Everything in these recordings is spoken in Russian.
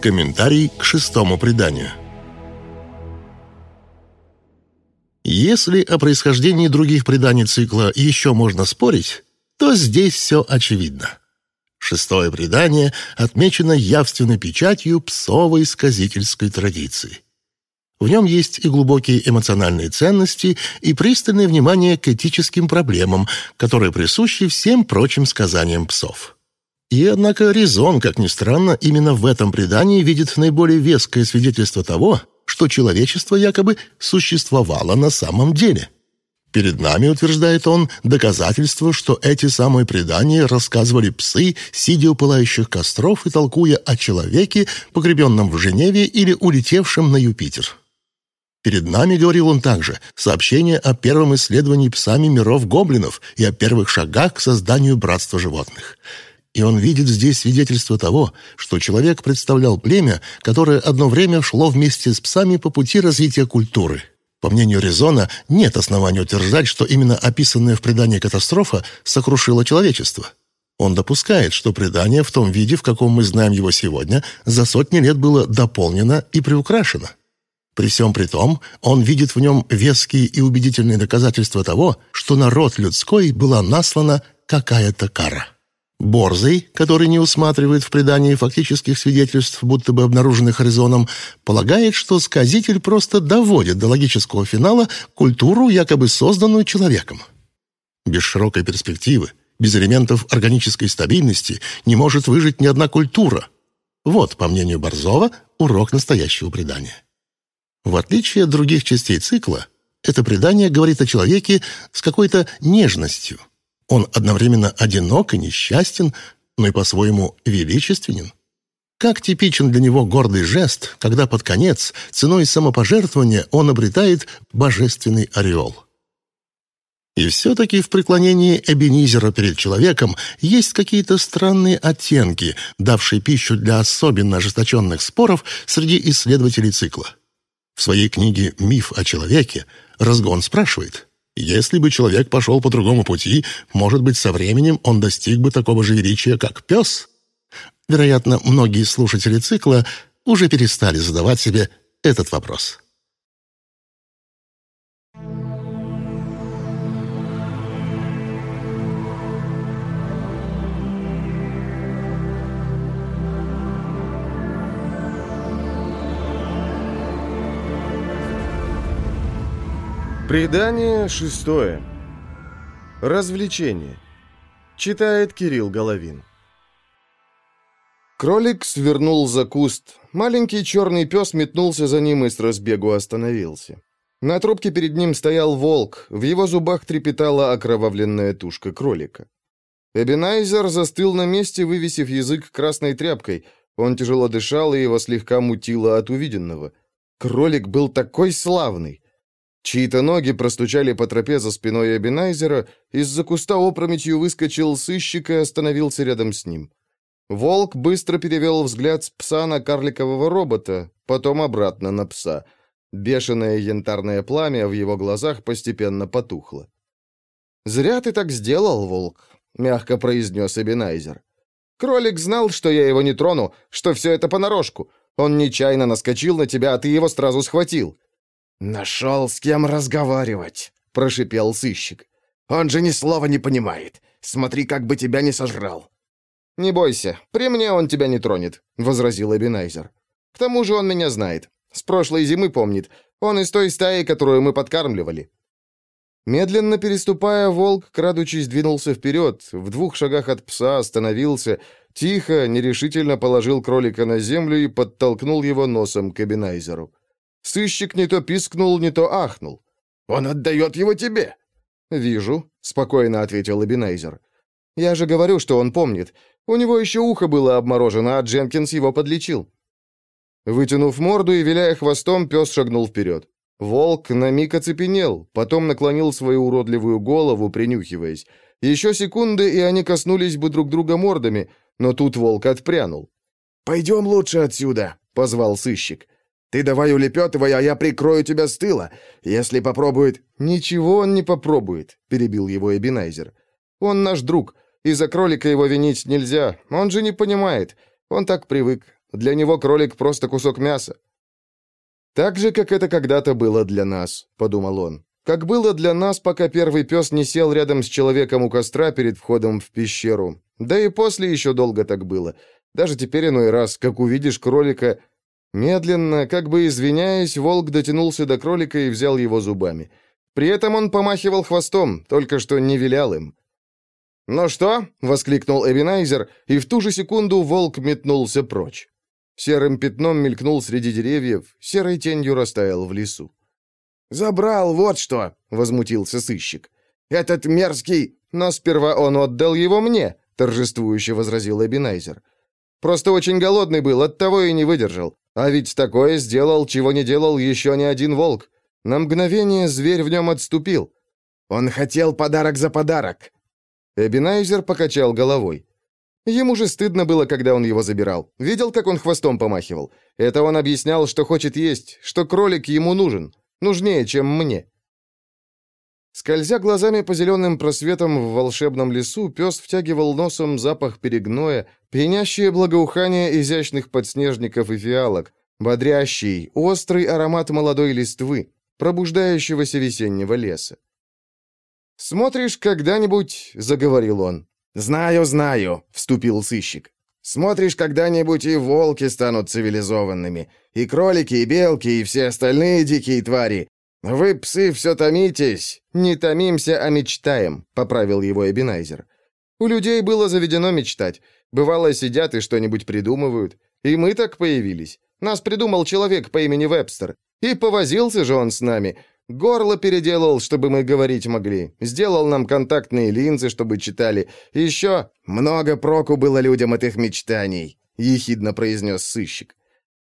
Комментарий к шестому преданию. Если о происхождении других преданий цикла еще можно спорить, то здесь все очевидно. Шестое предание отмечено явственной печатью псовой сказительской традиции. В нем есть и глубокие эмоциональные ценности, и пристальное внимание к этическим проблемам, которые присущи всем прочим сказаниям псов. И, однако, Резон, как ни странно, именно в этом предании видит наиболее веское свидетельство того, что человечество якобы существовало на самом деле. Перед нами, утверждает он, доказательство, что эти самые предания рассказывали псы, сидя у пылающих костров и толкуя о человеке, погребенном в Женеве или улетевшем на Юпитер. Перед нами, говорил он также, сообщение о первом исследовании псами миров гоблинов и о первых шагах к созданию братства животных – и он видит здесь свидетельство того, что человек представлял племя, которое одно время шло вместе с псами по пути развития культуры. По мнению Резона, нет основания утверждать, что именно описанная в предании катастрофа сокрушила человечество. Он допускает, что предание в том виде, в каком мы знаем его сегодня, за сотни лет было дополнено и приукрашено. При всем при том, он видит в нем веские и убедительные доказательства того, что народ людской была наслана какая-то кара. Борзый, который не усматривает в предании фактических свидетельств, будто бы обнаруженных Аризоном, полагает, что сказитель просто доводит до логического финала культуру, якобы созданную человеком. Без широкой перспективы, без элементов органической стабильности не может выжить ни одна культура. Вот, по мнению Борзова, урок настоящего предания. В отличие от других частей цикла, это предание говорит о человеке с какой-то нежностью, он одновременно одинок и несчастен, но и по-своему величественен. Как типичен для него гордый жест, когда под конец, ценой самопожертвования, он обретает божественный ореол. И все-таки в преклонении Эбенизера перед человеком есть какие-то странные оттенки, давшие пищу для особенно ожесточенных споров среди исследователей цикла. В своей книге «Миф о человеке» Разгон спрашивает – если бы человек пошел по другому пути, может быть, со временем он достиг бы такого же величия, как пес? Вероятно, многие слушатели цикла уже перестали задавать себе этот вопрос. Предание шестое. Развлечение. Читает Кирилл Головин. Кролик свернул за куст. Маленький черный пес метнулся за ним и с разбегу остановился. На трубке перед ним стоял волк, в его зубах трепетала окровавленная тушка кролика. Эбенайзер застыл на месте, вывесив язык красной тряпкой. Он тяжело дышал, и его слегка мутило от увиденного. Кролик был такой славный. Чьи-то ноги простучали по тропе за спиной Эбенайзера, из-за куста опрометью выскочил сыщик и остановился рядом с ним. Волк быстро перевел взгляд с пса на карликового робота, потом обратно на пса. Бешеное янтарное пламя в его глазах постепенно потухло. «Зря ты так сделал, волк», — мягко произнес Эбенайзер. «Кролик знал, что я его не трону, что все это понарошку. Он нечаянно наскочил на тебя, а ты его сразу схватил. «Нашел с кем разговаривать», — прошипел сыщик. «Он же ни слова не понимает. Смотри, как бы тебя не сожрал». «Не бойся, при мне он тебя не тронет», — возразил Эбинайзер. «К тому же он меня знает. С прошлой зимы помнит. Он из той стаи, которую мы подкармливали». Медленно переступая, волк, крадучись, двинулся вперед, в двух шагах от пса остановился, тихо, нерешительно положил кролика на землю и подтолкнул его носом к Эбинайзеру. Сыщик не то пискнул, не то ахнул. «Он отдает его тебе!» «Вижу», — спокойно ответил Эбинейзер. «Я же говорю, что он помнит. У него еще ухо было обморожено, а Дженкинс его подлечил». Вытянув морду и виляя хвостом, пес шагнул вперед. Волк на миг оцепенел, потом наклонил свою уродливую голову, принюхиваясь. Еще секунды, и они коснулись бы друг друга мордами, но тут волк отпрянул. «Пойдем лучше отсюда», — позвал сыщик. Ты давай улепетывай, а я прикрою тебя с тыла. Если попробует...» «Ничего он не попробует», — перебил его Эбинайзер. «Он наш друг. и за кролика его винить нельзя. Он же не понимает. Он так привык. Для него кролик просто кусок мяса. «Так же, как это когда-то было для нас», — подумал он. «Как было для нас, пока первый пес не сел рядом с человеком у костра перед входом в пещеру. Да и после еще долго так было. Даже теперь иной раз, как увидишь кролика...» Медленно, как бы извиняясь, волк дотянулся до кролика и взял его зубами. При этом он помахивал хвостом, только что не вилял им. «Ну что?» — воскликнул Эвенайзер, и в ту же секунду волк метнулся прочь. Серым пятном мелькнул среди деревьев, серой тенью растаял в лесу. «Забрал, вот что!» — возмутился сыщик. «Этот мерзкий...» «Но сперва он отдал его мне», — торжествующе возразил Эбинайзер. «Просто очень голодный был, оттого и не выдержал. А ведь такое сделал, чего не делал еще ни один волк. На мгновение зверь в нем отступил. Он хотел подарок за подарок». Эбинайзер покачал головой. Ему же стыдно было, когда он его забирал. Видел, как он хвостом помахивал? Это он объяснял, что хочет есть, что кролик ему нужен. Нужнее, чем мне. Скользя глазами по зеленым просветам в волшебном лесу, пес втягивал носом запах перегноя, пьянящее благоухание изящных подснежников и фиалок, бодрящий, острый аромат молодой листвы, пробуждающегося весеннего леса. «Смотришь когда-нибудь», — заговорил он, «Знаю, знаю», — вступил сыщик. «Смотришь, когда-нибудь и волки станут цивилизованными, и кролики, и белки, и все остальные дикие твари. Вы, псы, все томитесь». «Не томимся, а мечтаем», — поправил его Эбинайзер. «У людей было заведено мечтать. Бывало, сидят и что-нибудь придумывают. И мы так появились. Нас придумал человек по имени Вебстер. И повозился же он с нами. Горло переделал, чтобы мы говорить могли. Сделал нам контактные линзы, чтобы читали. Еще много проку было людям от их мечтаний», — ехидно произнес сыщик.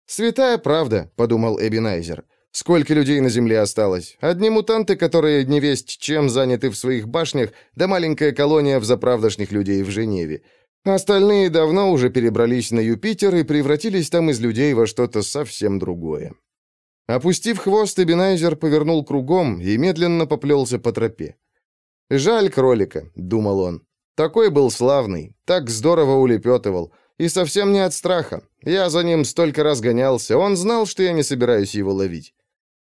«Святая правда», — подумал Эбинайзер. «Сколько людей на Земле осталось? Одни мутанты, которые невесть чем заняты в своих башнях, да маленькая колония взаправдошних людей в Женеве. Остальные давно уже перебрались на Юпитер и превратились там из людей во что-то совсем другое. Опустив хвост, Эбинайзер повернул кругом и медленно поплелся по тропе. «Жаль кролика», — думал он. «Такой был славный, так здорово улепетывал. И совсем не от страха. Я за ним столько раз гонялся, он знал, что я не собираюсь его ловить».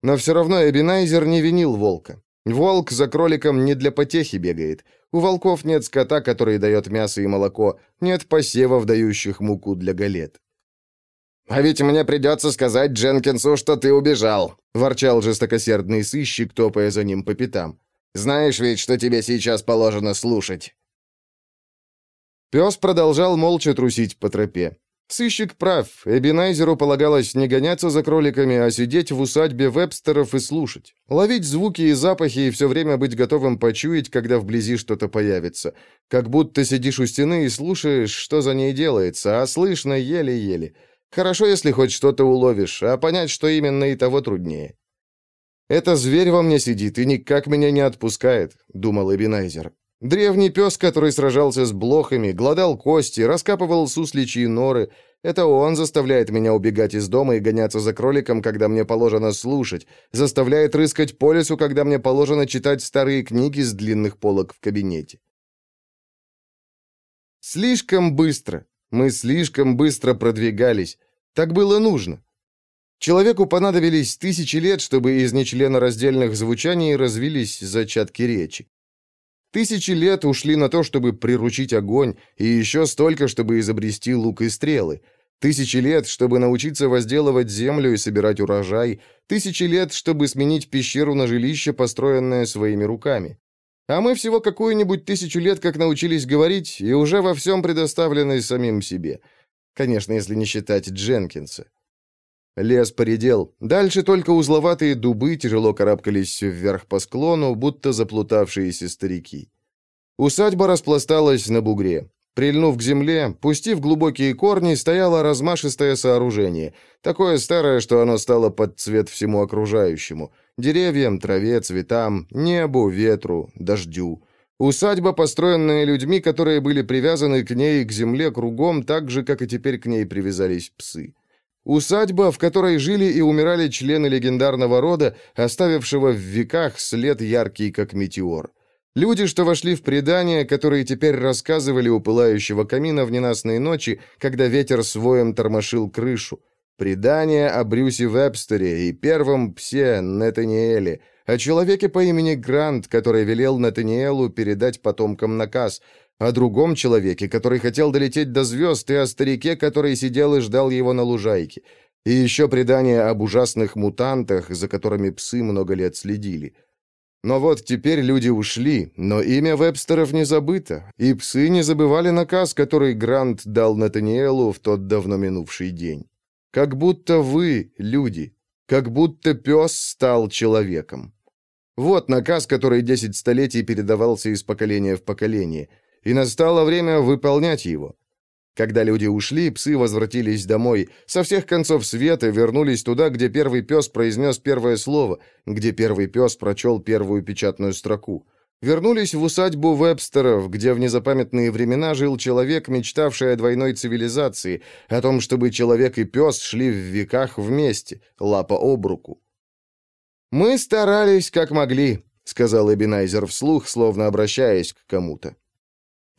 Но все равно Эбинайзер не винил волка. Волк за кроликом не для потехи бегает. У волков нет скота, который дает мясо и молоко, нет посевов, дающих муку для галет. «А ведь мне придется сказать Дженкинсу, что ты убежал», — ворчал жестокосердный сыщик, топая за ним по пятам. «Знаешь ведь, что тебе сейчас положено слушать». Пес продолжал молча трусить по тропе. Сыщик прав, Эбинайзеру полагалось не гоняться за кроликами, а сидеть в усадьбе Вебстеров и слушать. Ловить звуки и запахи и все время быть готовым почуять, когда вблизи что-то появится. Как будто сидишь у стены и слушаешь, что за ней делается, а слышно еле-еле. Хорошо, если хоть что-то уловишь, а понять, что именно, и того труднее. «Это зверь во мне сидит и никак меня не отпускает», — думал Эбинайзер. «Древний пес, который сражался с блохами, гладал кости, раскапывал сусличьи норы. Это он заставляет меня убегать из дома и гоняться за кроликом, когда мне положено слушать, заставляет рыскать по лесу, когда мне положено читать старые книги с длинных полок в кабинете». Слишком быстро, мы слишком быстро продвигались. Так было нужно. Человеку понадобились тысячи лет, чтобы из нечленораздельных звучаний развились зачатки речи. Тысячи лет ушли на то, чтобы приручить огонь, и еще столько, чтобы изобрести лук и стрелы. Тысячи лет, чтобы научиться возделывать землю и собирать урожай. Тысячи лет, чтобы сменить пещеру на жилище, построенное своими руками. А мы всего какую-нибудь тысячу лет как научились говорить, и уже во всем предоставлены самим себе. Конечно, если не считать Дженкинса. Лес поредел. Дальше только узловатые дубы тяжело карабкались вверх по склону, будто заплутавшиеся старики. Усадьба распласталась на бугре. Прильнув к земле, пустив глубокие корни, стояло размашистое сооружение, такое старое, что оно стало под цвет всему окружающему — деревьям, траве, цветам, небу, ветру, дождю. Усадьба, построенная людьми, которые были привязаны к ней и к земле кругом, так же, как и теперь к ней привязались псы. Усадьба, в которой жили и умирали члены легендарного рода, оставившего в веках след яркий, как метеор. Люди, что вошли в предания, которые теперь рассказывали у пылающего камина в ненастные ночи, когда ветер с воем тормошил крышу. Предание о Брюсе Вебстере и первом псе Нетаниэле, о человеке по имени Грант, который велел Натаниэлу передать потомкам наказ, о другом человеке, который хотел долететь до звезд, и о старике, который сидел и ждал его на лужайке. И еще предание об ужасных мутантах, за которыми псы много лет следили. Но вот теперь люди ушли, но имя Вебстеров не забыто, и псы не забывали наказ, который Грант дал Натаниэлу в тот давно минувший день. Как будто вы, люди, как будто пес стал человеком. Вот наказ, который десять столетий передавался из поколения в поколение, и настало время выполнять его. Когда люди ушли, псы возвратились домой. Со всех концов света вернулись туда, где первый пес произнес первое слово, где первый пес прочел первую печатную строку. Вернулись в усадьбу Вебстеров, где в незапамятные времена жил человек, мечтавший о двойной цивилизации, о том, чтобы человек и пес шли в веках вместе, лапа об руку. «Мы старались, как могли», — сказал Эбинайзер вслух, словно обращаясь к кому-то.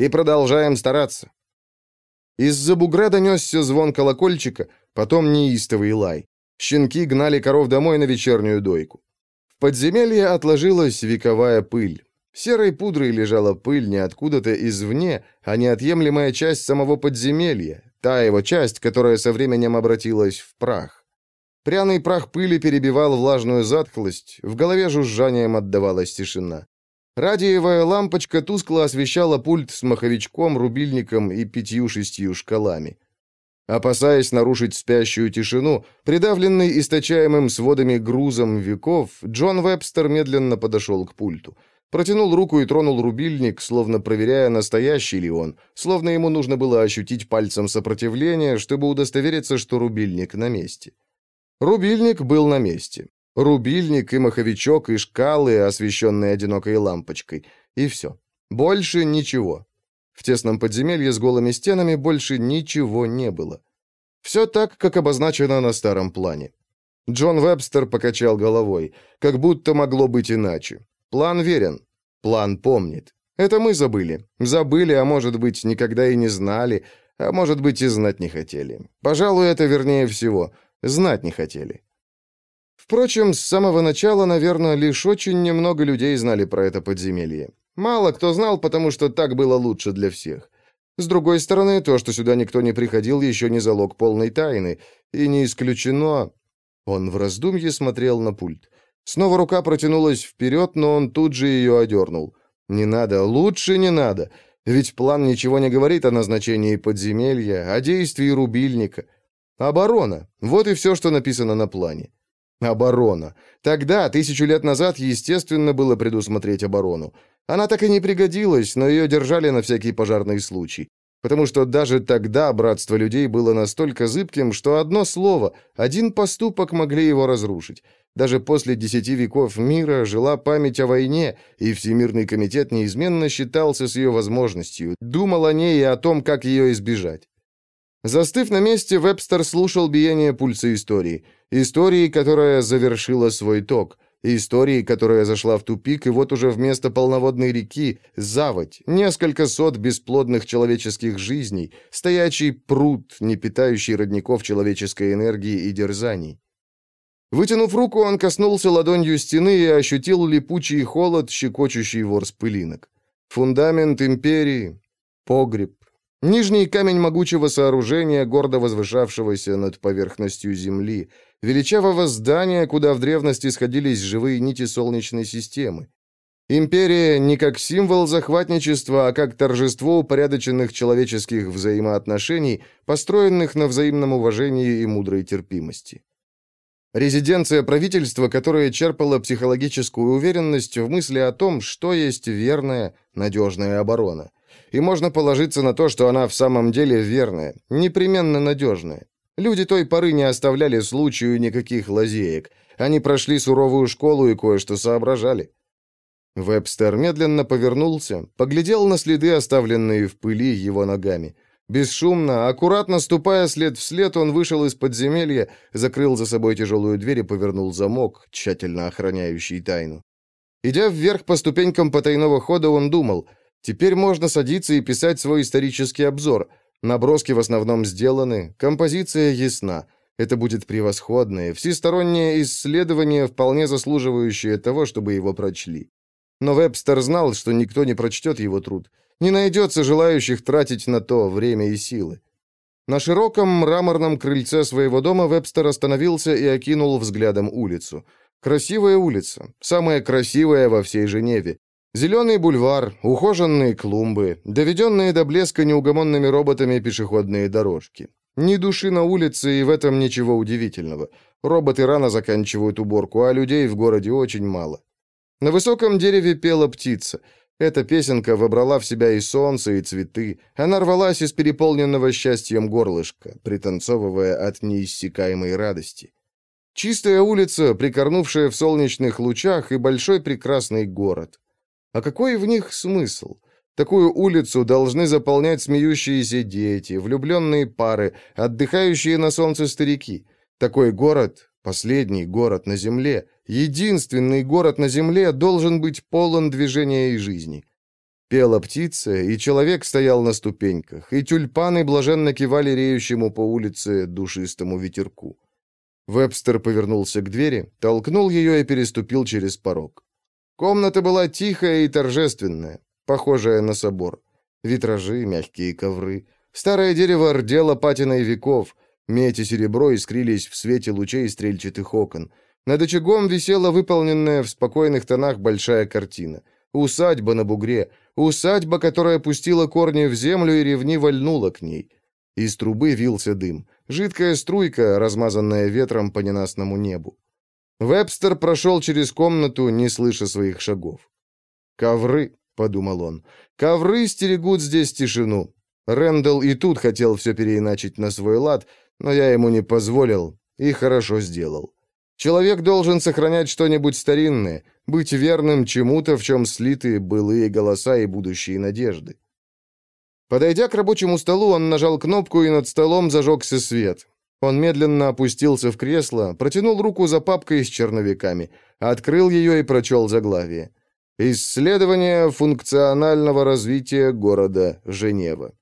«И продолжаем стараться. Из-за бугра донесся звон колокольчика, потом неистовый лай. Щенки гнали коров домой на вечернюю дойку. В подземелье отложилась вековая пыль. Серой пудрой лежала пыль не откуда-то извне, а неотъемлемая часть самого подземелья, та его часть, которая со временем обратилась в прах. Пряный прах пыли перебивал влажную затхлость, в голове жужжанием отдавалась тишина. Радиевая лампочка тускло освещала пульт с маховичком, рубильником и пятью-шестью шкалами. Опасаясь нарушить спящую тишину, придавленный источаемым сводами грузом веков, Джон Вебстер медленно подошел к пульту. Протянул руку и тронул рубильник, словно проверяя, настоящий ли он, словно ему нужно было ощутить пальцем сопротивление, чтобы удостовериться, что рубильник на месте. Рубильник был на месте. Рубильник и маховичок, и шкалы, освещенные одинокой лампочкой. И все. Больше ничего. В тесном подземелье с голыми стенами больше ничего не было. Все так, как обозначено на старом плане. Джон Вебстер покачал головой, как будто могло быть иначе. План верен. План помнит. Это мы забыли. Забыли, а может быть, никогда и не знали, а может быть, и знать не хотели. Пожалуй, это вернее всего. Знать не хотели. Впрочем, с самого начала, наверное, лишь очень немного людей знали про это подземелье. Мало кто знал, потому что так было лучше для всех. С другой стороны, то, что сюда никто не приходил, еще не залог полной тайны. И не исключено... Он в раздумье смотрел на пульт. Снова рука протянулась вперед, но он тут же ее одернул. «Не надо, лучше не надо. Ведь план ничего не говорит о назначении подземелья, о действии рубильника. Оборона. Вот и все, что написано на плане. Оборона. Тогда, тысячу лет назад, естественно было предусмотреть оборону. Она так и не пригодилась, но ее держали на всякий пожарный случай. Потому что даже тогда братство людей было настолько зыбким, что одно слово, один поступок могли его разрушить. Даже после десяти веков мира жила память о войне, и Всемирный комитет неизменно считался с ее возможностью, думал о ней и о том, как ее избежать. Застыв на месте, Вебстер слушал биение пульса истории. Истории, которая завершила свой ток. Истории, которая зашла в тупик, и вот уже вместо полноводной реки — заводь, несколько сот бесплодных человеческих жизней, стоячий пруд, не питающий родников человеческой энергии и дерзаний. Вытянув руку, он коснулся ладонью стены и ощутил липучий холод, щекочущий ворс пылинок. Фундамент империи, погреб, Нижний камень могучего сооружения, гордо возвышавшегося над поверхностью Земли, величавого здания, куда в древности сходились живые нити Солнечной системы. Империя не как символ захватничества, а как торжество упорядоченных человеческих взаимоотношений, построенных на взаимном уважении и мудрой терпимости. Резиденция правительства, которое черпало психологическую уверенность в мысли о том, что есть верная, надежная оборона – и можно положиться на то, что она в самом деле верная, непременно надежная. Люди той поры не оставляли случаю никаких лазеек. Они прошли суровую школу и кое-что соображали. Вебстер медленно повернулся, поглядел на следы, оставленные в пыли его ногами. Бесшумно, аккуратно ступая след в след, он вышел из подземелья, закрыл за собой тяжелую дверь и повернул замок, тщательно охраняющий тайну. Идя вверх по ступенькам потайного хода, он думал, теперь можно садиться и писать свой исторический обзор. Наброски в основном сделаны, композиция ясна. Это будет превосходное, всестороннее исследование, вполне заслуживающее того, чтобы его прочли. Но Вебстер знал, что никто не прочтет его труд. Не найдется желающих тратить на то время и силы. На широком мраморном крыльце своего дома Вебстер остановился и окинул взглядом улицу. Красивая улица, самая красивая во всей Женеве. Зеленый бульвар, ухоженные клумбы, доведенные до блеска неугомонными роботами пешеходные дорожки. Ни души на улице, и в этом ничего удивительного. Роботы рано заканчивают уборку, а людей в городе очень мало. На высоком дереве пела птица. Эта песенка вобрала в себя и солнце, и цветы. Она рвалась из переполненного счастьем горлышка, пританцовывая от неиссякаемой радости. Чистая улица, прикорнувшая в солнечных лучах, и большой прекрасный город. А какой в них смысл? Такую улицу должны заполнять смеющиеся дети, влюбленные пары, отдыхающие на солнце старики. Такой город, последний город на земле, единственный город на земле, должен быть полон движения и жизни. Пела птица, и человек стоял на ступеньках, и тюльпаны блаженно кивали реющему по улице душистому ветерку. Вебстер повернулся к двери, толкнул ее и переступил через порог. Комната была тихая и торжественная, похожая на собор. Витражи, мягкие ковры. Старое дерево рдело патиной веков. Медь и серебро искрились в свете лучей стрельчатых окон. Над очагом висела выполненная в спокойных тонах большая картина. Усадьба на бугре. Усадьба, которая пустила корни в землю и ревниво льнула к ней. Из трубы вился дым. Жидкая струйка, размазанная ветром по ненастному небу. Вебстер прошел через комнату, не слыша своих шагов. «Ковры», — подумал он, — «ковры стерегут здесь тишину. Рэндалл и тут хотел все переиначить на свой лад, но я ему не позволил и хорошо сделал. Человек должен сохранять что-нибудь старинное, быть верным чему-то, в чем слиты былые голоса и будущие надежды. Подойдя к рабочему столу, он нажал кнопку, и над столом зажегся свет. Он медленно опустился в кресло, протянул руку за папкой с черновиками, открыл ее и прочел заглавие. «Исследование функционального развития города Женева».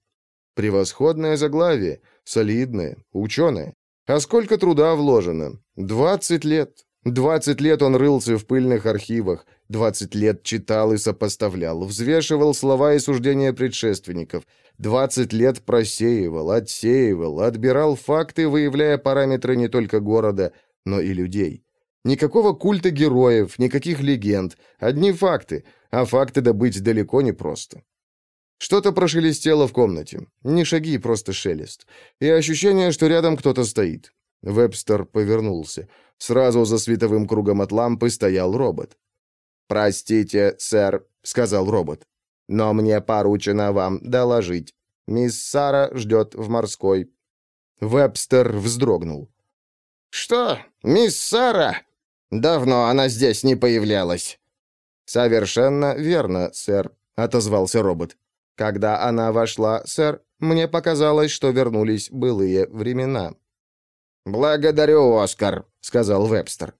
Превосходное заглавие, солидное, ученое. А сколько труда вложено? Двадцать лет. Двадцать лет он рылся в пыльных архивах, двадцать лет читал и сопоставлял, взвешивал слова и суждения предшественников, двадцать лет просеивал, отсеивал, отбирал факты, выявляя параметры не только города, но и людей. Никакого культа героев, никаких легенд, одни факты, а факты добыть далеко не просто. Что-то прошелестело в комнате. Не шаги, просто шелест. И ощущение, что рядом кто-то стоит. Вебстер повернулся. Сразу за световым кругом от лампы стоял робот. «Простите, сэр», — сказал робот, — «но мне поручено вам доложить. Мисс Сара ждет в морской». Вебстер вздрогнул. «Что, мисс Сара? Давно она здесь не появлялась». «Совершенно верно, сэр», — отозвался робот. «Когда она вошла, сэр, мне показалось, что вернулись былые времена». «Благодарю, Оскар», — сказал Вебстер.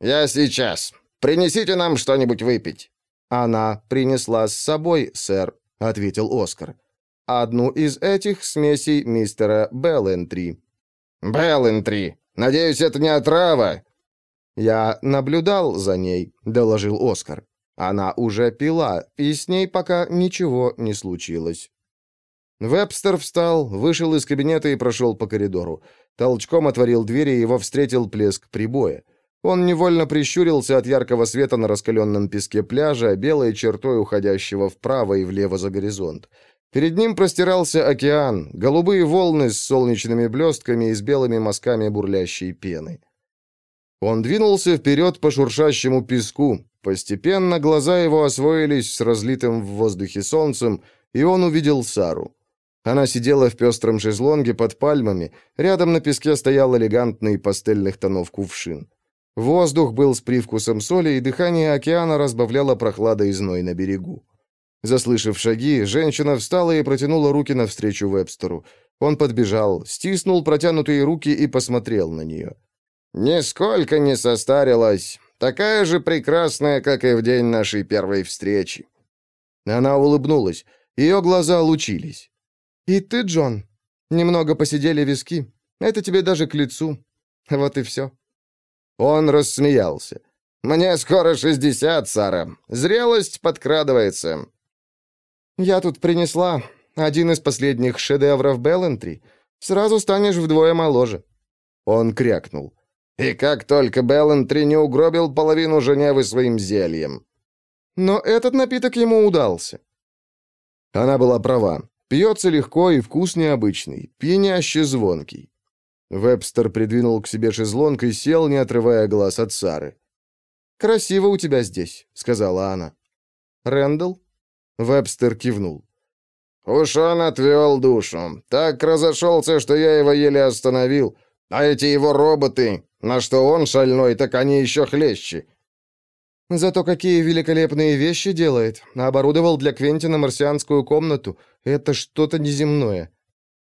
«Я сейчас. Принесите нам что-нибудь выпить». «Она принесла с собой, сэр», — ответил Оскар. «Одну из этих смесей мистера Беллентри». «Беллентри? Надеюсь, это не отрава?» «Я наблюдал за ней», — доложил Оскар. «Она уже пила, и с ней пока ничего не случилось». Вебстер встал, вышел из кабинета и прошел по коридору. Толчком отворил дверь, и его встретил плеск прибоя. Он невольно прищурился от яркого света на раскаленном песке пляжа, белой чертой уходящего вправо и влево за горизонт. Перед ним простирался океан, голубые волны с солнечными блестками и с белыми мазками бурлящей пены. Он двинулся вперед по шуршащему песку. Постепенно глаза его освоились с разлитым в воздухе солнцем, и он увидел Сару. Она сидела в пестром шезлонге под пальмами, рядом на песке стоял элегантный пастельных тонов кувшин. Воздух был с привкусом соли, и дыхание океана разбавляло прохладой зной на берегу. Заслышав шаги, женщина встала и протянула руки навстречу Вебстеру. Он подбежал, стиснул протянутые руки и посмотрел на нее. «Нисколько не состарилась. Такая же прекрасная, как и в день нашей первой встречи». Она улыбнулась. Ее глаза лучились. «И ты, Джон? Немного посидели виски. Это тебе даже к лицу. Вот и все». Он рассмеялся. «Мне скоро шестьдесят, Сара. Зрелость подкрадывается». «Я тут принесла один из последних шедевров Беллентри. Сразу станешь вдвое моложе». Он крякнул. «И как только Беллентри не угробил половину Женевы своим зельем». Но этот напиток ему удался. Она была права. Пьется легко и вкус необычный, пьяняще звонкий. Вебстер придвинул к себе шезлонг и сел, не отрывая глаз от Сары. «Красиво у тебя здесь», — сказала она. «Рэндалл?» Вебстер кивнул. «Уж он отвел душу. Так разошелся, что я его еле остановил. А эти его роботы, на что он шальной, так они еще хлеще. Зато какие великолепные вещи делает. Оборудовал для Квентина марсианскую комнату. Это что-то неземное.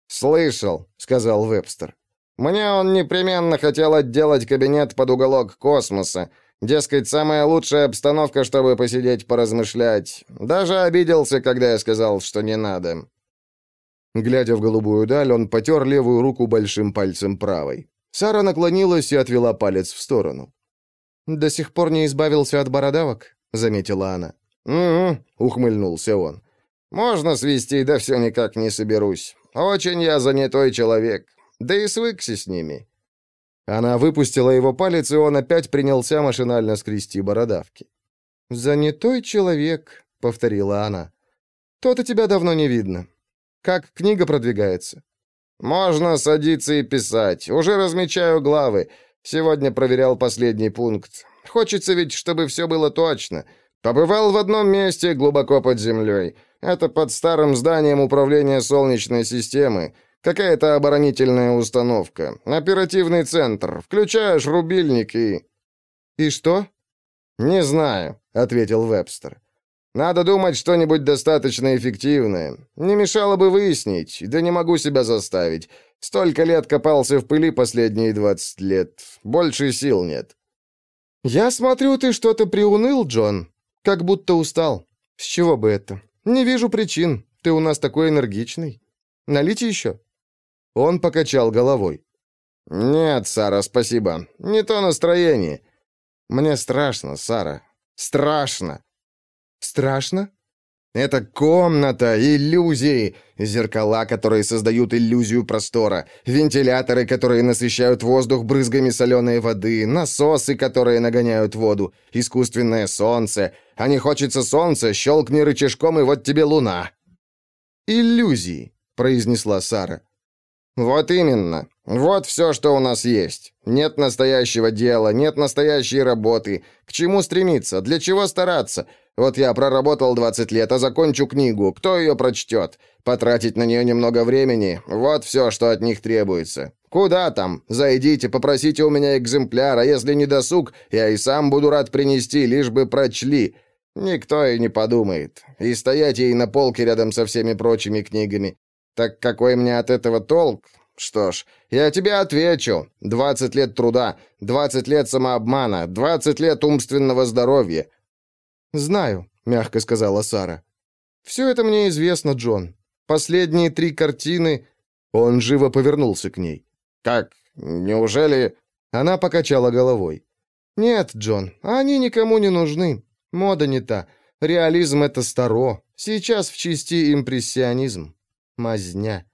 «Слышал», — сказал Вебстер. «Мне он непременно хотел отделать кабинет под уголок космоса. Дескать, самая лучшая обстановка, чтобы посидеть поразмышлять. Даже обиделся, когда я сказал, что не надо». Глядя в голубую даль, он потер левую руку большим пальцем правой. Сара наклонилась и отвела палец в сторону. «До сих пор не избавился от бородавок», — заметила она. «Угу», — ухмыльнулся он. «Можно свести, да все никак не соберусь. Очень я занятой человек. Да и свыкся с ними». Она выпустила его палец, и он опять принялся машинально скрести бородавки. «Занятой человек», — повторила она. «То-то тебя давно не видно. Как книга продвигается?» «Можно садиться и писать. Уже размечаю главы. Сегодня проверял последний пункт. Хочется ведь, чтобы все было точно. Побывал в одном месте глубоко под землей. Это под старым зданием управления Солнечной системы. Какая-то оборонительная установка. Оперативный центр. Включаешь рубильник и... «И что?» «Не знаю», — ответил Вебстер. «Надо думать что-нибудь достаточно эффективное. Не мешало бы выяснить, да не могу себя заставить. Столько лет копался в пыли последние двадцать лет. Больше сил нет». «Я смотрю, ты что-то приуныл, Джон. Как будто устал. С чего бы это? Не вижу причин. Ты у нас такой энергичный. Налить еще?» Он покачал головой. «Нет, Сара, спасибо. Не то настроение. Мне страшно, Сара. Страшно». «Страшно?» Это комната, иллюзии, зеркала, которые создают иллюзию простора, вентиляторы, которые насыщают воздух брызгами соленой воды, насосы, которые нагоняют воду, искусственное солнце. А не хочется солнца, щелкни рычажком, и вот тебе луна. «Иллюзии», — произнесла Сара. «Вот именно. Вот все, что у нас есть. Нет настоящего дела, нет настоящей работы. К чему стремиться? Для чего стараться? Вот я проработал 20 лет, а закончу книгу. Кто ее прочтет? Потратить на нее немного времени. Вот все, что от них требуется. Куда там? Зайдите, попросите у меня экземпляр, а если не досуг, я и сам буду рад принести, лишь бы прочли. Никто и не подумает. И стоять ей на полке рядом со всеми прочими книгами. Так какой мне от этого толк? Что ж, я тебе отвечу. 20 лет труда, 20 лет самообмана, 20 лет умственного здоровья. «Знаю», — мягко сказала Сара. «Все это мне известно, Джон. Последние три картины...» Он живо повернулся к ней. «Как? Неужели...» Она покачала головой. «Нет, Джон, они никому не нужны. Мода не та. Реализм — это старо. Сейчас в чести импрессионизм. Мазня».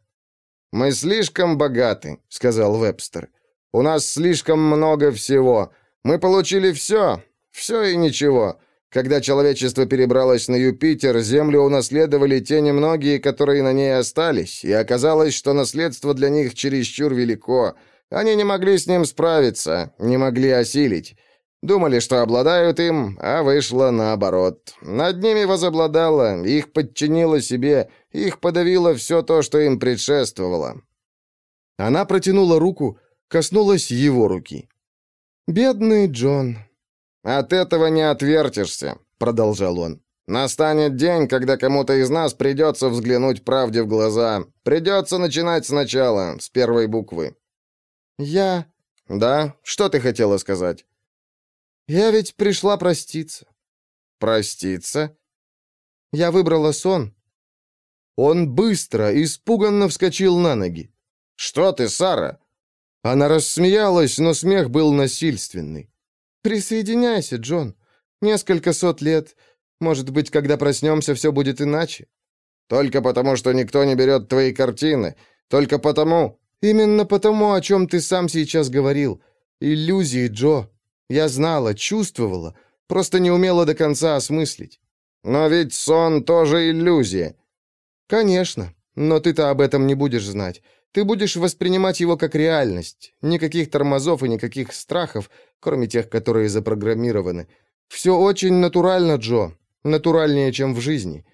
«Мы слишком богаты», — сказал Вебстер. «У нас слишком много всего. Мы получили все. Все и ничего. Когда человечество перебралось на Юпитер, Землю унаследовали те немногие, которые на ней остались, и оказалось, что наследство для них чересчур велико. Они не могли с ним справиться, не могли осилить. Думали, что обладают им, а вышло наоборот. Над ними возобладало, их подчинило себе, их подавило все то, что им предшествовало. Она протянула руку, коснулась его руки. «Бедный Джон», «От этого не отвертишься», — продолжал он. «Настанет день, когда кому-то из нас придется взглянуть правде в глаза. Придется начинать сначала, с первой буквы». «Я...» «Да? Что ты хотела сказать?» «Я ведь пришла проститься». «Проститься?» «Я выбрала сон». Он быстро, испуганно вскочил на ноги. «Что ты, Сара?» Она рассмеялась, но смех был насильственный. «Присоединяйся, Джон. Несколько сот лет. Может быть, когда проснемся, все будет иначе». «Только потому, что никто не берет твои картины. Только потому...» «Именно потому, о чем ты сам сейчас говорил. Иллюзии, Джо. Я знала, чувствовала, просто не умела до конца осмыслить». «Но ведь сон тоже иллюзия». «Конечно, но ты-то об этом не будешь знать. Ты будешь воспринимать его как реальность. Никаких тормозов и никаких страхов, кроме тех, которые запрограммированы. Все очень натурально, Джо. Натуральнее, чем в жизни.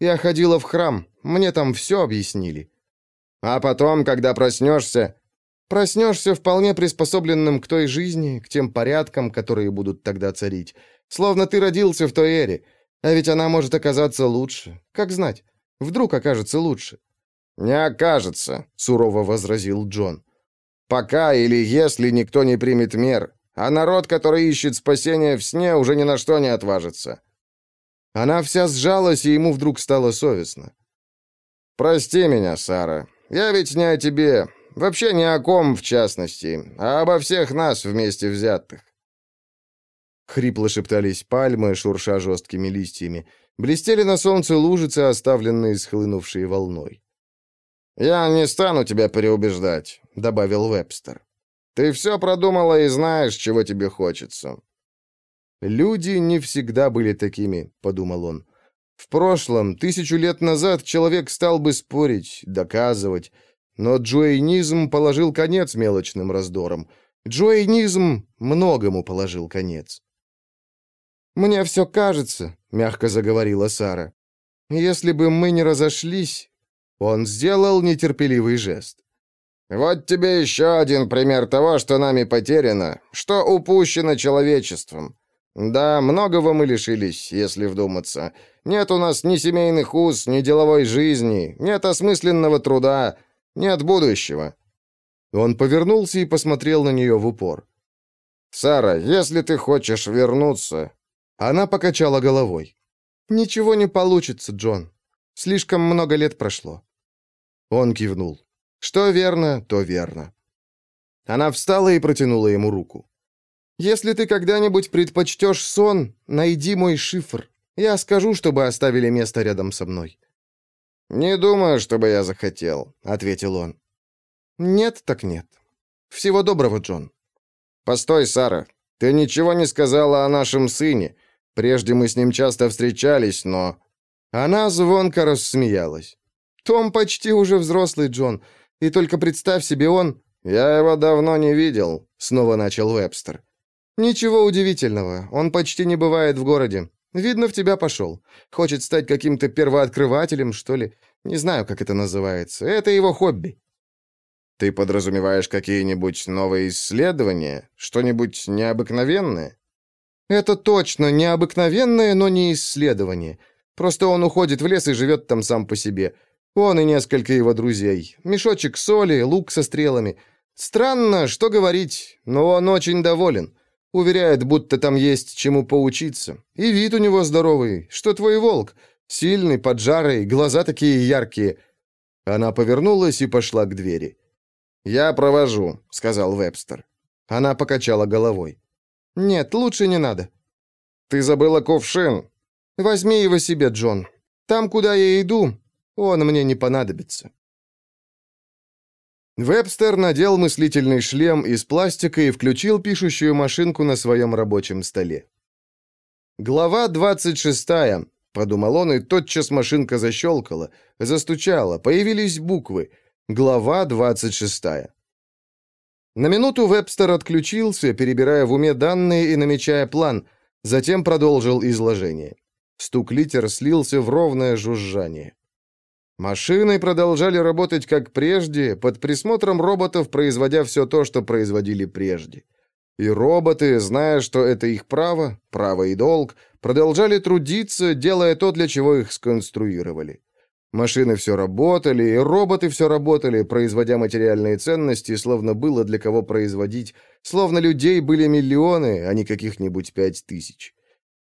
Я ходила в храм, мне там все объяснили. А потом, когда проснешься... Проснешься вполне приспособленным к той жизни, к тем порядкам, которые будут тогда царить. Словно ты родился в той эре. А ведь она может оказаться лучше. Как знать? Вдруг окажется лучше. «Не окажется», — сурово возразил Джон. «Пока или если никто не примет мер, а народ, который ищет спасения в сне, уже ни на что не отважится». Она вся сжалась, и ему вдруг стало совестно. «Прости меня, Сара. Я ведь не о тебе, вообще ни о ком в частности, а обо всех нас вместе взятых». Хрипло шептались пальмы, шурша жесткими листьями. Блестели на солнце лужицы, оставленные схлынувшей волной. «Я не стану тебя переубеждать», — добавил Вебстер. «Ты все продумала и знаешь, чего тебе хочется». «Люди не всегда были такими», — подумал он. «В прошлом, тысячу лет назад, человек стал бы спорить, доказывать, но джуэйнизм положил конец мелочным раздорам. Джуэйнизм многому положил конец». «Мне все кажется», — мягко заговорила Сара. «Если бы мы не разошлись, он сделал нетерпеливый жест. «Вот тебе еще один пример того, что нами потеряно, что упущено человечеством. Да, многого мы лишились, если вдуматься. Нет у нас ни семейных уз, ни деловой жизни, нет осмысленного труда, нет будущего». Он повернулся и посмотрел на нее в упор. «Сара, если ты хочешь вернуться...» Она покачала головой. «Ничего не получится, Джон. Слишком много лет прошло. Он кивнул. Что верно, то верно. Она встала и протянула ему руку. «Если ты когда-нибудь предпочтешь сон, найди мой шифр. Я скажу, чтобы оставили место рядом со мной». «Не думаю, чтобы я захотел», — ответил он. «Нет, так нет. Всего доброго, Джон». «Постой, Сара. Ты ничего не сказала о нашем сыне. Прежде мы с ним часто встречались, но...» Она звонко рассмеялась. Том почти уже взрослый, Джон. И только представь себе, он...» «Я его давно не видел», — снова начал Вебстер. «Ничего удивительного. Он почти не бывает в городе. Видно, в тебя пошел. Хочет стать каким-то первооткрывателем, что ли. Не знаю, как это называется. Это его хобби». «Ты подразумеваешь какие-нибудь новые исследования? Что-нибудь необыкновенное?» «Это точно необыкновенное, но не исследование. Просто он уходит в лес и живет там сам по себе. Он и несколько его друзей. Мешочек соли, лук со стрелами. Странно, что говорить, но он очень доволен. Уверяет, будто там есть чему поучиться. И вид у него здоровый, что твой волк. Сильный, поджарый, глаза такие яркие. Она повернулась и пошла к двери. «Я провожу», — сказал Вебстер. Она покачала головой. «Нет, лучше не надо». «Ты забыла кувшин». «Возьми его себе, Джон. Там, куда я иду, он мне не понадобится». Вебстер надел мыслительный шлем из пластика и включил пишущую машинку на своем рабочем столе. «Глава 26 подумал он, и тотчас машинка защелкала, застучала, появились буквы. Глава 26 На минуту Вебстер отключился, перебирая в уме данные и намечая план, затем продолжил изложение. Стук литер слился в ровное жужжание. Машины продолжали работать как прежде, под присмотром роботов, производя все то, что производили прежде. И роботы, зная, что это их право, право и долг, продолжали трудиться, делая то, для чего их сконструировали. Машины все работали, и роботы все работали, производя материальные ценности, словно было для кого производить, словно людей были миллионы, а не каких-нибудь пять тысяч.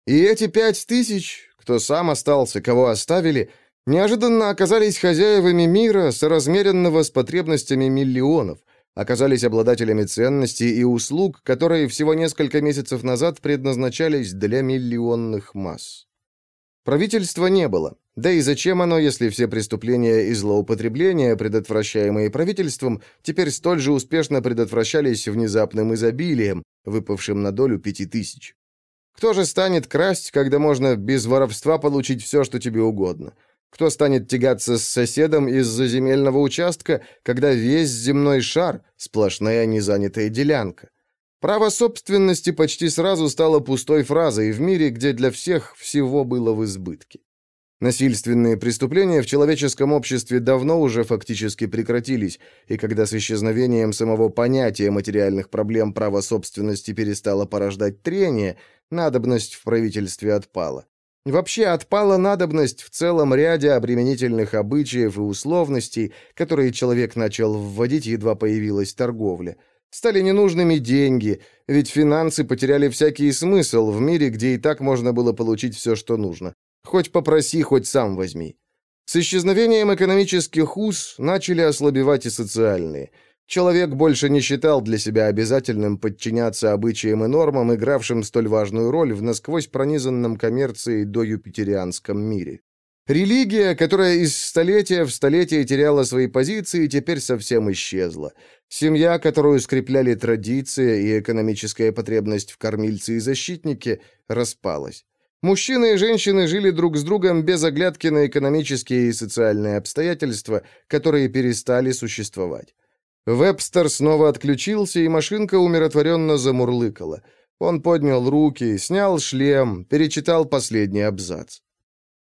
И эти пять тысяч, кто сам остался, кого оставили, неожиданно оказались хозяевами мира, соразмеренного с потребностями миллионов, оказались обладателями ценностей и услуг, которые всего несколько месяцев назад предназначались для миллионных масс. Правительства не было. Да и зачем оно, если все преступления и злоупотребления, предотвращаемые правительством, теперь столь же успешно предотвращались внезапным изобилием, выпавшим на долю пяти тысяч? Кто же станет красть, когда можно без воровства получить все, что тебе угодно? Кто станет тягаться с соседом из-за земельного участка, когда весь земной шар — сплошная незанятая делянка? Право собственности почти сразу стало пустой фразой в мире, где для всех всего было в избытке. Насильственные преступления в человеческом обществе давно уже фактически прекратились, и когда с исчезновением самого понятия материальных проблем право собственности перестало порождать трение, надобность в правительстве отпала. Вообще отпала надобность в целом ряде обременительных обычаев и условностей, которые человек начал вводить, едва появилась торговля. Стали ненужными деньги, ведь финансы потеряли всякий смысл в мире, где и так можно было получить все, что нужно. Хоть попроси, хоть сам возьми. С исчезновением экономических уз начали ослабевать и социальные. Человек больше не считал для себя обязательным подчиняться обычаям и нормам, игравшим столь важную роль в насквозь пронизанном коммерцией до юпитерианском мире. Религия, которая из столетия в столетие теряла свои позиции, теперь совсем исчезла. Семья, которую скрепляли традиция и экономическая потребность в кормильце и защитнике, распалась. Мужчины и женщины жили друг с другом без оглядки на экономические и социальные обстоятельства, которые перестали существовать. Вебстер снова отключился, и машинка умиротворенно замурлыкала. Он поднял руки, снял шлем, перечитал последний абзац.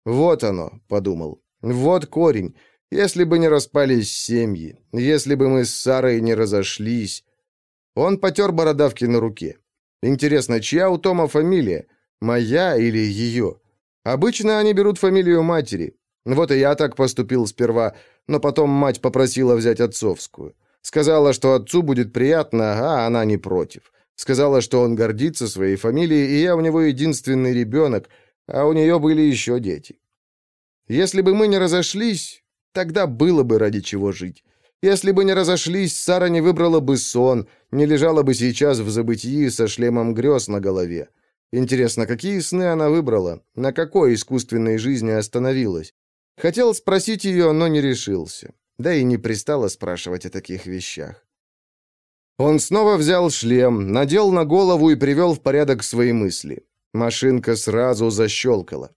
«Вот оно», — подумал, — «вот корень. Если бы не распались семьи, если бы мы с Сарой не разошлись...» Он потер бородавки на руке. «Интересно, чья у Тома фамилия? Моя или ее? Обычно они берут фамилию матери. Вот и я так поступил сперва, но потом мать попросила взять отцовскую. Сказала, что отцу будет приятно, а она не против. Сказала, что он гордится своей фамилией, и я у него единственный ребенок, а у нее были еще дети. Если бы мы не разошлись, тогда было бы ради чего жить. Если бы не разошлись, Сара не выбрала бы сон, не лежала бы сейчас в забытии со шлемом грез на голове. Интересно, какие сны она выбрала? На какой искусственной жизни остановилась? Хотел спросить ее, но не решился. Да и не пристало спрашивать о таких вещах. Он снова взял шлем, надел на голову и привел в порядок свои мысли. Машинка сразу защелкала.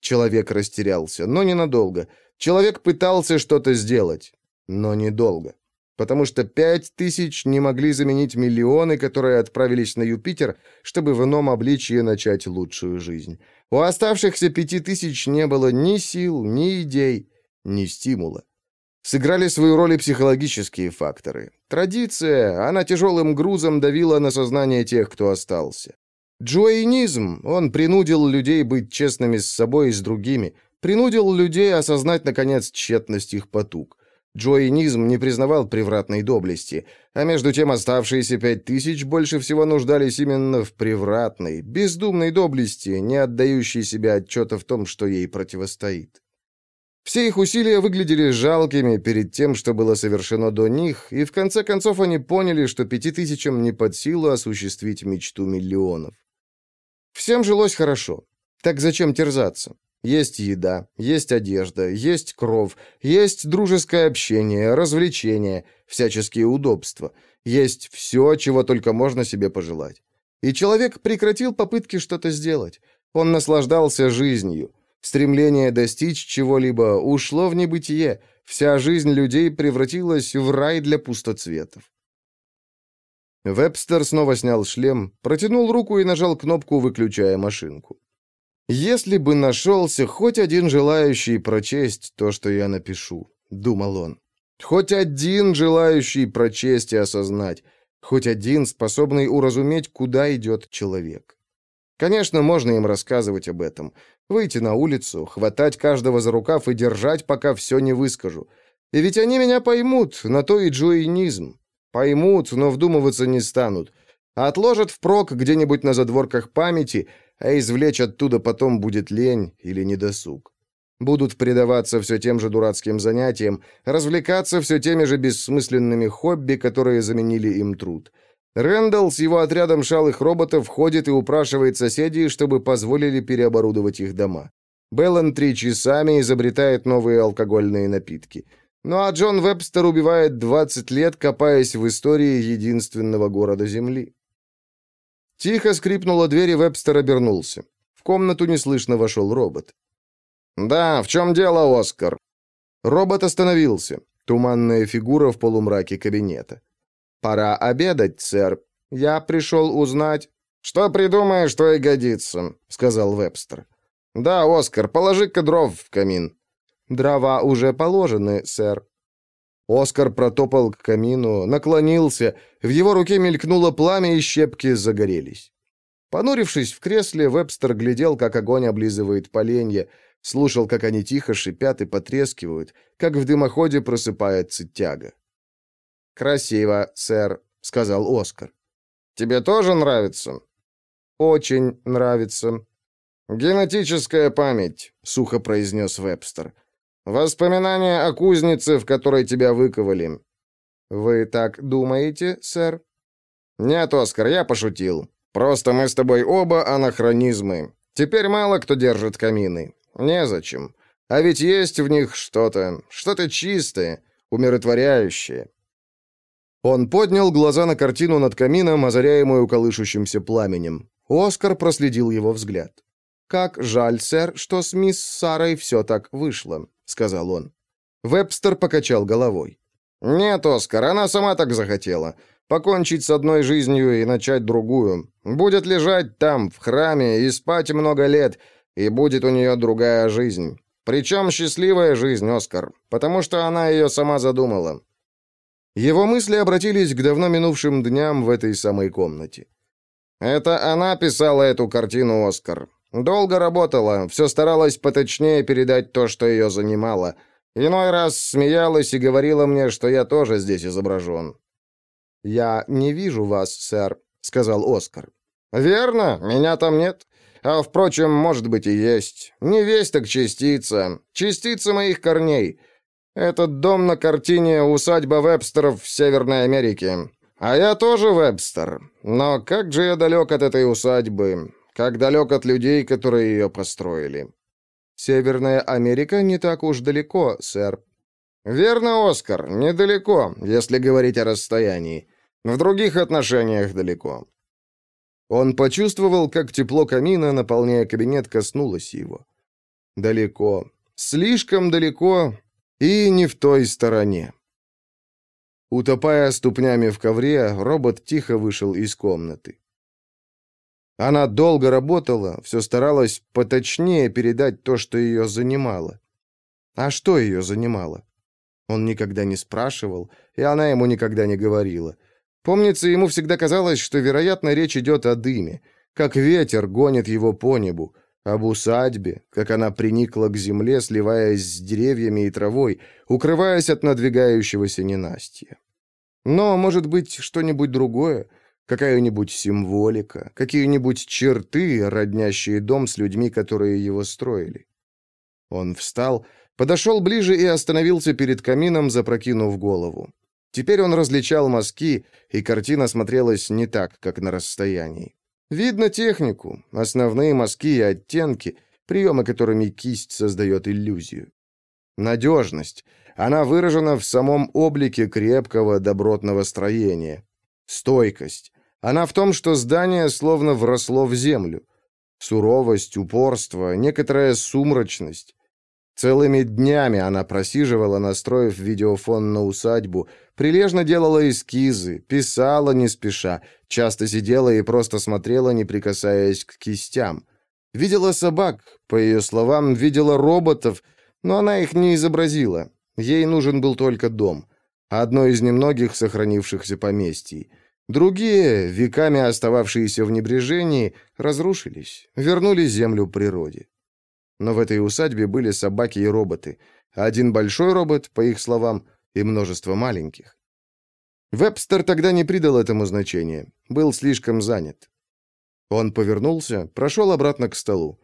Человек растерялся, но ненадолго. Человек пытался что-то сделать, но недолго потому что пять тысяч не могли заменить миллионы, которые отправились на Юпитер, чтобы в ином обличье начать лучшую жизнь. У оставшихся пяти тысяч не было ни сил, ни идей, ни стимула. Сыграли свою роль и психологические факторы. Традиция, она тяжелым грузом давила на сознание тех, кто остался. Джоинизм, он принудил людей быть честными с собой и с другими, принудил людей осознать, наконец, тщетность их потуг. Джоинизм не признавал превратной доблести, а между тем оставшиеся пять тысяч больше всего нуждались именно в превратной, бездумной доблести, не отдающей себе отчета в том, что ей противостоит. Все их усилия выглядели жалкими перед тем, что было совершено до них, и в конце концов они поняли, что пяти тысячам не под силу осуществить мечту миллионов. Всем жилось хорошо. Так зачем терзаться? Есть еда, есть одежда, есть кров, есть дружеское общение, развлечения, всяческие удобства. Есть все, чего только можно себе пожелать. И человек прекратил попытки что-то сделать. Он наслаждался жизнью. Стремление достичь чего-либо ушло в небытие. Вся жизнь людей превратилась в рай для пустоцветов. Вебстер снова снял шлем, протянул руку и нажал кнопку, выключая машинку. «Если бы нашелся хоть один желающий прочесть то, что я напишу», — думал он. «Хоть один желающий прочесть и осознать, хоть один способный уразуметь, куда идет человек». Конечно, можно им рассказывать об этом. Выйти на улицу, хватать каждого за рукав и держать, пока все не выскажу. И ведь они меня поймут, на то и джуинизм. Поймут, но вдумываться не станут. Отложат впрок где-нибудь на задворках памяти, а извлечь оттуда потом будет лень или недосуг. Будут предаваться все тем же дурацким занятиям, развлекаться все теми же бессмысленными хобби, которые заменили им труд. Рэндалл с его отрядом шалых роботов ходит и упрашивает соседей, чтобы позволили переоборудовать их дома. Баллентри часами изобретает новые алкогольные напитки. Ну а Джон Вебстер убивает 20 лет, копаясь в истории единственного города Земли. Тихо скрипнула дверь, и Вебстер обернулся. В комнату неслышно вошел робот. «Да, в чем дело, Оскар?» Робот остановился. Туманная фигура в полумраке кабинета. «Пора обедать, сэр. Я пришел узнать...» «Что придумаешь, то и годится», — сказал Вебстер. «Да, Оскар, положи-ка дров в камин». «Дрова уже положены, сэр». Оскар протопал к камину, наклонился, в его руке мелькнуло пламя, и щепки загорелись. Понурившись в кресле, Вебстер глядел, как огонь облизывает поленья, слушал, как они тихо шипят и потрескивают, как в дымоходе просыпается тяга. «Красиво, сэр», — сказал Оскар. «Тебе тоже нравится?» «Очень нравится». «Генетическая память», — сухо произнес Вебстер. «Воспоминания о кузнице, в которой тебя выковали». «Вы так думаете, сэр?» «Нет, Оскар, я пошутил. Просто мы с тобой оба анахронизмы. Теперь мало кто держит камины. Незачем. А ведь есть в них что-то, что-то чистое, умиротворяющее. Он поднял глаза на картину над камином, озаряемую колышущимся пламенем. Оскар проследил его взгляд. «Как жаль, сэр, что с мисс Сарой все так вышло», — сказал он. Вебстер покачал головой. «Нет, Оскар, она сама так захотела. Покончить с одной жизнью и начать другую. Будет лежать там, в храме, и спать много лет, и будет у нее другая жизнь. Причем счастливая жизнь, Оскар, потому что она ее сама задумала. Его мысли обратились к давно минувшим дням в этой самой комнате. «Это она писала эту картину, Оскар. Долго работала, все старалась поточнее передать то, что ее занимало. Иной раз смеялась и говорила мне, что я тоже здесь изображен». «Я не вижу вас, сэр», — сказал Оскар. «Верно, меня там нет. А, впрочем, может быть и есть. Не весь так частица. Частица моих корней». Этот дом на картине «Усадьба Вебстеров в Северной Америке». А я тоже Вебстер. Но как же я далек от этой усадьбы. Как далек от людей, которые ее построили. Северная Америка не так уж далеко, сэр. Верно, Оскар, недалеко, если говорить о расстоянии. В других отношениях далеко. Он почувствовал, как тепло камина, наполняя кабинет, коснулось его. Далеко. Слишком далеко, и не в той стороне. Утопая ступнями в ковре, робот тихо вышел из комнаты. Она долго работала, все старалась поточнее передать то, что ее занимало. А что ее занимало? Он никогда не спрашивал, и она ему никогда не говорила. Помнится, ему всегда казалось, что, вероятно, речь идет о дыме, как ветер гонит его по небу, об усадьбе, как она приникла к земле, сливаясь с деревьями и травой, укрываясь от надвигающегося ненастья. Но, может быть, что-нибудь другое, какая-нибудь символика, какие-нибудь черты, роднящие дом с людьми, которые его строили. Он встал, подошел ближе и остановился перед камином, запрокинув голову. Теперь он различал мазки, и картина смотрелась не так, как на расстоянии. Видно технику, основные мазки и оттенки, приемы, которыми кисть создает иллюзию. Надежность. Она выражена в самом облике крепкого добротного строения. Стойкость. Она в том, что здание словно вросло в землю. Суровость, упорство, некоторая сумрачность. Целыми днями она просиживала, настроив видеофон на усадьбу, прилежно делала эскизы, писала не спеша, часто сидела и просто смотрела, не прикасаясь к кистям. Видела собак, по ее словам, видела роботов, но она их не изобразила. Ей нужен был только дом. Одно из немногих сохранившихся поместий. Другие, веками остававшиеся в небрежении, разрушились, вернули землю природе. Но в этой усадьбе были собаки и роботы. Один большой робот, по их словам, и множество маленьких. Вебстер тогда не придал этому значения, был слишком занят. Он повернулся, прошел обратно к столу.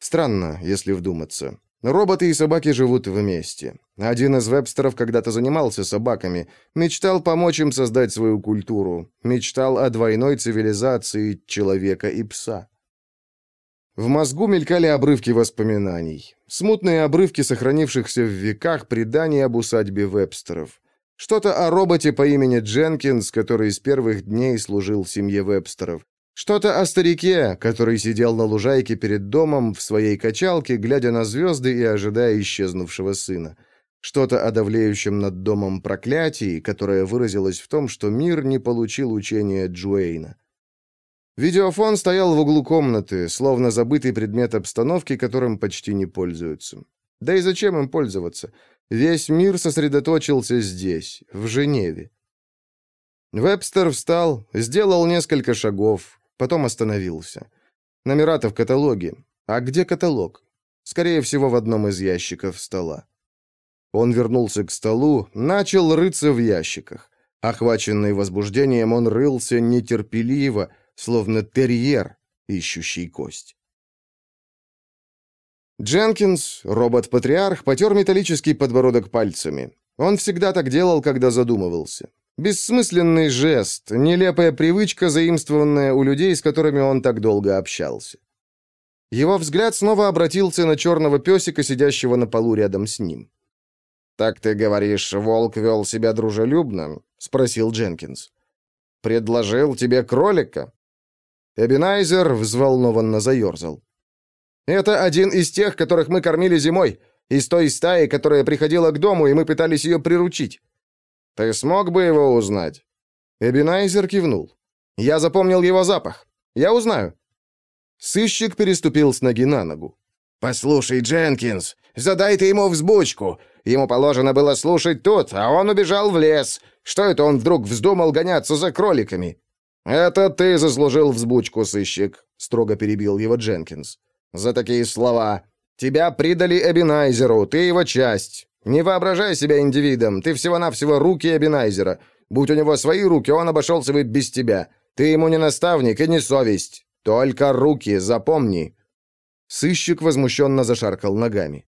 Странно, если вдуматься. Роботы и собаки живут вместе. Один из вебстеров когда-то занимался собаками, мечтал помочь им создать свою культуру, мечтал о двойной цивилизации человека и пса. В мозгу мелькали обрывки воспоминаний. Смутные обрывки сохранившихся в веках преданий об усадьбе вебстеров. Что-то о роботе по имени Дженкинс, который с первых дней служил семье вебстеров. Что-то о старике, который сидел на лужайке перед домом в своей качалке, глядя на звезды и ожидая исчезнувшего сына. Что-то о давлеющем над домом проклятии, которое выразилось в том, что мир не получил учения Джуэйна. Видеофон стоял в углу комнаты, словно забытый предмет обстановки, которым почти не пользуются. Да и зачем им пользоваться? Весь мир сосредоточился здесь, в Женеве. Вебстер встал, сделал несколько шагов, Потом остановился. Номера-то в каталоге. А где каталог? Скорее всего, в одном из ящиков стола. Он вернулся к столу, начал рыться в ящиках. Охваченный возбуждением, он рылся нетерпеливо, словно терьер, ищущий кость. Дженкинс, робот-патриарх, потер металлический подбородок пальцами. Он всегда так делал, когда задумывался. Бессмысленный жест, нелепая привычка, заимствованная у людей, с которыми он так долго общался. Его взгляд снова обратился на черного песика, сидящего на полу рядом с ним. «Так ты говоришь, волк вел себя дружелюбно?» — спросил Дженкинс. «Предложил тебе кролика?» Эбенайзер взволнованно заерзал. «Это один из тех, которых мы кормили зимой, из той стаи, которая приходила к дому, и мы пытались ее приручить. «Ты смог бы его узнать?» Эбинайзер кивнул. «Я запомнил его запах. Я узнаю». Сыщик переступил с ноги на ногу. «Послушай, Дженкинс, задай ты ему взбучку. Ему положено было слушать тут, а он убежал в лес. Что это он вдруг вздумал гоняться за кроликами?» «Это ты заслужил взбучку, сыщик», — строго перебил его Дженкинс. «За такие слова. Тебя придали Эбинайзеру, ты его часть. Не воображай себя индивидом, ты всего-навсего руки Эбинайзера. Будь у него свои руки, он обошелся бы без тебя. Ты ему не наставник и не совесть. Только руки, запомни». Сыщик возмущенно зашаркал ногами.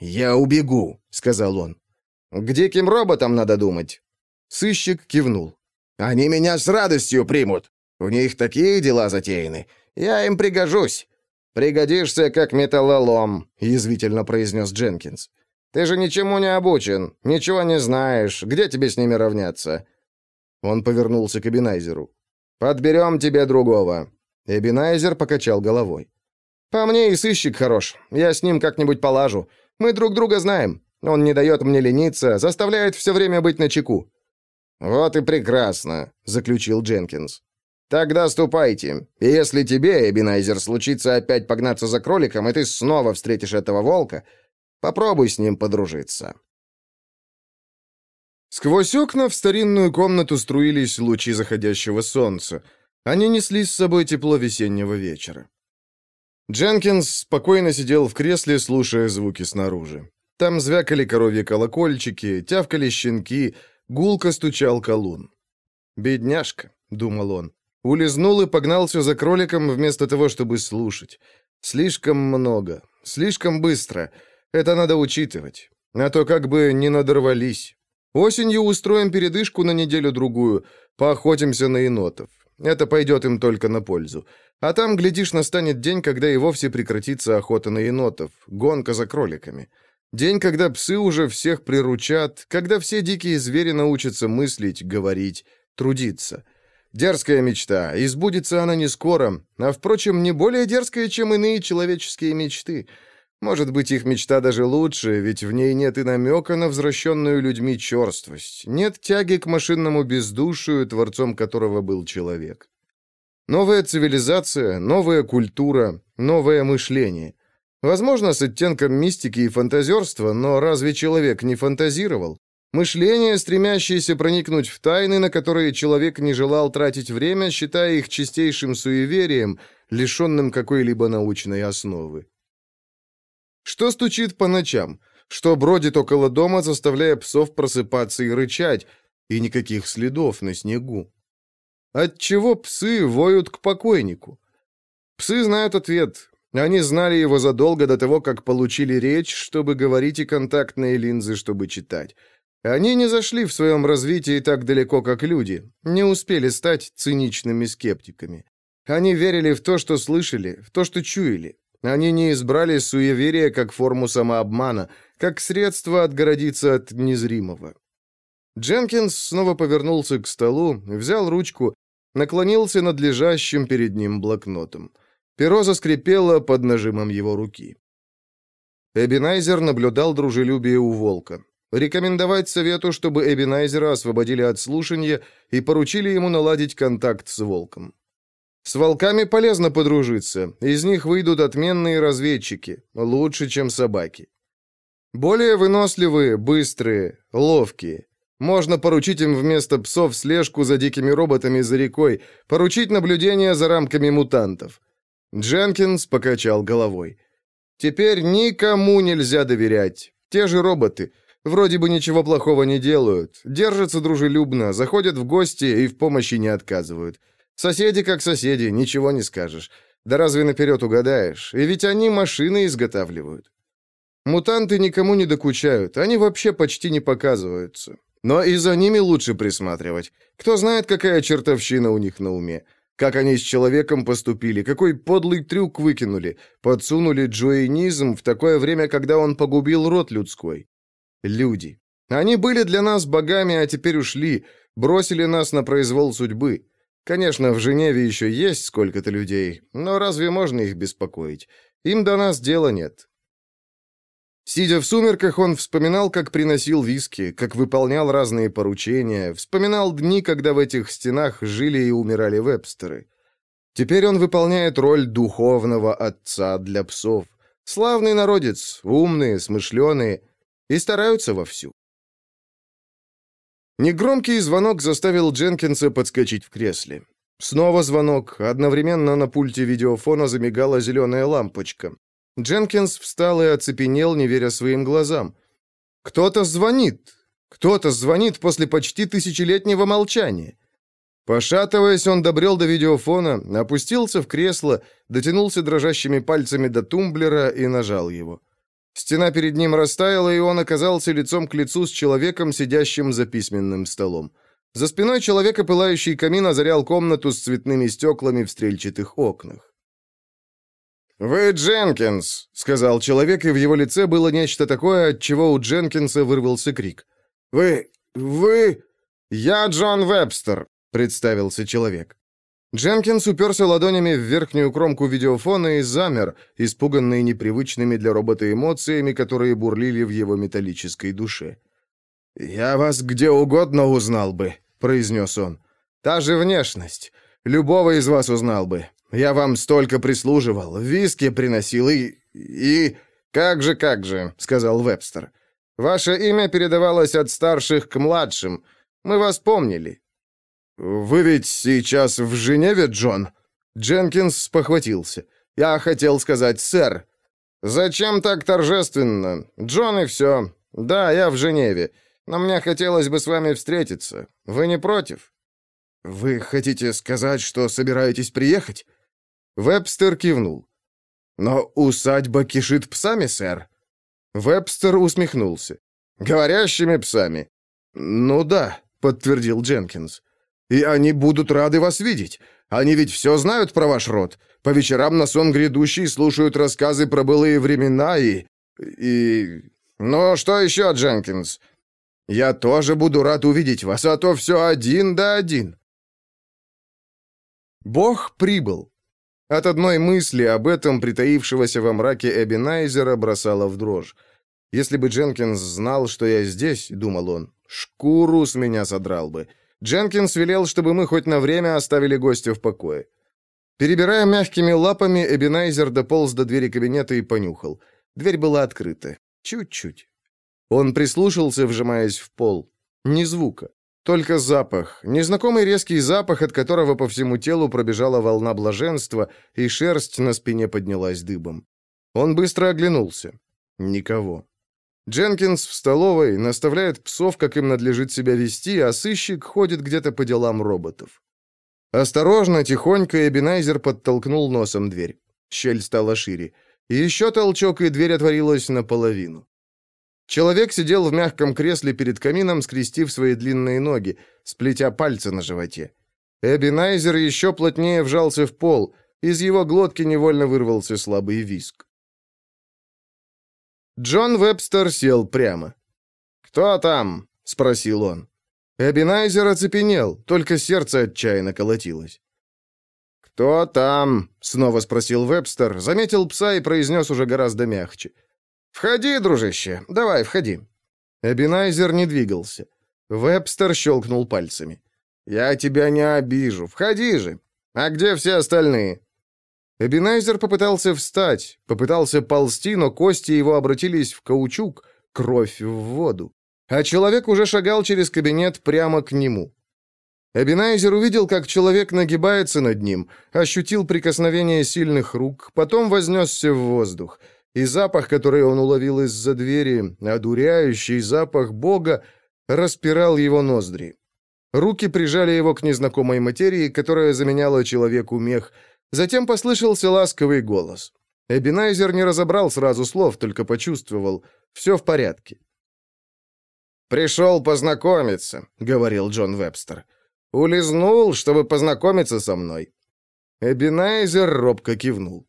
«Я убегу», — сказал он. «К диким роботам надо думать». Сыщик кивнул. «Они меня с радостью примут. У них такие дела затеяны. Я им пригожусь». «Пригодишься, как металлолом», — язвительно произнес Дженкинс. Ты же ничему не обучен, ничего не знаешь. Где тебе с ними равняться?» Он повернулся к Эбинайзеру. «Подберем тебе другого». Эбинайзер покачал головой. «По мне и сыщик хорош. Я с ним как-нибудь полажу. Мы друг друга знаем. Он не дает мне лениться, заставляет все время быть на чеку». «Вот и прекрасно», — заключил Дженкинс. «Тогда ступайте. И если тебе, Эбинайзер, случится опять погнаться за кроликом, и ты снова встретишь этого волка, Попробуй с ним подружиться». Сквозь окна в старинную комнату струились лучи заходящего солнца. Они несли с собой тепло весеннего вечера. Дженкинс спокойно сидел в кресле, слушая звуки снаружи. Там звякали коровьи колокольчики, тявкали щенки, гулко стучал колун. «Бедняжка», — думал он, улизнул и погнался за кроликом вместо того, чтобы слушать. «Слишком много, слишком быстро». Это надо учитывать. А то как бы не надорвались. Осенью устроим передышку на неделю-другую, поохотимся на енотов. Это пойдет им только на пользу. А там, глядишь, настанет день, когда и вовсе прекратится охота на енотов, гонка за кроликами. День, когда псы уже всех приручат, когда все дикие звери научатся мыслить, говорить, трудиться. Дерзкая мечта, и сбудется она не скоро, а, впрочем, не более дерзкая, чем иные человеческие мечты — может быть, их мечта даже лучше, ведь в ней нет и намека на возвращенную людьми черствость, нет тяги к машинному бездушию, творцом которого был человек. Новая цивилизация, новая культура, новое мышление. Возможно, с оттенком мистики и фантазерства, но разве человек не фантазировал? Мышление, стремящееся проникнуть в тайны, на которые человек не желал тратить время, считая их чистейшим суеверием, лишенным какой-либо научной основы. Что стучит по ночам? Что бродит около дома, заставляя псов просыпаться и рычать, и никаких следов на снегу? Отчего псы воют к покойнику? Псы знают ответ. Они знали его задолго до того, как получили речь, чтобы говорить, и контактные линзы, чтобы читать. Они не зашли в своем развитии так далеко, как люди, не успели стать циничными скептиками. Они верили в то, что слышали, в то, что чуяли. Они не избрали суеверие как форму самообмана, как средство отгородиться от незримого. Дженкинс снова повернулся к столу, взял ручку, наклонился над лежащим перед ним блокнотом. Перо заскрипело под нажимом его руки. Эбинайзер наблюдал дружелюбие у волка. Рекомендовать совету, чтобы Эбинайзера освободили от слушания и поручили ему наладить контакт с волком. С волками полезно подружиться, из них выйдут отменные разведчики, лучше, чем собаки. Более выносливые, быстрые, ловкие. Можно поручить им вместо псов слежку за дикими роботами за рекой, поручить наблюдение за рамками мутантов. Дженкинс покачал головой. Теперь никому нельзя доверять. Те же роботы — Вроде бы ничего плохого не делают, держатся дружелюбно, заходят в гости и в помощи не отказывают. Соседи как соседи, ничего не скажешь. Да разве наперед угадаешь? И ведь они машины изготавливают. Мутанты никому не докучают, они вообще почти не показываются. Но и за ними лучше присматривать. Кто знает, какая чертовщина у них на уме. Как они с человеком поступили, какой подлый трюк выкинули. Подсунули джуэнизм в такое время, когда он погубил род людской. Люди. Они были для нас богами, а теперь ушли, бросили нас на произвол судьбы. Конечно, в Женеве еще есть сколько-то людей, но разве можно их беспокоить? Им до нас дела нет. Сидя в сумерках, он вспоминал, как приносил виски, как выполнял разные поручения, вспоминал дни, когда в этих стенах жили и умирали вебстеры. Теперь он выполняет роль духовного отца для псов. Славный народец, умные, смышленые — и стараются вовсю. Негромкий звонок заставил Дженкинса подскочить в кресле. Снова звонок. Одновременно на пульте видеофона замигала зеленая лампочка. Дженкинс встал и оцепенел, не веря своим глазам. «Кто-то звонит! Кто-то звонит после почти тысячелетнего молчания!» Пошатываясь, он добрел до видеофона, опустился в кресло, дотянулся дрожащими пальцами до тумблера и нажал его. Стена перед ним растаяла, и он оказался лицом к лицу с человеком, сидящим за письменным столом. За спиной человека пылающий камин озарял комнату с цветными стеклами в стрельчатых окнах. «Вы Дженкинс», — сказал человек, и в его лице было нечто такое, от чего у Дженкинса вырвался крик. «Вы... вы...» «Я Джон Вебстер», — представился человек. Дженкинс уперся ладонями в верхнюю кромку видеофона и замер, испуганный непривычными для робота эмоциями, которые бурлили в его металлической душе. «Я вас где угодно узнал бы», — произнес он. «Та же внешность. Любого из вас узнал бы. Я вам столько прислуживал, виски приносил и... и... «Как же, как же», — сказал Вебстер. «Ваше имя передавалось от старших к младшим. Мы вас помнили. «Вы ведь сейчас в Женеве, Джон?» Дженкинс похватился. «Я хотел сказать, сэр». «Зачем так торжественно? Джон и все. Да, я в Женеве. Но мне хотелось бы с вами встретиться. Вы не против?» «Вы хотите сказать, что собираетесь приехать?» Вебстер кивнул. «Но усадьба кишит псами, сэр». Вебстер усмехнулся. «Говорящими псами?» «Ну да», — подтвердил Дженкинс. И они будут рады вас видеть. Они ведь все знают про ваш род. По вечерам на сон грядущий слушают рассказы про былые времена и... и... Ну, что еще, Дженкинс? Я тоже буду рад увидеть вас, а то все один да один. Бог прибыл. От одной мысли об этом притаившегося во мраке Эбинайзера бросало в дрожь. Если бы Дженкинс знал, что я здесь, думал он, шкуру с меня содрал бы. Дженкинс велел, чтобы мы хоть на время оставили гостя в покое. Перебирая мягкими лапами, Эбинайзер дополз до двери кабинета и понюхал. Дверь была открыта. Чуть-чуть. Он прислушался, вжимаясь в пол. Ни звука. Только запах, незнакомый резкий запах, от которого по всему телу пробежала волна блаженства, и шерсть на спине поднялась дыбом. Он быстро оглянулся. Никого. Дженкинс в столовой наставляет псов, как им надлежит себя вести, а сыщик ходит где-то по делам роботов. Осторожно, тихонько Эбинайзер подтолкнул носом дверь. Щель стала шире. Еще толчок, и дверь отворилась наполовину. Человек сидел в мягком кресле перед камином, скрестив свои длинные ноги, сплетя пальцы на животе. Эбинайзер еще плотнее вжался в пол, из его глотки невольно вырвался слабый визг. Джон Вебстер сел прямо. «Кто там?» — спросил он. Эбинайзер оцепенел, только сердце отчаянно колотилось. «Кто там?» — снова спросил Вебстер, заметил пса и произнес уже гораздо мягче. «Входи, дружище, давай, входи». Эбинайзер не двигался. Вебстер щелкнул пальцами. «Я тебя не обижу. Входи же. А где все остальные?» Эбинайзер попытался встать, попытался ползти, но кости его обратились в каучук, кровь в воду. А человек уже шагал через кабинет прямо к нему. Эбинайзер увидел, как человек нагибается над ним, ощутил прикосновение сильных рук, потом вознесся в воздух — и запах, который он уловил из-за двери, одуряющий запах Бога, распирал его ноздри. Руки прижали его к незнакомой материи, которая заменяла человеку мех. Затем послышался ласковый голос. Эбинайзер не разобрал сразу слов, только почувствовал. Все в порядке. «Пришел познакомиться», — говорил Джон Вебстер. «Улизнул, чтобы познакомиться со мной». Эбинайзер робко кивнул.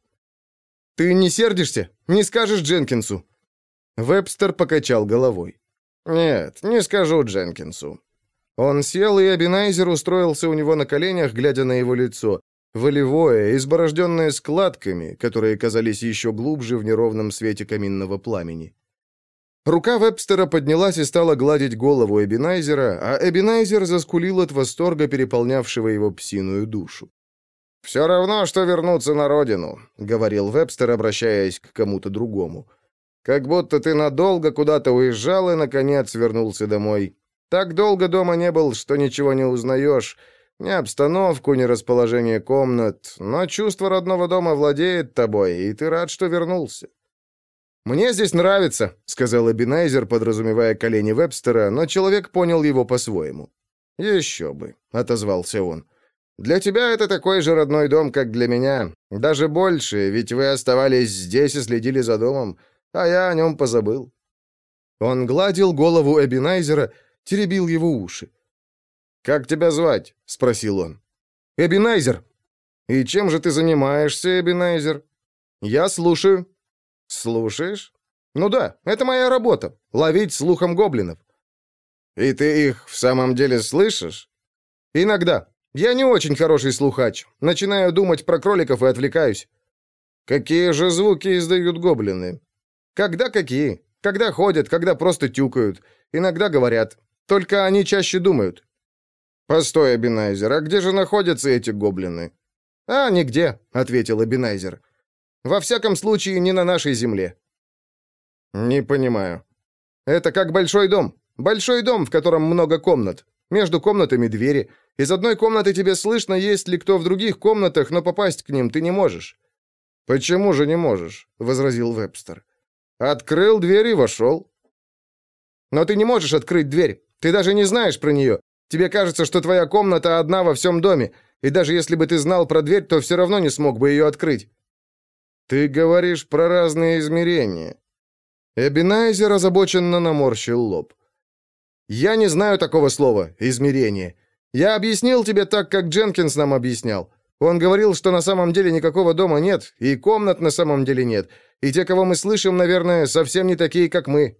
«Ты не сердишься? Не скажешь Дженкинсу?» Вебстер покачал головой. «Нет, не скажу Дженкинсу». Он сел, и Эбинайзер устроился у него на коленях, глядя на его лицо. Волевое, изборожденное складками, которые казались еще глубже в неровном свете каминного пламени. Рука Вебстера поднялась и стала гладить голову Эбинайзера, а Эбинайзер заскулил от восторга, переполнявшего его псиную душу. «Все равно, что вернуться на родину», — говорил Вебстер, обращаясь к кому-то другому. «Как будто ты надолго куда-то уезжал и, наконец, вернулся домой. Так долго дома не был, что ничего не узнаешь. Ни обстановку, ни расположение комнат. Но чувство родного дома владеет тобой, и ты рад, что вернулся». «Мне здесь нравится», — сказал Эбинайзер, подразумевая колени Вебстера, но человек понял его по-своему. «Еще бы», — отозвался он. Для тебя это такой же родной дом, как для меня. Даже больше, ведь вы оставались здесь и следили за домом, а я о нем позабыл». Он гладил голову Эбинайзера, теребил его уши. «Как тебя звать?» — спросил он. «Эбинайзер». «И чем же ты занимаешься, Эбинайзер?» «Я слушаю». «Слушаешь?» «Ну да, это моя работа — ловить слухом гоблинов». «И ты их в самом деле слышишь?» «Иногда. Я не очень хороший слухач. Начинаю думать про кроликов и отвлекаюсь. Какие же звуки издают гоблины? Когда какие? Когда ходят, когда просто тюкают. Иногда говорят. Только они чаще думают. Постой, Абинайзер, а где же находятся эти гоблины? А, нигде, ответил Абинайзер. Во всяком случае, не на нашей земле. Не понимаю. Это как большой дом. Большой дом, в котором много комнат. Между комнатами двери. Из одной комнаты тебе слышно, есть ли кто в других комнатах, но попасть к ним ты не можешь». «Почему же не можешь?» — возразил Вебстер. «Открыл дверь и вошел». «Но ты не можешь открыть дверь. Ты даже не знаешь про нее. Тебе кажется, что твоя комната одна во всем доме, и даже если бы ты знал про дверь, то все равно не смог бы ее открыть». «Ты говоришь про разные измерения». Эбинайзер озабоченно наморщил лоб. «Я не знаю такого слова «измерение». Я объяснил тебе так, как Дженкинс нам объяснял. Он говорил, что на самом деле никакого дома нет, и комнат на самом деле нет, и те, кого мы слышим, наверное, совсем не такие, как мы».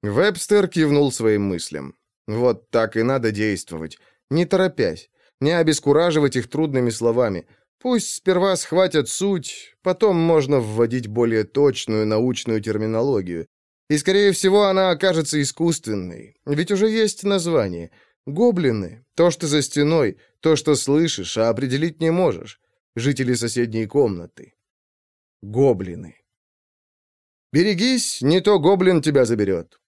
Вебстер кивнул своим мыслям. «Вот так и надо действовать, не торопясь, не обескураживать их трудными словами. Пусть сперва схватят суть, потом можно вводить более точную научную терминологию. И, скорее всего, она окажется искусственной. Ведь уже есть название. Гоблины. То, что за стеной. То, что слышишь, а определить не можешь. Жители соседней комнаты. Гоблины. Берегись, не то гоблин тебя заберет.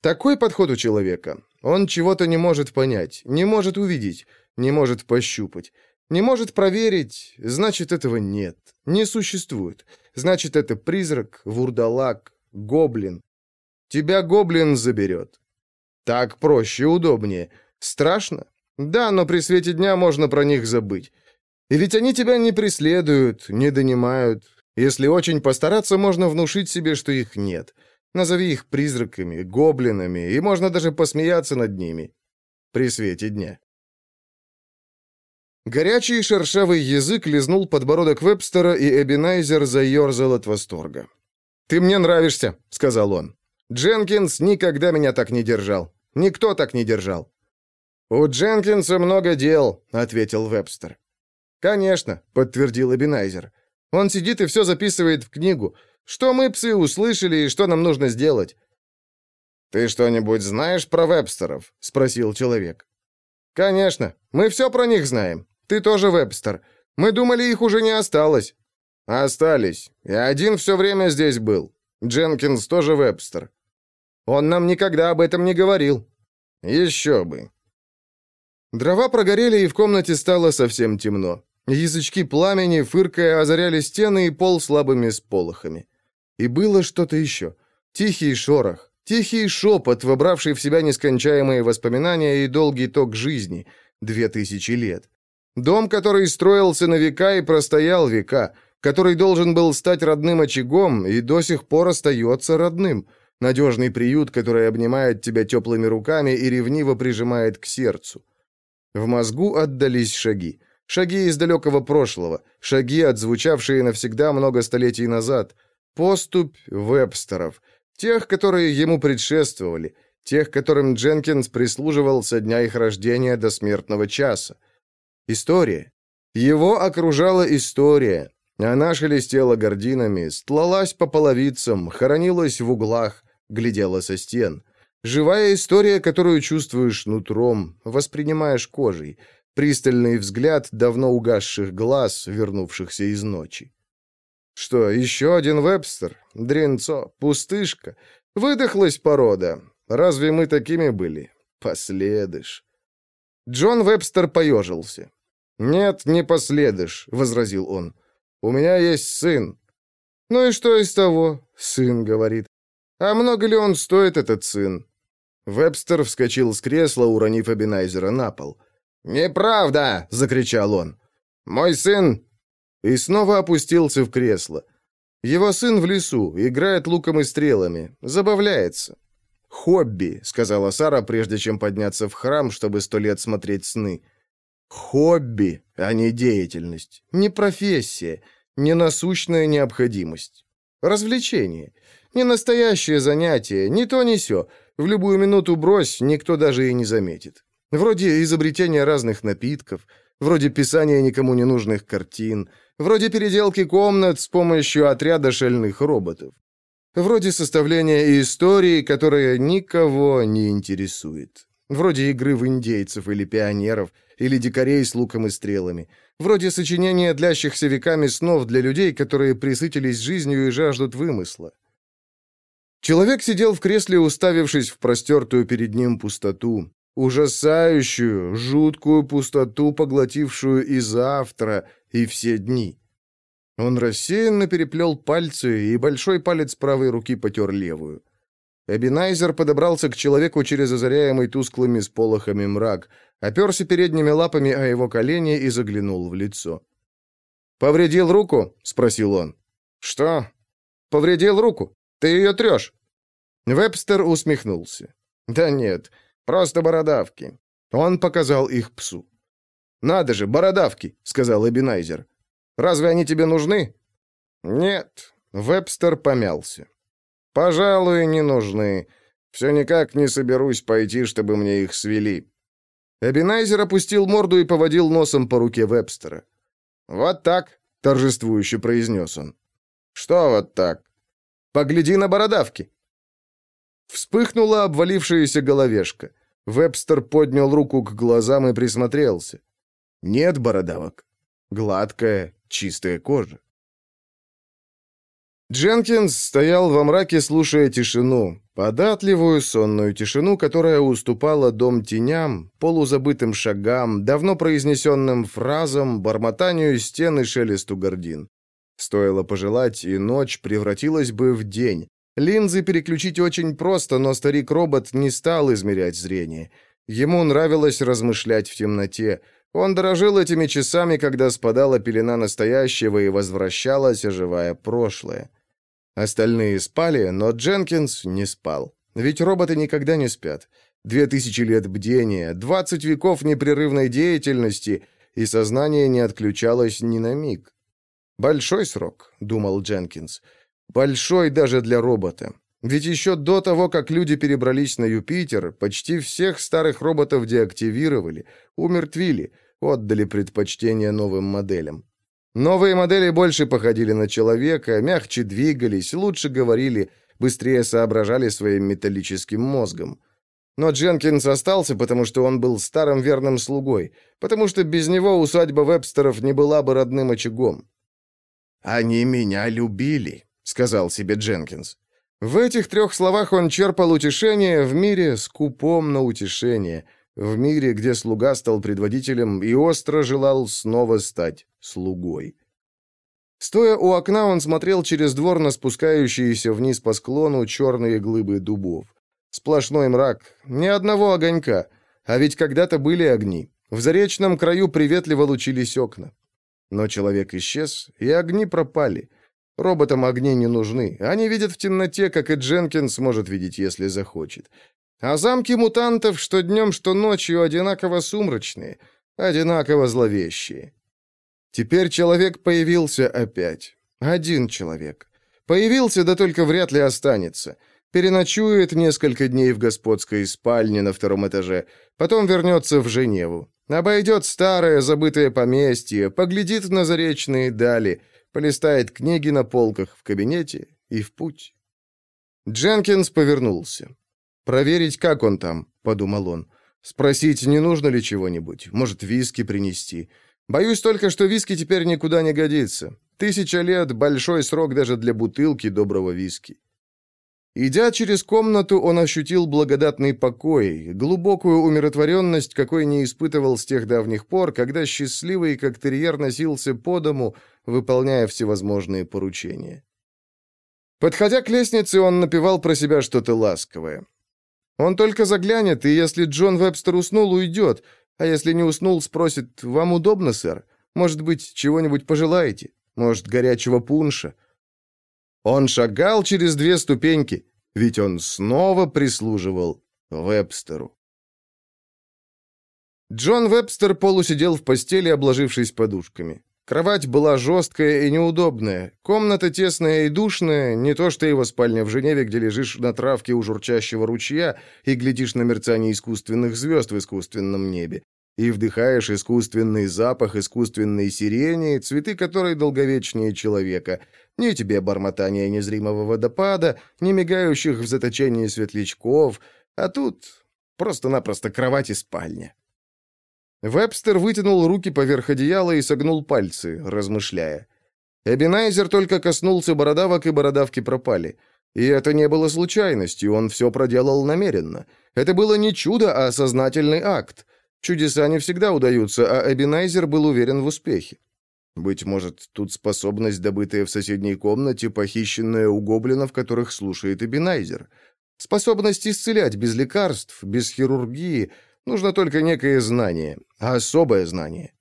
Такой подход у человека. Он чего-то не может понять, не может увидеть, не может пощупать. Не может проверить, значит, этого нет, не существует. Значит, это призрак, вурдалак, гоблин. Тебя гоблин заберет. Так проще, удобнее. Страшно? Да, но при свете дня можно про них забыть. И ведь они тебя не преследуют, не донимают. Если очень постараться, можно внушить себе, что их нет. Назови их призраками, гоблинами, и можно даже посмеяться над ними. При свете дня. Горячий шершавый язык лизнул подбородок Вебстера, и Эбинайзер заерзал от восторга. «Ты мне нравишься», — сказал он. «Дженкинс никогда меня так не держал. Никто так не держал». «У Дженкинса много дел», — ответил Вебстер. «Конечно», — подтвердил Эбинайзер. «Он сидит и все записывает в книгу. Что мы, псы, услышали и что нам нужно сделать?» «Ты что-нибудь знаешь про Вебстеров?» — спросил человек. «Конечно. Мы все про них знаем. Ты тоже Вебстер. Мы думали, их уже не осталось». «Остались. И один все время здесь был. Дженкинс тоже Вебстер». «Он нам никогда об этом не говорил». «Еще бы». Дрова прогорели, и в комнате стало совсем темно. Язычки пламени, фыркая, озаряли стены и пол слабыми сполохами. И было что-то еще. Тихий шорох, тихий шепот, вобравший в себя нескончаемые воспоминания и долгий ток жизни. Две тысячи лет. Дом, который строился на века и простоял века, который должен был стать родным очагом и до сих пор остается родным. Надежный приют, который обнимает тебя теплыми руками и ревниво прижимает к сердцу. В мозгу отдались шаги. Шаги из далекого прошлого, шаги, отзвучавшие навсегда много столетий назад. Поступь вебстеров, тех, которые ему предшествовали, тех, которым Дженкинс прислуживал со дня их рождения до смертного часа. История. Его окружала история. Она шелестела гординами, стлалась по половицам, хоронилась в углах, глядела со стен. Живая история, которую чувствуешь нутром, воспринимаешь кожей. Пристальный взгляд давно угасших глаз, вернувшихся из ночи. Что, еще один Вебстер? Дренцо? Пустышка? Выдохлась порода. Разве мы такими были? Последыш. Джон Вебстер поежился. «Нет, не последыш», — возразил он. «У меня есть сын». «Ну и что из того?» — сын говорит. «А много ли он стоит, этот сын?» Вебстер вскочил с кресла, уронив Эбинайзера на пол. «Неправда!» — закричал он. «Мой сын...» И снова опустился в кресло. Его сын в лесу, играет луком и стрелами, забавляется. «Хобби», — сказала Сара, прежде чем подняться в храм, чтобы сто лет смотреть сны. «Хобби, а не деятельность. Не профессия, не насущная необходимость. Развлечение. Не настоящее занятие, ни то, ни сё. В любую минуту брось, никто даже и не заметит. Вроде изобретения разных напитков, вроде писания никому не нужных картин, вроде переделки комнат с помощью отряда шельных роботов. Вроде составления истории, которая никого не интересует. Вроде игры в индейцев или пионеров, или дикарей с луком и стрелами. Вроде сочинения длящихся веками снов для людей, которые присытились жизнью и жаждут вымысла. Человек сидел в кресле, уставившись в простертую перед ним пустоту. Ужасающую, жуткую пустоту, поглотившую и завтра, и все дни. Он рассеянно переплел пальцы, и большой палец правой руки потер левую. Эбинайзер подобрался к человеку через озаряемый тусклыми сполохами мрак, оперся передними лапами о его колени и заглянул в лицо. «Повредил руку?» — спросил он. «Что?» «Повредил руку. Ты ее трешь?» Вебстер усмехнулся. «Да нет, просто бородавки». Он показал их псу. «Надо же, бородавки», — сказал Эбинайзер. Разве они тебе нужны?» «Нет», — Вебстер помялся. «Пожалуй, не нужны. Все никак не соберусь пойти, чтобы мне их свели». Эбинайзер опустил морду и поводил носом по руке Вебстера. «Вот так», — торжествующе произнес он. «Что вот так?» «Погляди на бородавки». Вспыхнула обвалившаяся головешка. Вебстер поднял руку к глазам и присмотрелся. Нет бородавок. Гладкая, чистая кожа. Дженкинс стоял во мраке, слушая тишину, податливую сонную тишину, которая уступала дом теням, полузабытым шагам, давно произнесенным фразам, бормотанию стен и шелесту гордин. Стоило пожелать, и ночь превратилась бы в день. Линзы переключить очень просто, но старик-робот не стал измерять зрение. Ему нравилось размышлять в темноте. Он дорожил этими часами, когда спадала пелена настоящего и возвращалась, оживая прошлое. Остальные спали, но Дженкинс не спал. Ведь роботы никогда не спят. Две тысячи лет бдения, двадцать веков непрерывной деятельности, и сознание не отключалось ни на миг. «Большой срок», — думал Дженкинс. «Большой даже для робота. Ведь еще до того, как люди перебрались на Юпитер, почти всех старых роботов деактивировали, умертвили, отдали предпочтение новым моделям. Новые модели больше походили на человека, мягче двигались, лучше говорили, быстрее соображали своим металлическим мозгом. Но Дженкинс остался, потому что он был старым верным слугой, потому что без него усадьба Вебстеров не была бы родным очагом. «Они меня любили», — сказал себе Дженкинс. В этих трех словах он черпал утешение в мире скупом на утешение, в мире, где слуга стал предводителем и остро желал снова стать слугой. Стоя у окна, он смотрел через двор на спускающиеся вниз по склону черные глыбы дубов. Сплошной мрак, ни одного огонька. А ведь когда-то были огни. В заречном краю приветливо лучились окна. Но человек исчез, и огни пропали. Роботам огни не нужны. Они видят в темноте, как и Дженкинс может видеть, если захочет. А замки мутантов что днем, что ночью одинаково сумрачные, одинаково зловещие. Теперь человек появился опять. Один человек. Появился, да только вряд ли останется. Переночует несколько дней в господской спальне на втором этаже, потом вернется в Женеву. Обойдет старое забытое поместье, поглядит на заречные дали, полистает книги на полках в кабинете и в путь. Дженкинс повернулся. «Проверить, как он там», — подумал он. «Спросить, не нужно ли чего-нибудь? Может, виски принести? Боюсь только, что виски теперь никуда не годится. Тысяча лет — большой срок даже для бутылки доброго виски. Идя через комнату, он ощутил благодатный покой, глубокую умиротворенность, какой не испытывал с тех давних пор, когда счастливый как терьер носился по дому, выполняя всевозможные поручения. Подходя к лестнице, он напевал про себя что-то ласковое. Он только заглянет, и если Джон Вебстер уснул, уйдет, а если не уснул, спросит, «Вам удобно, сэр? Может быть, чего-нибудь пожелаете? Может, горячего пунша?» Он шагал через две ступеньки, ведь он снова прислуживал Вебстеру. Джон Вебстер полусидел в постели, обложившись подушками. Кровать была жесткая и неудобная, комната тесная и душная, не то что его спальня в Женеве, где лежишь на травке у журчащего ручья и глядишь на мерцание искусственных звезд в искусственном небе, и вдыхаешь искусственный запах искусственной сирени, цветы которой долговечнее человека. Ни тебе бормотания незримого водопада, ни мигающих в заточении светлячков, а тут просто-напросто кровать и спальня. Вебстер вытянул руки поверх одеяла и согнул пальцы, размышляя. Эбинайзер только коснулся бородавок, и бородавки пропали. И это не было случайностью, он все проделал намеренно. Это было не чудо, а сознательный акт. Чудеса не всегда удаются, а Эбинайзер был уверен в успехе. Быть может, тут способность, добытая в соседней комнате, похищенная у гоблинов, которых слушает Эбинайзер. Способность исцелять без лекарств, без хирургии — Нужно только некое знание, особое знание.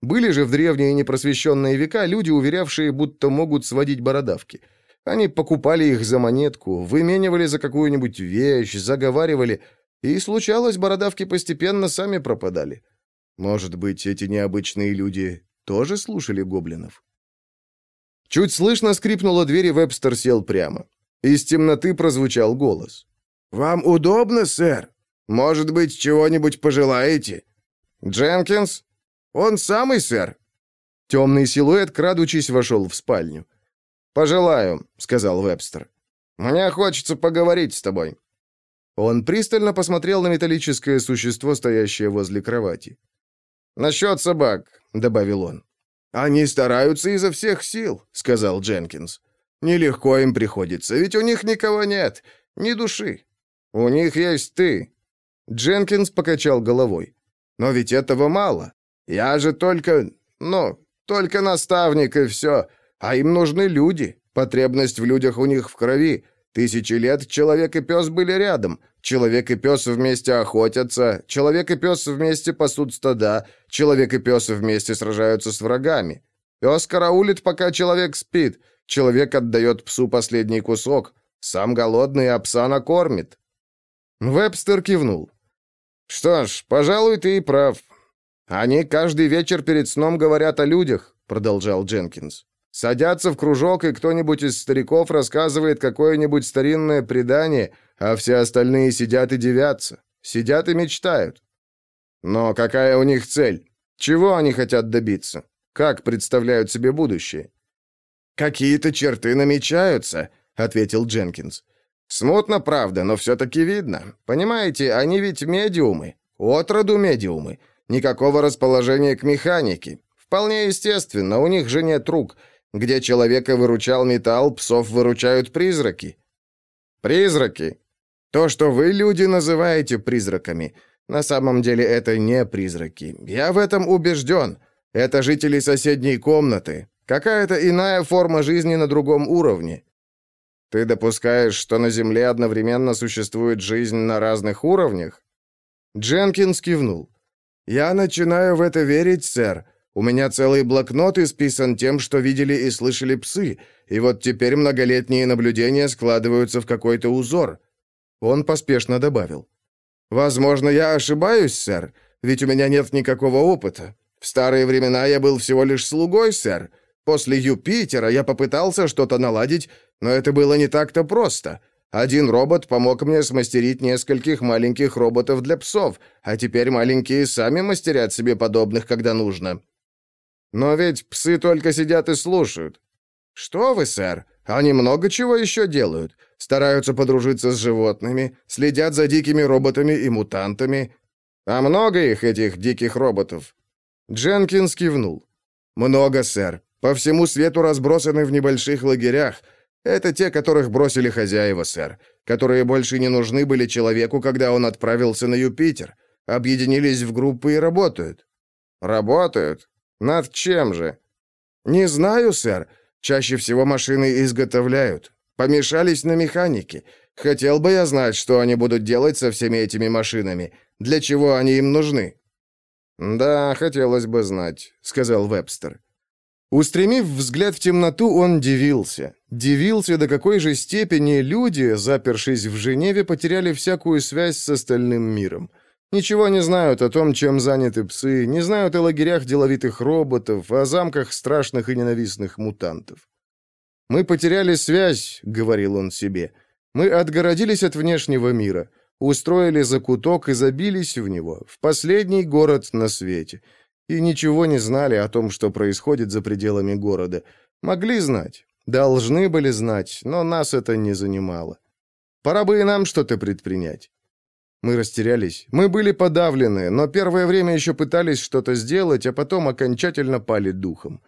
Были же в древние непросвещенные века люди, уверявшие, будто могут сводить бородавки. Они покупали их за монетку, выменивали за какую-нибудь вещь, заговаривали, и случалось, бородавки постепенно сами пропадали. Может быть, эти необычные люди тоже слушали гоблинов? Чуть слышно скрипнула дверь, и Вебстер сел прямо. Из темноты прозвучал голос. «Вам удобно, сэр?» Может быть, чего-нибудь пожелаете?» «Дженкинс?» «Он самый, сэр». Темный силуэт, крадучись, вошел в спальню. «Пожелаю», — сказал Вебстер. «Мне хочется поговорить с тобой». Он пристально посмотрел на металлическое существо, стоящее возле кровати. «Насчет собак», — добавил он. «Они стараются изо всех сил», — сказал Дженкинс. Нелегко им приходится, ведь у них никого нет, ни души. У них есть ты». Дженкинс покачал головой. «Но ведь этого мало. Я же только... ну, только наставник и все. А им нужны люди. Потребность в людях у них в крови. Тысячи лет человек и пес были рядом. Человек и пес вместе охотятся. Человек и пес вместе пасут стада. Человек и пес вместе сражаются с врагами. Пес караулит, пока человек спит. Человек отдает псу последний кусок. Сам голодный, а пса накормит. Вебстер кивнул. «Что ж, пожалуй, ты и прав. Они каждый вечер перед сном говорят о людях», — продолжал Дженкинс. «Садятся в кружок, и кто-нибудь из стариков рассказывает какое-нибудь старинное предание, а все остальные сидят и девятся, сидят и мечтают. Но какая у них цель? Чего они хотят добиться? Как представляют себе будущее?» «Какие-то черты намечаются», — ответил Дженкинс. «Смутно, правда, но все-таки видно. Понимаете, они ведь медиумы, отроду медиумы. Никакого расположения к механике. Вполне естественно, у них же нет рук. Где человека выручал металл, псов выручают призраки». «Призраки? То, что вы, люди, называете призраками. На самом деле это не призраки. Я в этом убежден. Это жители соседней комнаты. Какая-то иная форма жизни на другом уровне. Ты допускаешь, что на Земле одновременно существует жизнь на разных уровнях? Дженкинс кивнул. Я начинаю в это верить, сэр. У меня целый блокнот исписан тем, что видели и слышали псы, и вот теперь многолетние наблюдения складываются в какой-то узор. Он поспешно добавил. Возможно, я ошибаюсь, сэр, ведь у меня нет никакого опыта. В старые времена я был всего лишь слугой, сэр. После Юпитера я попытался что-то наладить, но это было не так-то просто. Один робот помог мне смастерить нескольких маленьких роботов для псов, а теперь маленькие сами мастерят себе подобных, когда нужно. Но ведь псы только сидят и слушают. Что вы, сэр? Они много чего еще делают. Стараются подружиться с животными, следят за дикими роботами и мутантами. А много их, этих диких роботов? Дженкинс кивнул. «Много, сэр. По всему свету разбросаны в небольших лагерях. Это те, которых бросили хозяева, сэр. Которые больше не нужны были человеку, когда он отправился на Юпитер. Объединились в группы и работают». «Работают? Над чем же?» «Не знаю, сэр. Чаще всего машины изготовляют. Помешались на механике. Хотел бы я знать, что они будут делать со всеми этими машинами. Для чего они им нужны?» «Да, хотелось бы знать», — сказал Вебстер. Устремив взгляд в темноту, он дивился. Дивился, до какой же степени люди, запершись в Женеве, потеряли всякую связь с остальным миром. Ничего не знают о том, чем заняты псы, не знают о лагерях деловитых роботов, о замках страшных и ненавистных мутантов. «Мы потеряли связь», — говорил он себе. «Мы отгородились от внешнего мира» устроили закуток и забились в него, в последний город на свете. И ничего не знали о том, что происходит за пределами города. Могли знать, должны были знать, но нас это не занимало. Пора бы и нам что-то предпринять. Мы растерялись. Мы были подавлены, но первое время еще пытались что-то сделать, а потом окончательно пали духом.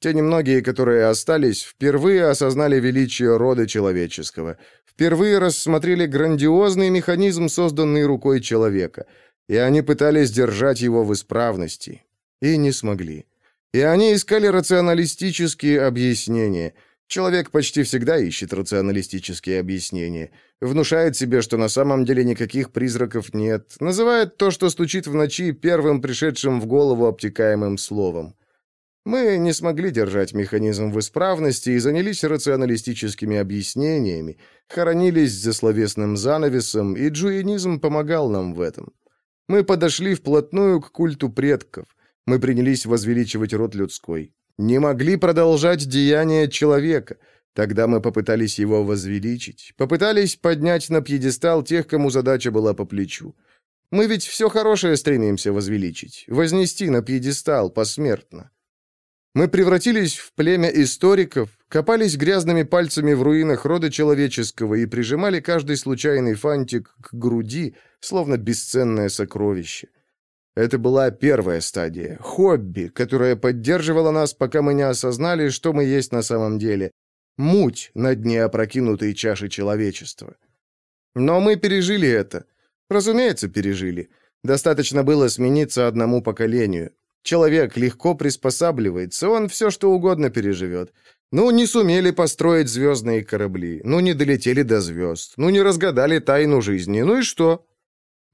Те немногие, которые остались, впервые осознали величие рода человеческого, впервые рассмотрели грандиозный механизм, созданный рукой человека, и они пытались держать его в исправности, и не смогли. И они искали рационалистические объяснения. Человек почти всегда ищет рационалистические объяснения. Внушает себе, что на самом деле никаких призраков нет. Называет то, что стучит в ночи, первым пришедшим в голову обтекаемым словом. Мы не смогли держать механизм в исправности и занялись рационалистическими объяснениями, хоронились за словесным занавесом, и джуинизм помогал нам в этом. Мы подошли вплотную к культу предков. Мы принялись возвеличивать род людской. Не могли продолжать деяния человека. Тогда мы попытались его возвеличить, попытались поднять на пьедестал тех, кому задача была по плечу. Мы ведь все хорошее стремимся возвеличить, вознести на пьедестал посмертно. Мы превратились в племя историков, копались грязными пальцами в руинах рода человеческого и прижимали каждый случайный фантик к груди, словно бесценное сокровище. Это была первая стадия, хобби, которая поддерживала нас, пока мы не осознали, что мы есть на самом деле. Муть на дне опрокинутой чаши человечества. Но мы пережили это. Разумеется, пережили. Достаточно было смениться одному поколению. Человек легко приспосабливается, он все что угодно переживет. Ну, не сумели построить звездные корабли, ну, не долетели до звезд, ну, не разгадали тайну жизни, ну и что?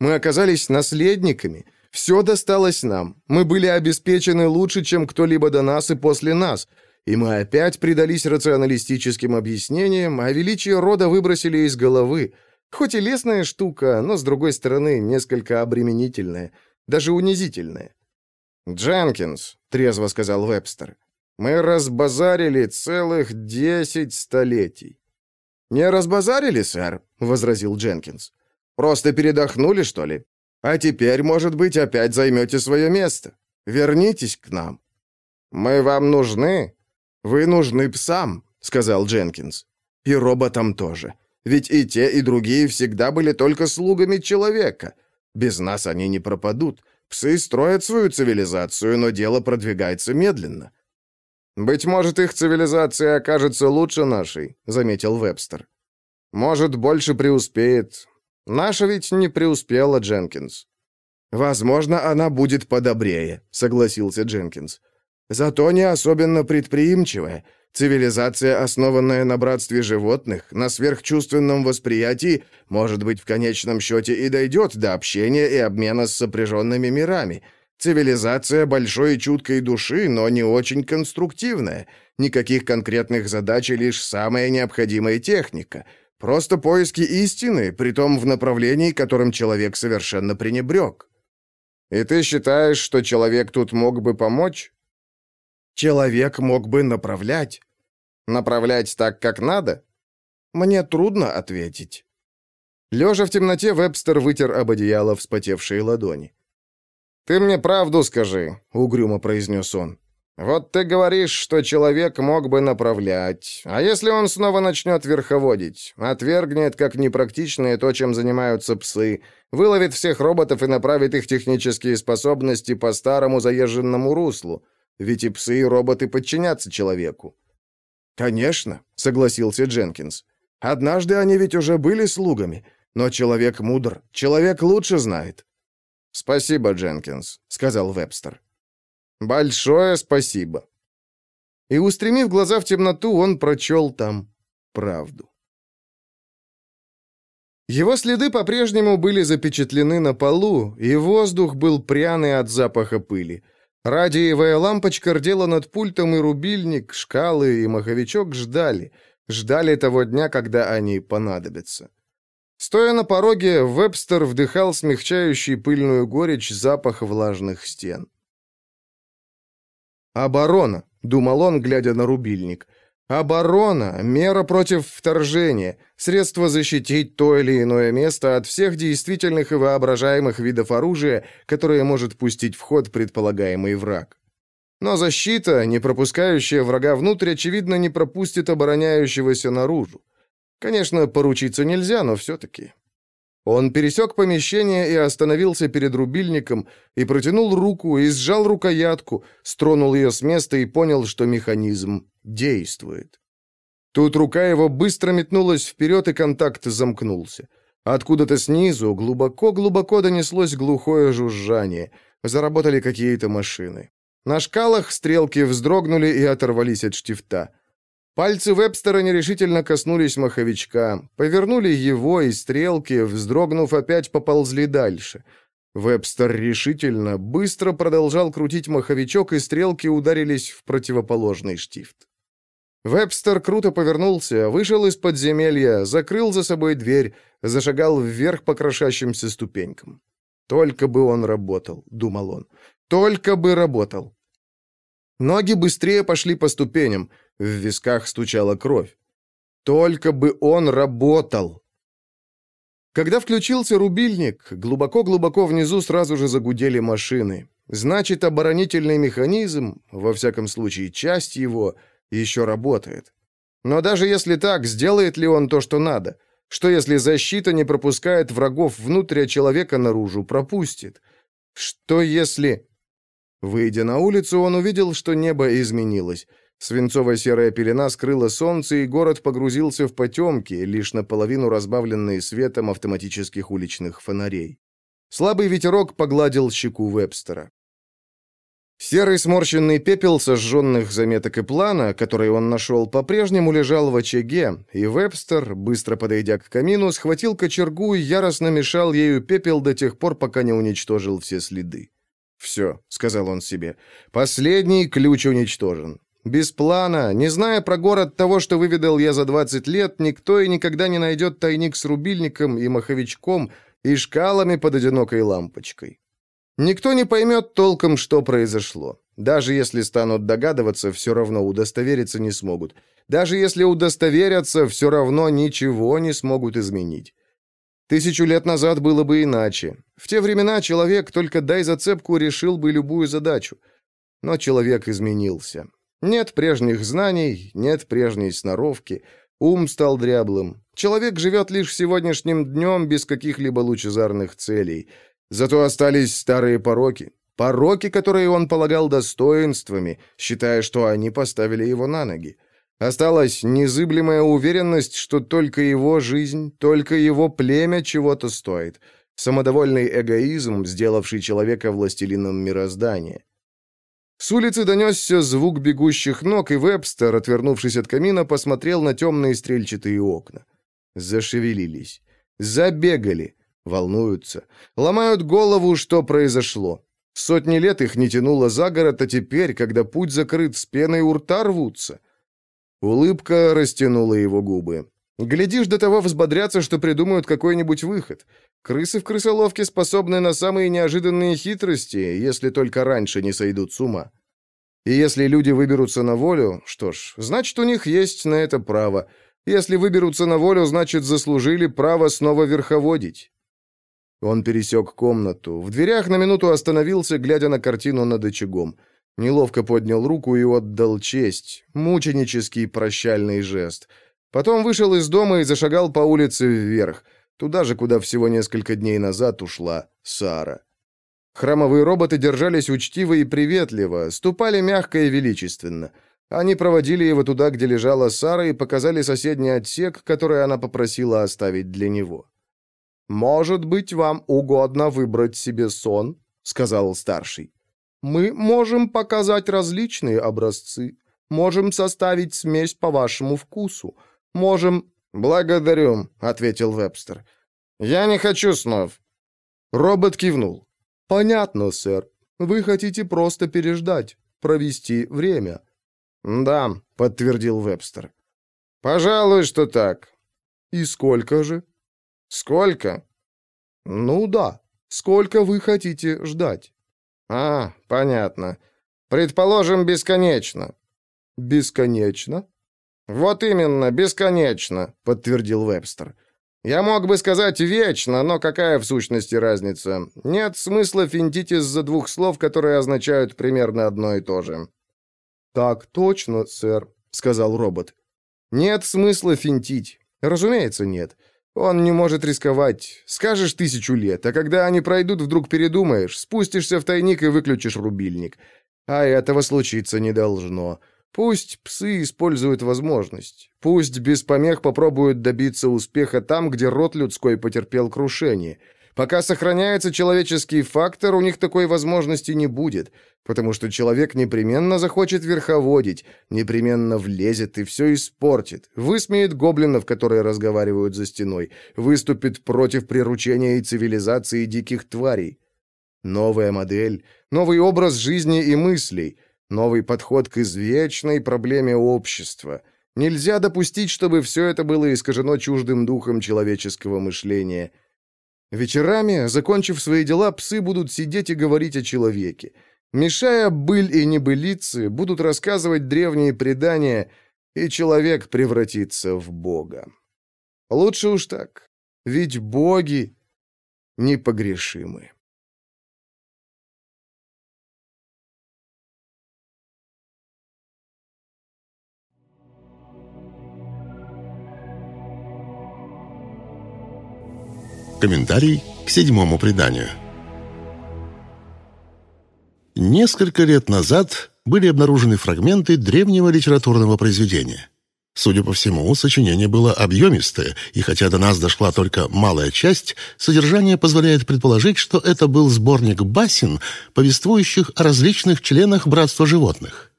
Мы оказались наследниками, все досталось нам, мы были обеспечены лучше, чем кто-либо до нас и после нас, и мы опять предались рационалистическим объяснениям, а величие рода выбросили из головы, хоть и лесная штука, но, с другой стороны, несколько обременительная, даже унизительная. «Дженкинс», — трезво сказал Вебстер, — «мы разбазарили целых десять столетий». «Не разбазарили, сэр», — возразил Дженкинс. «Просто передохнули, что ли? А теперь, может быть, опять займете свое место. Вернитесь к нам». «Мы вам нужны?» «Вы нужны псам», — сказал Дженкинс. «И роботам тоже. Ведь и те, и другие всегда были только слугами человека. Без нас они не пропадут. Псы строят свою цивилизацию, но дело продвигается медленно. «Быть может, их цивилизация окажется лучше нашей», — заметил Вебстер. «Может, больше преуспеет. Наша ведь не преуспела, Дженкинс». «Возможно, она будет подобрее», — согласился Дженкинс. «Зато не особенно предприимчивая. Цивилизация, основанная на братстве животных, на сверхчувственном восприятии, может быть, в конечном счете и дойдет до общения и обмена с сопряженными мирами. Цивилизация большой и чуткой души, но не очень конструктивная. Никаких конкретных задач и лишь самая необходимая техника. Просто поиски истины, притом в направлении, которым человек совершенно пренебрег. И ты считаешь, что человек тут мог бы помочь? Человек мог бы направлять. Направлять так, как надо? Мне трудно ответить. Лежа в темноте, Вебстер вытер об одеяло вспотевшие ладони. «Ты мне правду скажи», — угрюмо произнес он. «Вот ты говоришь, что человек мог бы направлять. А если он снова начнет верховодить? Отвергнет как непрактичное то, чем занимаются псы, выловит всех роботов и направит их технические способности по старому заезженному руслу. Ведь и псы, и роботы подчинятся человеку. «Конечно», — согласился Дженкинс. «Однажды они ведь уже были слугами, но человек мудр, человек лучше знает». «Спасибо, Дженкинс», — сказал Вебстер. «Большое спасибо». И, устремив глаза в темноту, он прочел там правду. Его следы по-прежнему были запечатлены на полу, и воздух был пряный от запаха пыли. Радиевая лампочка рдела над пультом, и рубильник, шкалы и маховичок ждали. Ждали того дня, когда они понадобятся. Стоя на пороге, Вебстер вдыхал смягчающий пыльную горечь запах влажных стен. «Оборона», — думал он, глядя на рубильник, — Оборона, мера против вторжения, средство защитить то или иное место от всех действительных и воображаемых видов оружия, которое может пустить в ход предполагаемый враг. Но защита, не пропускающая врага внутрь, очевидно, не пропустит обороняющегося наружу. Конечно, поручиться нельзя, но все-таки. Он пересек помещение и остановился перед рубильником, и протянул руку, и сжал рукоятку, стронул ее с места и понял, что механизм действует. Тут рука его быстро метнулась вперед, и контакт замкнулся. Откуда-то снизу глубоко-глубоко донеслось глухое жужжание. Заработали какие-то машины. На шкалах стрелки вздрогнули и оторвались от штифта. Пальцы Вебстера нерешительно коснулись маховичка, повернули его, и стрелки, вздрогнув, опять поползли дальше. Вебстер решительно, быстро продолжал крутить маховичок, и стрелки ударились в противоположный штифт. Вебстер круто повернулся, вышел из подземелья, закрыл за собой дверь, зашагал вверх по крошащимся ступенькам. «Только бы он работал», — думал он, — «только бы работал». Ноги быстрее пошли по ступеням, в висках стучала кровь. Только бы он работал! Когда включился рубильник, глубоко-глубоко внизу сразу же загудели машины. Значит, оборонительный механизм, во всяком случае часть его, еще работает. Но даже если так, сделает ли он то, что надо? Что если защита не пропускает врагов внутрь, а человека наружу пропустит? Что если... Выйдя на улицу, он увидел, что небо изменилось. Свинцово-серая пелена скрыла солнце, и город погрузился в потемки, лишь наполовину разбавленные светом автоматических уличных фонарей. Слабый ветерок погладил щеку Вебстера. Серый сморщенный пепел сожженных заметок и плана, который он нашел, по-прежнему лежал в очаге, и Вебстер, быстро подойдя к камину, схватил кочергу и яростно мешал ею пепел до тех пор, пока не уничтожил все следы. «Все», — сказал он себе, — «последний ключ уничтожен. Без плана, не зная про город того, что выведал я за 20 лет, никто и никогда не найдет тайник с рубильником и маховичком и шкалами под одинокой лампочкой. Никто не поймет толком, что произошло. Даже если станут догадываться, все равно удостовериться не смогут. Даже если удостоверятся, все равно ничего не смогут изменить. Тысячу лет назад было бы иначе. В те времена человек, только дай зацепку, решил бы любую задачу. Но человек изменился. Нет прежних знаний, нет прежней сноровки. Ум стал дряблым. Человек живет лишь сегодняшним днем без каких-либо лучезарных целей. Зато остались старые пороки. Пороки, которые он полагал достоинствами, считая, что они поставили его на ноги. Осталась незыблемая уверенность, что только его жизнь, только его племя чего-то стоит. Самодовольный эгоизм, сделавший человека властелином мироздания. С улицы донесся звук бегущих ног, и Вебстер, отвернувшись от камина, посмотрел на темные стрельчатые окна. Зашевелились. Забегали. Волнуются. Ломают голову, что произошло. Сотни лет их не тянуло за город, а теперь, когда путь закрыт, с пеной у рта рвутся. Улыбка растянула его губы. Глядишь, до того взбодрятся, что придумают какой-нибудь выход. Крысы в крысоловке способны на самые неожиданные хитрости, если только раньше не сойдут с ума. И если люди выберутся на волю, что ж, значит, у них есть на это право. Если выберутся на волю, значит, заслужили право снова верховодить. Он пересек комнату. В дверях на минуту остановился, глядя на картину над очагом. Неловко поднял руку и отдал честь. Мученический прощальный жест. Потом вышел из дома и зашагал по улице вверх. Туда же, куда всего несколько дней назад ушла Сара. Храмовые роботы держались учтиво и приветливо, ступали мягко и величественно. Они проводили его туда, где лежала Сара, и показали соседний отсек, который она попросила оставить для него. «Может быть, вам угодно выбрать себе сон?» — сказал старший. «Мы можем показать различные образцы, можем составить смесь по вашему вкусу, можем «Благодарю», — ответил Вебстер. «Я не хочу снов». Робот кивнул. «Понятно, сэр. Вы хотите просто переждать, провести время». «Да», — подтвердил Вебстер. «Пожалуй, что так». «И сколько же?» «Сколько?» «Ну да. Сколько вы хотите ждать?» «А, понятно. Предположим, бесконечно». «Бесконечно?» «Вот именно, бесконечно», — подтвердил Вебстер. «Я мог бы сказать «вечно», но какая в сущности разница? Нет смысла финтить из-за двух слов, которые означают примерно одно и то же». «Так точно, сэр», — сказал робот. «Нет смысла финтить. Разумеется, нет. Он не может рисковать. Скажешь тысячу лет, а когда они пройдут, вдруг передумаешь, спустишься в тайник и выключишь рубильник. А этого случиться не должно. Пусть псы используют возможность. Пусть без помех попробуют добиться успеха там, где род людской потерпел крушение. Пока сохраняется человеческий фактор, у них такой возможности не будет, потому что человек непременно захочет верховодить, непременно влезет и все испортит, высмеет гоблинов, которые разговаривают за стеной, выступит против приручения и цивилизации диких тварей. Новая модель, новый образ жизни и мыслей — Новый подход к извечной проблеме общества. Нельзя допустить, чтобы все это было искажено чуждым духом человеческого мышления. Вечерами, закончив свои дела, псы будут сидеть и говорить о человеке. Мешая быль и небылицы, будут рассказывать древние предания, и человек превратится в бога. Лучше уж так, ведь боги непогрешимы. Комментарий к седьмому преданию. Несколько лет назад были обнаружены фрагменты древнего литературного произведения. Судя по всему, сочинение было объемистое, и хотя до нас дошла только малая часть, содержание позволяет предположить, что это был сборник басен, повествующих о различных членах братства животных.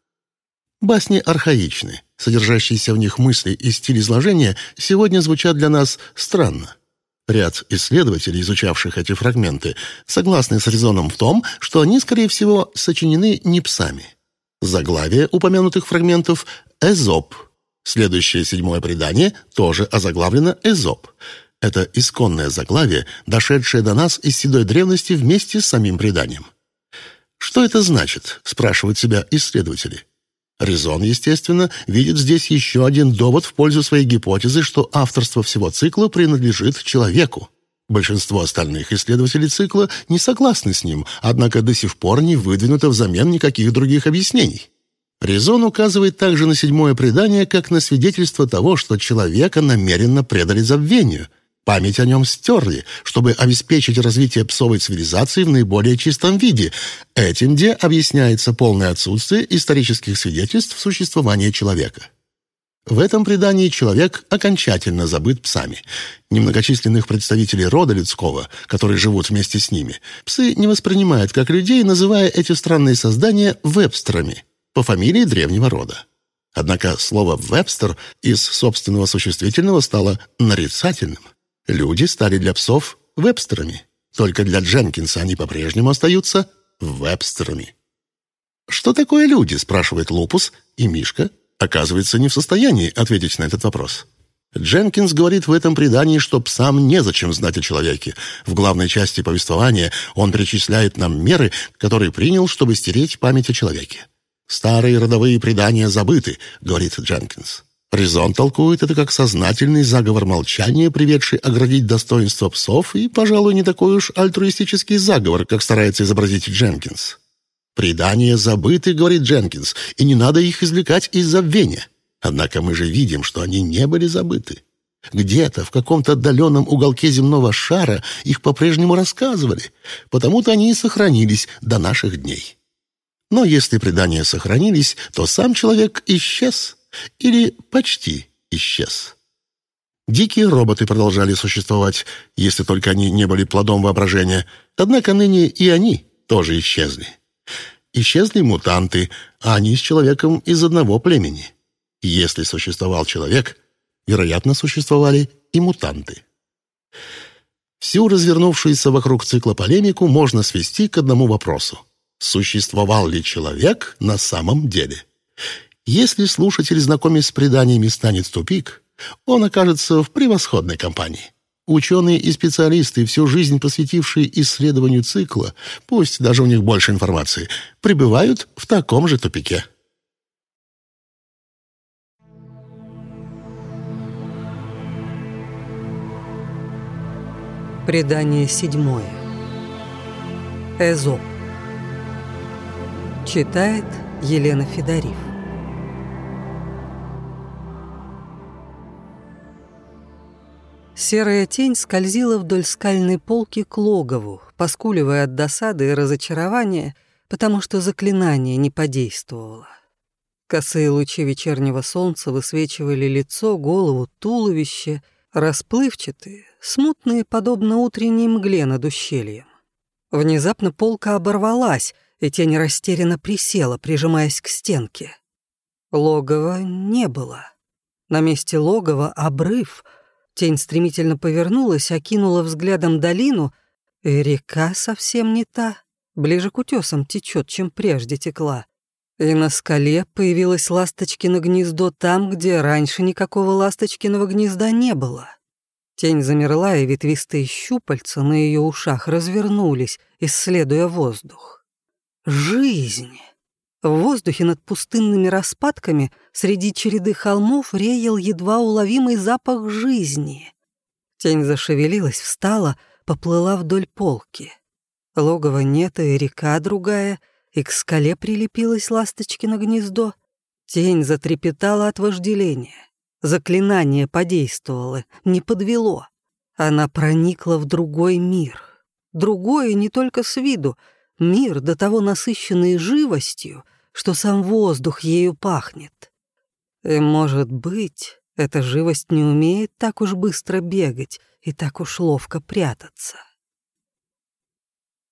Басни архаичны, содержащиеся в них мысли и стиль изложения сегодня звучат для нас странно. Ряд исследователей, изучавших эти фрагменты, согласны с резоном в том, что они, скорее всего, сочинены не псами. Заглавие упомянутых фрагментов «Эзоп». Следующее седьмое предание тоже озаглавлено «Эзоп». Это исконное заглавие, дошедшее до нас из седой древности вместе с самим преданием. Что это значит, спрашивают себя исследователи. Резон, естественно, видит здесь еще один довод в пользу своей гипотезы, что авторство всего цикла принадлежит человеку. Большинство остальных исследователей цикла не согласны с ним, однако до сих пор не выдвинуто взамен никаких других объяснений. Резон указывает также на седьмое предание как на свидетельство того, что человека намеренно предали забвению – Память о нем стерли, чтобы обеспечить развитие псовой цивилизации в наиболее чистом виде. Этим где объясняется полное отсутствие исторических свидетельств существования человека. В этом предании человек окончательно забыт псами. Немногочисленных представителей рода людского, которые живут вместе с ними, псы не воспринимают как людей, называя эти странные создания вебстерами по фамилии древнего рода. Однако слово «вебстер» из собственного существительного стало нарицательным. Люди стали для псов вебстерами. Только для Дженкинса они по-прежнему остаются вебстерами. «Что такое люди?» – спрашивает Лупус, и Мишка оказывается не в состоянии ответить на этот вопрос. Дженкинс говорит в этом предании, что псам незачем знать о человеке. В главной части повествования он перечисляет нам меры, которые принял, чтобы стереть память о человеке. «Старые родовые предания забыты», — говорит Дженкинс. Резон толкует это как сознательный заговор молчания, приведший оградить достоинство псов, и, пожалуй, не такой уж альтруистический заговор, как старается изобразить Дженкинс. «Предания забыты», — говорит Дженкинс, — «и не надо их извлекать из забвения». Однако мы же видим, что они не были забыты. Где-то, в каком-то отдаленном уголке земного шара их по-прежнему рассказывали, потому-то они и сохранились до наших дней. Но если предания сохранились, то сам человек исчез — или почти исчез. Дикие роботы продолжали существовать, если только они не были плодом воображения, однако ныне и они тоже исчезли. Исчезли мутанты, а они с человеком из одного племени. Если существовал человек, вероятно, существовали и мутанты. Всю развернувшуюся вокруг цикла полемику можно свести к одному вопросу. Существовал ли человек на самом деле? Если слушатель, знакомясь с преданиями, станет в тупик, он окажется в превосходной компании. Ученые и специалисты, всю жизнь посвятившие исследованию цикла, пусть даже у них больше информации, пребывают в таком же тупике. Предание седьмое. Эзоп. Читает Елена Федорив. Серая тень скользила вдоль скальной полки к логову, поскуливая от досады и разочарования, потому что заклинание не подействовало. Косые лучи вечернего солнца высвечивали лицо, голову, туловище, расплывчатые, смутные, подобно утренней мгле над ущельем. Внезапно полка оборвалась, и тень растерянно присела, прижимаясь к стенке. Логова не было. На месте логова обрыв — Тень стремительно повернулась, окинула взглядом долину, и река совсем не та, ближе к утесам течет, чем прежде текла. И на скале появилось ласточкино гнездо там, где раньше никакого ласточкиного гнезда не было. Тень замерла, и ветвистые щупальца на ее ушах развернулись, исследуя воздух. Жизнь! В воздухе над пустынными распадками среди череды холмов реял едва уловимый запах жизни. Тень зашевелилась, встала, поплыла вдоль полки. Логова нет, и река другая, и к скале прилепилась ласточкино гнездо. Тень затрепетала от вожделения. Заклинание подействовало, не подвело. Она проникла в другой мир. Другой не только с виду — Мир до того насыщенный живостью, что сам воздух ею пахнет. И, может быть, эта живость не умеет так уж быстро бегать и так уж ловко прятаться.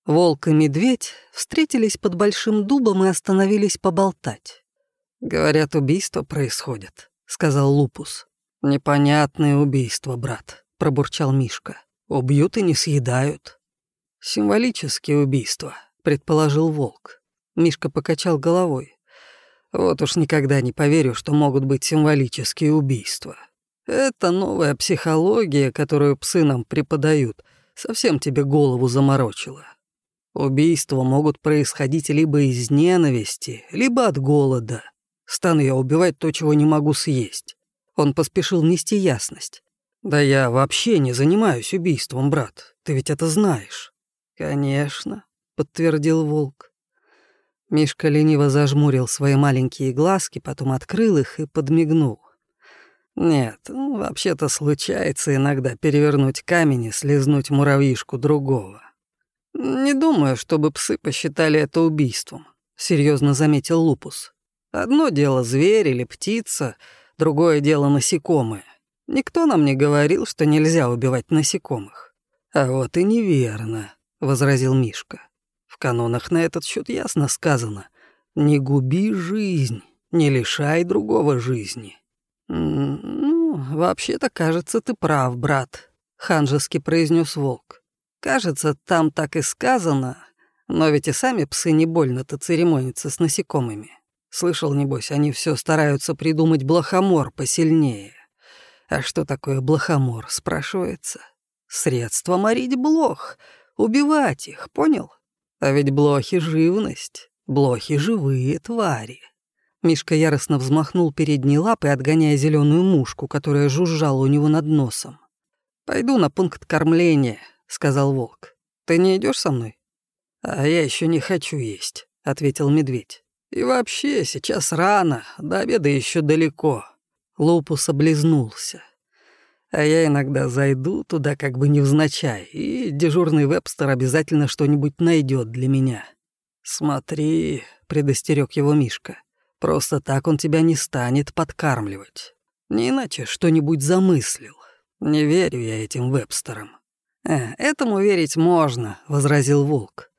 Волк и медведь встретились под большим дубом и остановились поболтать. «Говорят, убийство происходит», — сказал Лупус. «Непонятное убийство, брат», — пробурчал Мишка. «Убьют и не съедают». «Символические убийства», — предположил волк. Мишка покачал головой. «Вот уж никогда не поверю, что могут быть символические убийства. Это новая психология, которую псы нам преподают, совсем тебе голову заморочила. Убийства могут происходить либо из ненависти, либо от голода. Стану я убивать то, чего не могу съесть. Он поспешил нести ясность. «Да я вообще не занимаюсь убийством, брат. Ты ведь это знаешь». «Конечно», — подтвердил волк. Мишка лениво зажмурил свои маленькие глазки, потом открыл их и подмигнул. «Нет, ну, вообще-то случается иногда перевернуть камень и слезнуть муравьишку другого. «Не думаю, чтобы псы посчитали это убийством», — серьезно заметил Лупус. «Одно дело зверь или птица, другое дело насекомые. Никто нам не говорил, что нельзя убивать насекомых». «А вот и неверно», — возразил Мишка. «В канонах на этот счет ясно сказано. Не губи жизнь, не лишай другого жизни». «Ну, вообще-то, кажется, ты прав, брат», — ханжески произнес волк. Кажется, там так и сказано, но ведь и сами псы не больно-то церемонятся с насекомыми. Слышал, небось, они все стараются придумать блохомор посильнее. А что такое блохомор, спрашивается? Средство морить блох, убивать их, понял? А ведь блохи — живность, блохи — живые твари. Мишка яростно взмахнул передней лапой, отгоняя зеленую мушку, которая жужжала у него над носом. «Пойду на пункт кормления», сказал волк. «Ты не идешь со мной?» «А я еще не хочу есть», — ответил медведь. «И вообще, сейчас рано, до обеда еще далеко». Лупус облизнулся. «А я иногда зайду туда как бы невзначай, и дежурный вебстер обязательно что-нибудь найдет для меня». «Смотри», — предостерег его Мишка, — «просто так он тебя не станет подкармливать. Не иначе что-нибудь замыслил. Не верю я этим вебстерам». «Э, «Этому верить можно», — возразил Волк.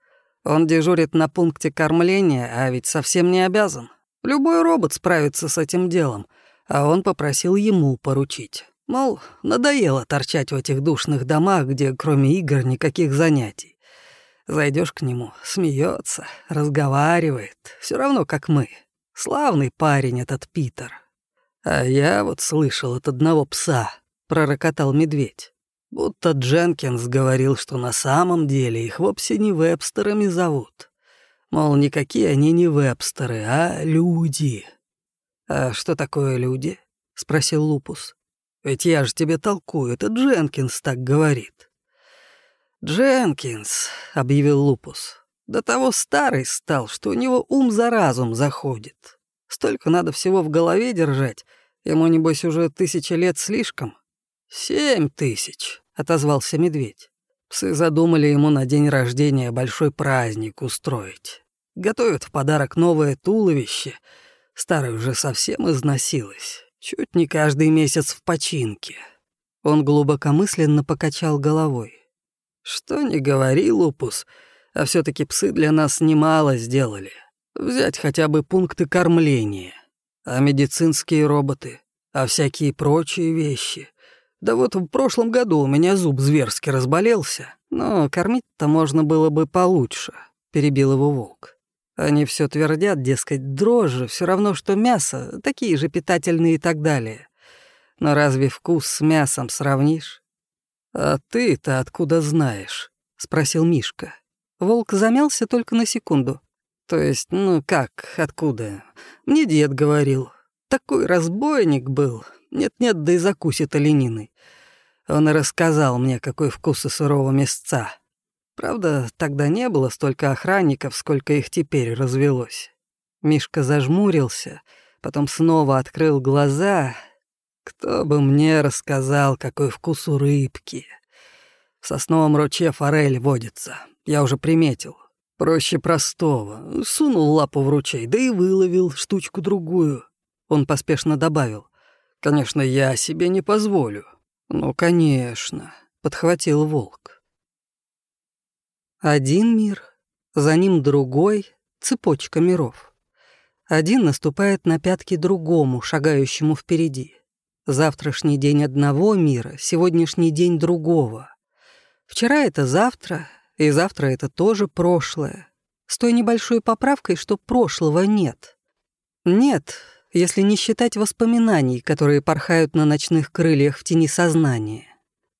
«Он дежурит на пункте кормления, а ведь совсем не обязан. Любой робот справится с этим делом, а он попросил ему поручить. Мол, надоело торчать в этих душных домах, где кроме игр никаких занятий. Зайдешь к нему, смеется, разговаривает, все равно как мы. Славный парень этот Питер. А я вот слышал от одного пса, пророкотал медведь. Будто Дженкинс говорил, что на самом деле их вовсе не вебстерами зовут. Мол, никакие они не вебстеры, а люди. «А что такое люди?» — спросил Лупус. «Ведь я же тебе толкую, это Дженкинс так говорит». «Дженкинс», — объявил Лупус, — «до того старый стал, что у него ум за разум заходит. Столько надо всего в голове держать, ему, небось, уже тысяча лет слишком». «Семь тысяч», — отозвался медведь. Псы задумали ему на день рождения большой праздник устроить. Готовят в подарок новое туловище. Старое уже совсем износилось. Чуть не каждый месяц в починке. Он глубокомысленно покачал головой. Что не говори, Лупус, а все таки псы для нас немало сделали. Взять хотя бы пункты кормления. А медицинские роботы, а всякие прочие вещи — да вот в прошлом году у меня зуб зверски разболелся, но кормить-то можно было бы получше», — перебил его волк. Они все твердят, дескать, дрожжи, все равно, что мясо, такие же питательные и так далее. Но разве вкус с мясом сравнишь? «А ты-то откуда знаешь?» — спросил Мишка. Волк замялся только на секунду. «То есть, ну как, откуда? Мне дед говорил. Такой разбойник был, нет-нет, да и закусит олениной. Он рассказал мне, какой вкус у сырого мясца. Правда, тогда не было столько охранников, сколько их теперь развелось. Мишка зажмурился, потом снова открыл глаза. Кто бы мне рассказал, какой вкус у рыбки. В сосновом ручье форель водится, я уже приметил. Проще простого. Сунул лапу в ручей, да и выловил штучку-другую. Он поспешно добавил. Конечно, я себе не позволю. Ну, конечно, подхватил волк. Один мир, за ним другой, цепочка миров. Один наступает на пятки другому, шагающему впереди. Завтрашний день одного мира, сегодняшний день другого. Вчера это завтра, и завтра это тоже прошлое. С той небольшой поправкой, что прошлого нет. Нет, если не считать воспоминаний, которые порхают на ночных крыльях в тени сознания.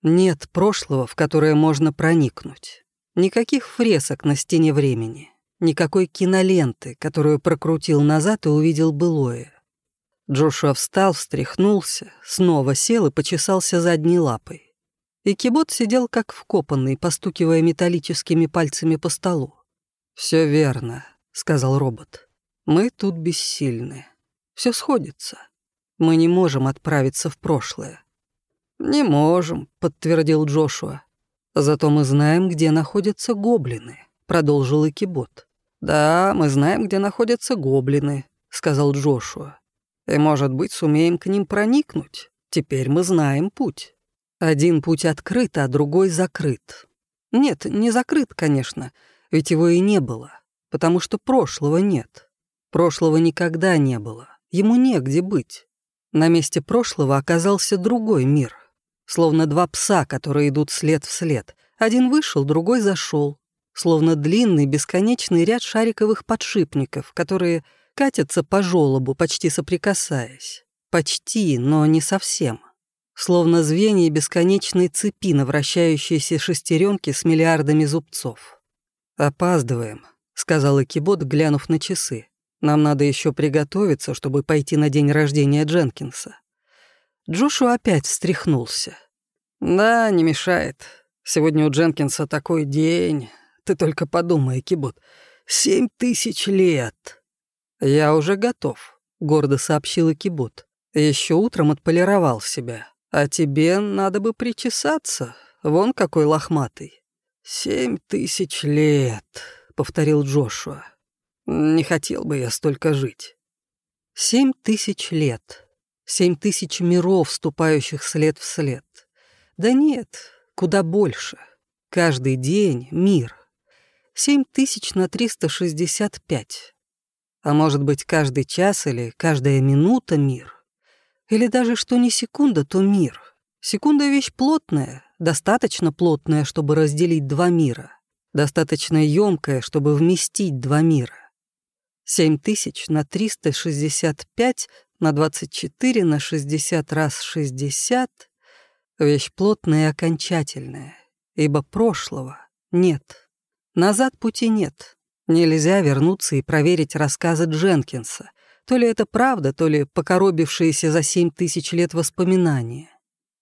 Нет прошлого, в которое можно проникнуть. Никаких фресок на стене времени. Никакой киноленты, которую прокрутил назад и увидел былое. Джошуа встал, встряхнулся, снова сел и почесался задней лапой. И кибот сидел как вкопанный, постукивая металлическими пальцами по столу. Все верно», — сказал робот. «Мы тут бессильны. Все сходится. Мы не можем отправиться в прошлое». «Не можем», — подтвердил Джошуа. «Зато мы знаем, где находятся гоблины», — продолжил Икибот. «Да, мы знаем, где находятся гоблины», — сказал Джошуа. «И, может быть, сумеем к ним проникнуть. Теперь мы знаем путь. Один путь открыт, а другой закрыт. Нет, не закрыт, конечно, ведь его и не было, потому что прошлого нет. Прошлого никогда не было, ему негде быть. На месте прошлого оказался другой мир, словно два пса, которые идут след в след. Один вышел, другой зашел, словно длинный бесконечный ряд шариковых подшипников, которые катятся по желобу, почти соприкасаясь. Почти, но не совсем. Словно звенья бесконечной цепи на вращающейся шестеренке с миллиардами зубцов. «Опаздываем», — сказал Экибот, глянув на часы. «Нам надо еще приготовиться, чтобы пойти на день рождения Дженкинса». Джошуа опять встряхнулся. «Да, не мешает. Сегодня у Дженкинса такой день. Ты только подумай, Кибот. Семь тысяч лет!» «Я уже готов», — гордо сообщил Кибот. Еще утром отполировал себя. А тебе надо бы причесаться. Вон какой лохматый». «Семь тысяч лет», — повторил Джошуа. «Не хотел бы я столько жить». «Семь тысяч лет. Семь тысяч миров, вступающих след в след. Да нет, куда больше. Каждый день — мир. Семь тысяч на триста шестьдесят пять. А может быть, каждый час или каждая минута — мир. Или даже что не секунда, то мир. Секунда — вещь плотная, достаточно плотная, чтобы разделить два мира, достаточно емкая, чтобы вместить два мира. 7000 на 365 на 24 на 60 раз 60 — вещь плотная и окончательная, ибо прошлого нет. Назад пути нет. Нельзя вернуться и проверить рассказы Дженкинса, то ли это правда, то ли покоробившиеся за семь тысяч лет воспоминания.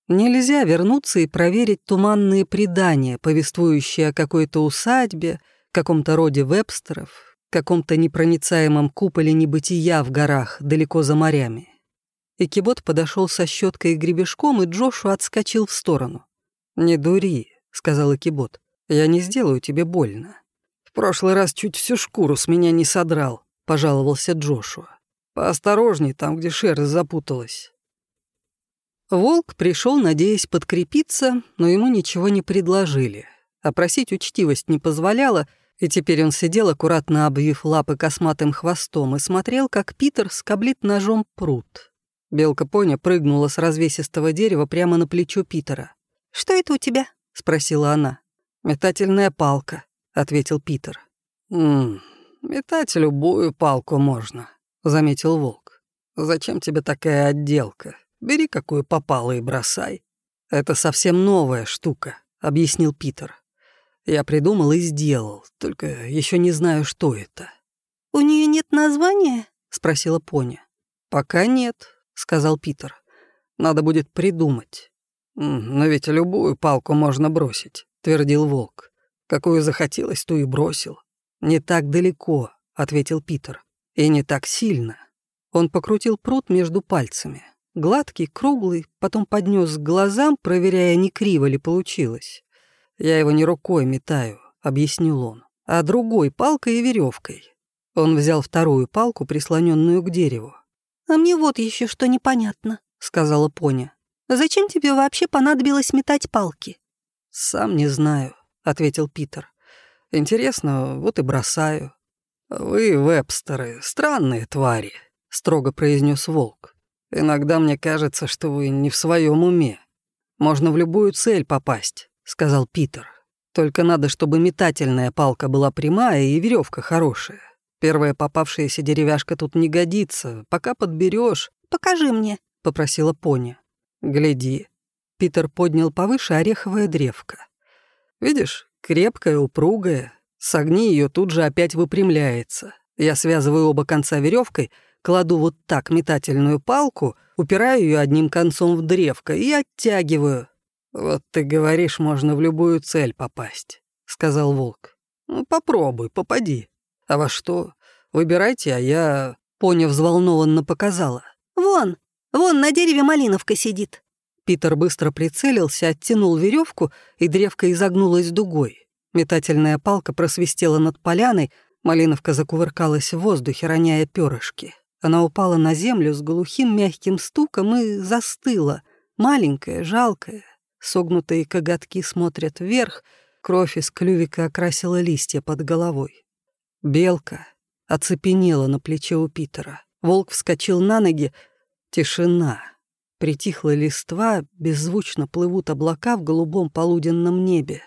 Нельзя вернуться и проверить туманные предания, повествующие о какой-то усадьбе, каком-то роде вебстеров, каком-то непроницаемом куполе небытия в горах, далеко за морями. Экибот подошел со щеткой и гребешком, и Джошу отскочил в сторону. «Не дури», — сказал Экибот, — «я не сделаю тебе больно». «В прошлый раз чуть всю шкуру с меня не содрал», — пожаловался Джошуа. Поосторожней там, где шерсть запуталась. Волк пришел, надеясь подкрепиться, но ему ничего не предложили. А просить учтивость не позволяла, и теперь он сидел, аккуратно обвив лапы косматым хвостом, и смотрел, как Питер скоблит ножом пруд. Белка-поня прыгнула с развесистого дерева прямо на плечо Питера. «Что это у тебя?» — спросила она. «Метательная палка», — ответил Питер. «Ммм, метать любую палку можно», — заметил волк. «Зачем тебе такая отделка? Бери какую попало и бросай». «Это совсем новая штука», — объяснил Питер. «Я придумал и сделал, только еще не знаю, что это». «У нее нет названия?» — спросила Поня. «Пока нет», — сказал Питер. «Надо будет придумать». «Но ведь любую палку можно бросить», — твердил волк. «Какую захотелось, ту и бросил». «Не так далеко», — ответил Питер. И не так сильно. Он покрутил пруд между пальцами. Гладкий, круглый, потом поднес к глазам, проверяя, не криво ли получилось. «Я его не рукой метаю», — объяснил он, — а другой — палкой и веревкой. Он взял вторую палку, прислоненную к дереву. «А мне вот еще что непонятно», — сказала Поня. «Зачем тебе вообще понадобилось метать палки?» «Сам не знаю», — ответил Питер. «Интересно, вот и бросаю». «Вы, вебстеры, странные твари», — строго произнес волк. «Иногда мне кажется, что вы не в своем уме. Можно в любую цель попасть», — сказал Питер. «Только надо, чтобы метательная палка была прямая и веревка хорошая. Первая попавшаяся деревяшка тут не годится. Пока подберешь. «Покажи мне», — попросила пони. «Гляди». Питер поднял повыше ореховое древко. «Видишь, крепкая, упругая. Согни ее тут же опять выпрямляется. Я связываю оба конца веревкой, кладу вот так метательную палку, упираю ее одним концом в древко и оттягиваю. Вот ты говоришь, можно в любую цель попасть», — сказал волк. «Ну, попробуй, попади». «А во что? Выбирайте, а я...» Поня взволнованно показала. «Вон, вон на дереве малиновка сидит». Питер быстро прицелился, оттянул веревку, и древко изогнулось дугой. Метательная палка просвистела над поляной, малиновка закувыркалась в воздухе, роняя перышки. Она упала на землю с глухим мягким стуком и застыла, маленькая, жалкая. Согнутые коготки смотрят вверх, кровь из клювика окрасила листья под головой. Белка оцепенела на плече у Питера. Волк вскочил на ноги. Тишина. Притихла листва, беззвучно плывут облака в голубом полуденном небе.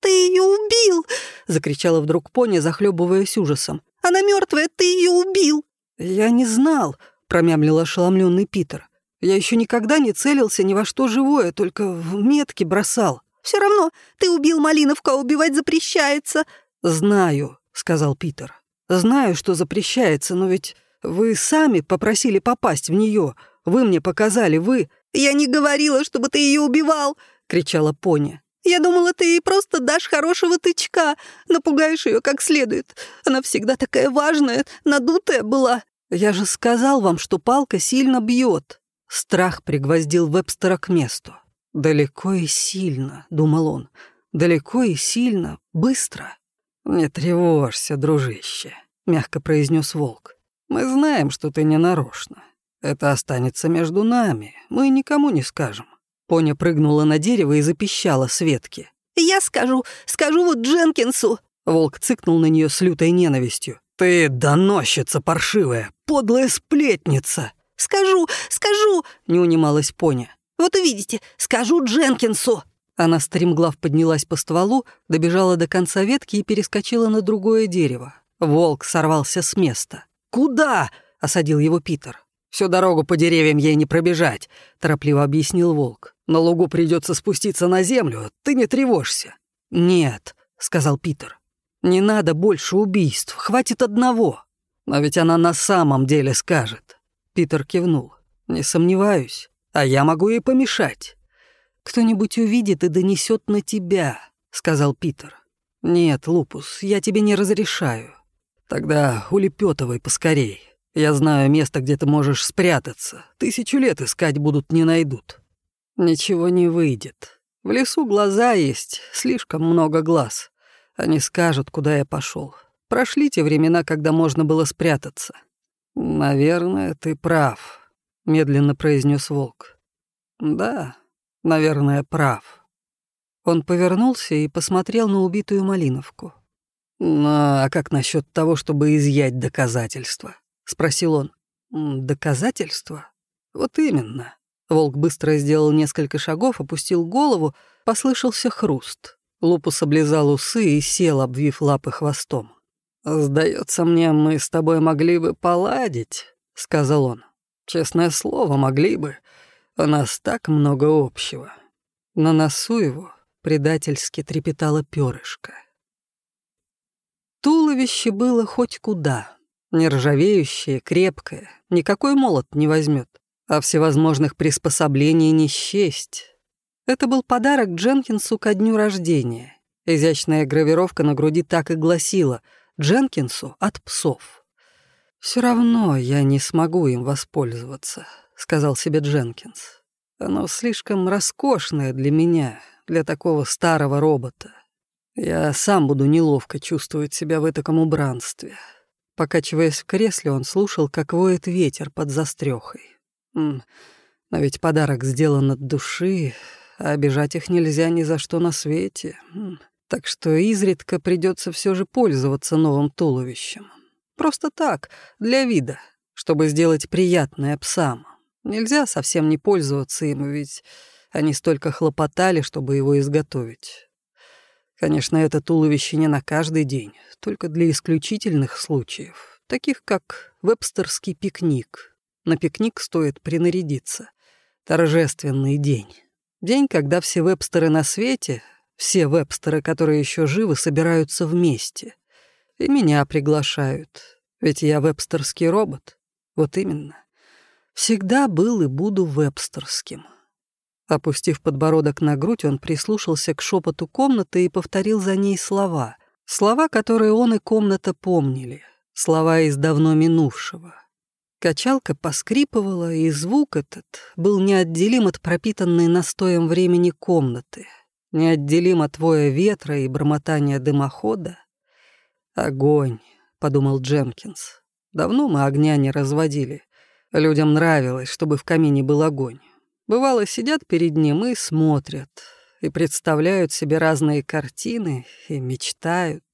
«Ты ее убил!» — закричала вдруг пони, захлебываясь ужасом. «Она мертвая, ты ее убил!» «Я не знал», — промямлил ошеломленный Питер. «Я еще никогда не целился ни во что живое, только в метки бросал». Все равно ты убил Малиновка, убивать запрещается». «Знаю», — сказал Питер. «Знаю, что запрещается, но ведь вы сами попросили попасть в нее. Вы мне показали, вы...» «Я не говорила, чтобы ты ее убивал!» — кричала Поня. «Я думала, ты ей просто дашь хорошего тычка, напугаешь ее как следует. Она всегда такая важная, надутая была». «Я же сказал вам, что палка сильно бьет. Страх пригвоздил Вебстера к месту. «Далеко и сильно», — думал он. «Далеко и сильно, быстро». «Не тревожься, дружище», — мягко произнес волк. «Мы знаем, что ты не нарочно. Это останется между нами, мы никому не скажем». Поня прыгнула на дерево и запищала с ветки. «Я скажу, скажу вот Дженкинсу!» Волк цыкнул на нее с лютой ненавистью. «Ты доносчица паршивая, подлая сплетница!» «Скажу, скажу!» — не унималась Поня. «Вот увидите, скажу Дженкинсу!» Она стремглав поднялась по стволу, добежала до конца ветки и перескочила на другое дерево. Волк сорвался с места. «Куда?» — осадил его Питер. «Всю дорогу по деревьям ей не пробежать», — торопливо объяснил волк. «На лугу придется спуститься на землю, ты не тревожься». «Нет», — сказал Питер. «Не надо больше убийств, хватит одного». «Но ведь она на самом деле скажет». Питер кивнул. «Не сомневаюсь, а я могу ей помешать». «Кто-нибудь увидит и донесет на тебя», — сказал Питер. «Нет, Лупус, я тебе не разрешаю. Тогда улепетывай поскорей. Я знаю место, где ты можешь спрятаться. Тысячу лет искать будут, не найдут». «Ничего не выйдет. В лесу глаза есть, слишком много глаз. Они скажут, куда я пошел. Прошли те времена, когда можно было спрятаться». «Наверное, ты прав», — медленно произнес волк. «Да, наверное, прав». Он повернулся и посмотрел на убитую Малиновку. «Ну, а как насчет того, чтобы изъять доказательства?» — спросил он. «Доказательства? Вот именно». Волк быстро сделал несколько шагов, опустил голову, послышался хруст. Лупус облизал усы и сел, обвив лапы хвостом. «Сдается мне, мы с тобой могли бы поладить», — сказал он. «Честное слово, могли бы. У нас так много общего». На носу его предательски трепетало перышко. Туловище было хоть куда. Нержавеющее, крепкое, никакой молот не возьмет, а всевозможных приспособлений не счесть. Это был подарок Дженкинсу ко дню рождения. Изящная гравировка на груди так и гласила «Дженкинсу от псов». Все равно я не смогу им воспользоваться», — сказал себе Дженкинс. «Оно слишком роскошное для меня, для такого старого робота. Я сам буду неловко чувствовать себя в этом убранстве. Покачиваясь в кресле, он слушал, как воет ветер под застрехой. Но ведь подарок сделан от души, а обижать их нельзя ни за что на свете. Так что изредка придется все же пользоваться новым туловищем. Просто так, для вида, чтобы сделать приятное псам. Нельзя совсем не пользоваться им, ведь они столько хлопотали, чтобы его изготовить. Конечно, это туловище не на каждый день, только для исключительных случаев, таких как вебстерский пикник. На пикник стоит принарядиться. Торжественный день. День, когда все вебстеры на свете, все вебстеры, которые еще живы, собираются вместе. И меня приглашают, ведь я вебстерский робот. Вот именно. Всегда был и буду вебстерским. Опустив подбородок на грудь, он прислушался к шепоту комнаты и повторил за ней слова. Слова, которые он и комната помнили. Слова из давно минувшего. Качалка поскрипывала, и звук этот был неотделим от пропитанной настоем времени комнаты, неотделим от воя ветра и бормотания дымохода. «Огонь», — подумал Дженкинс. «Давно мы огня не разводили. Людям нравилось, чтобы в камине был огонь. Бывало, сидят перед ним и смотрят, и представляют себе разные картины, и мечтают.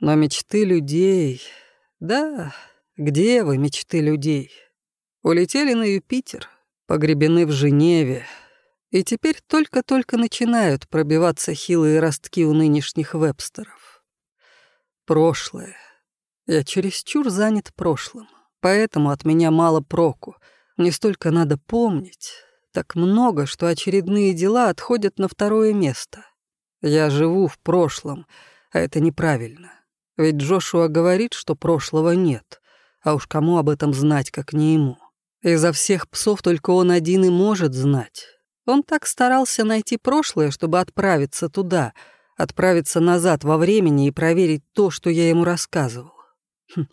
Но мечты людей... Да, где вы, мечты людей? Улетели на Юпитер, погребены в Женеве, и теперь только-только начинают пробиваться хилые ростки у нынешних вебстеров. Прошлое. Я чересчур занят прошлым, поэтому от меня мало проку — не столько надо помнить, так много, что очередные дела отходят на второе место. Я живу в прошлом, а это неправильно. Ведь Джошуа говорит, что прошлого нет, а уж кому об этом знать, как не ему. Изо всех псов только он один и может знать. Он так старался найти прошлое, чтобы отправиться туда, отправиться назад во времени и проверить то, что я ему рассказывал. Хм.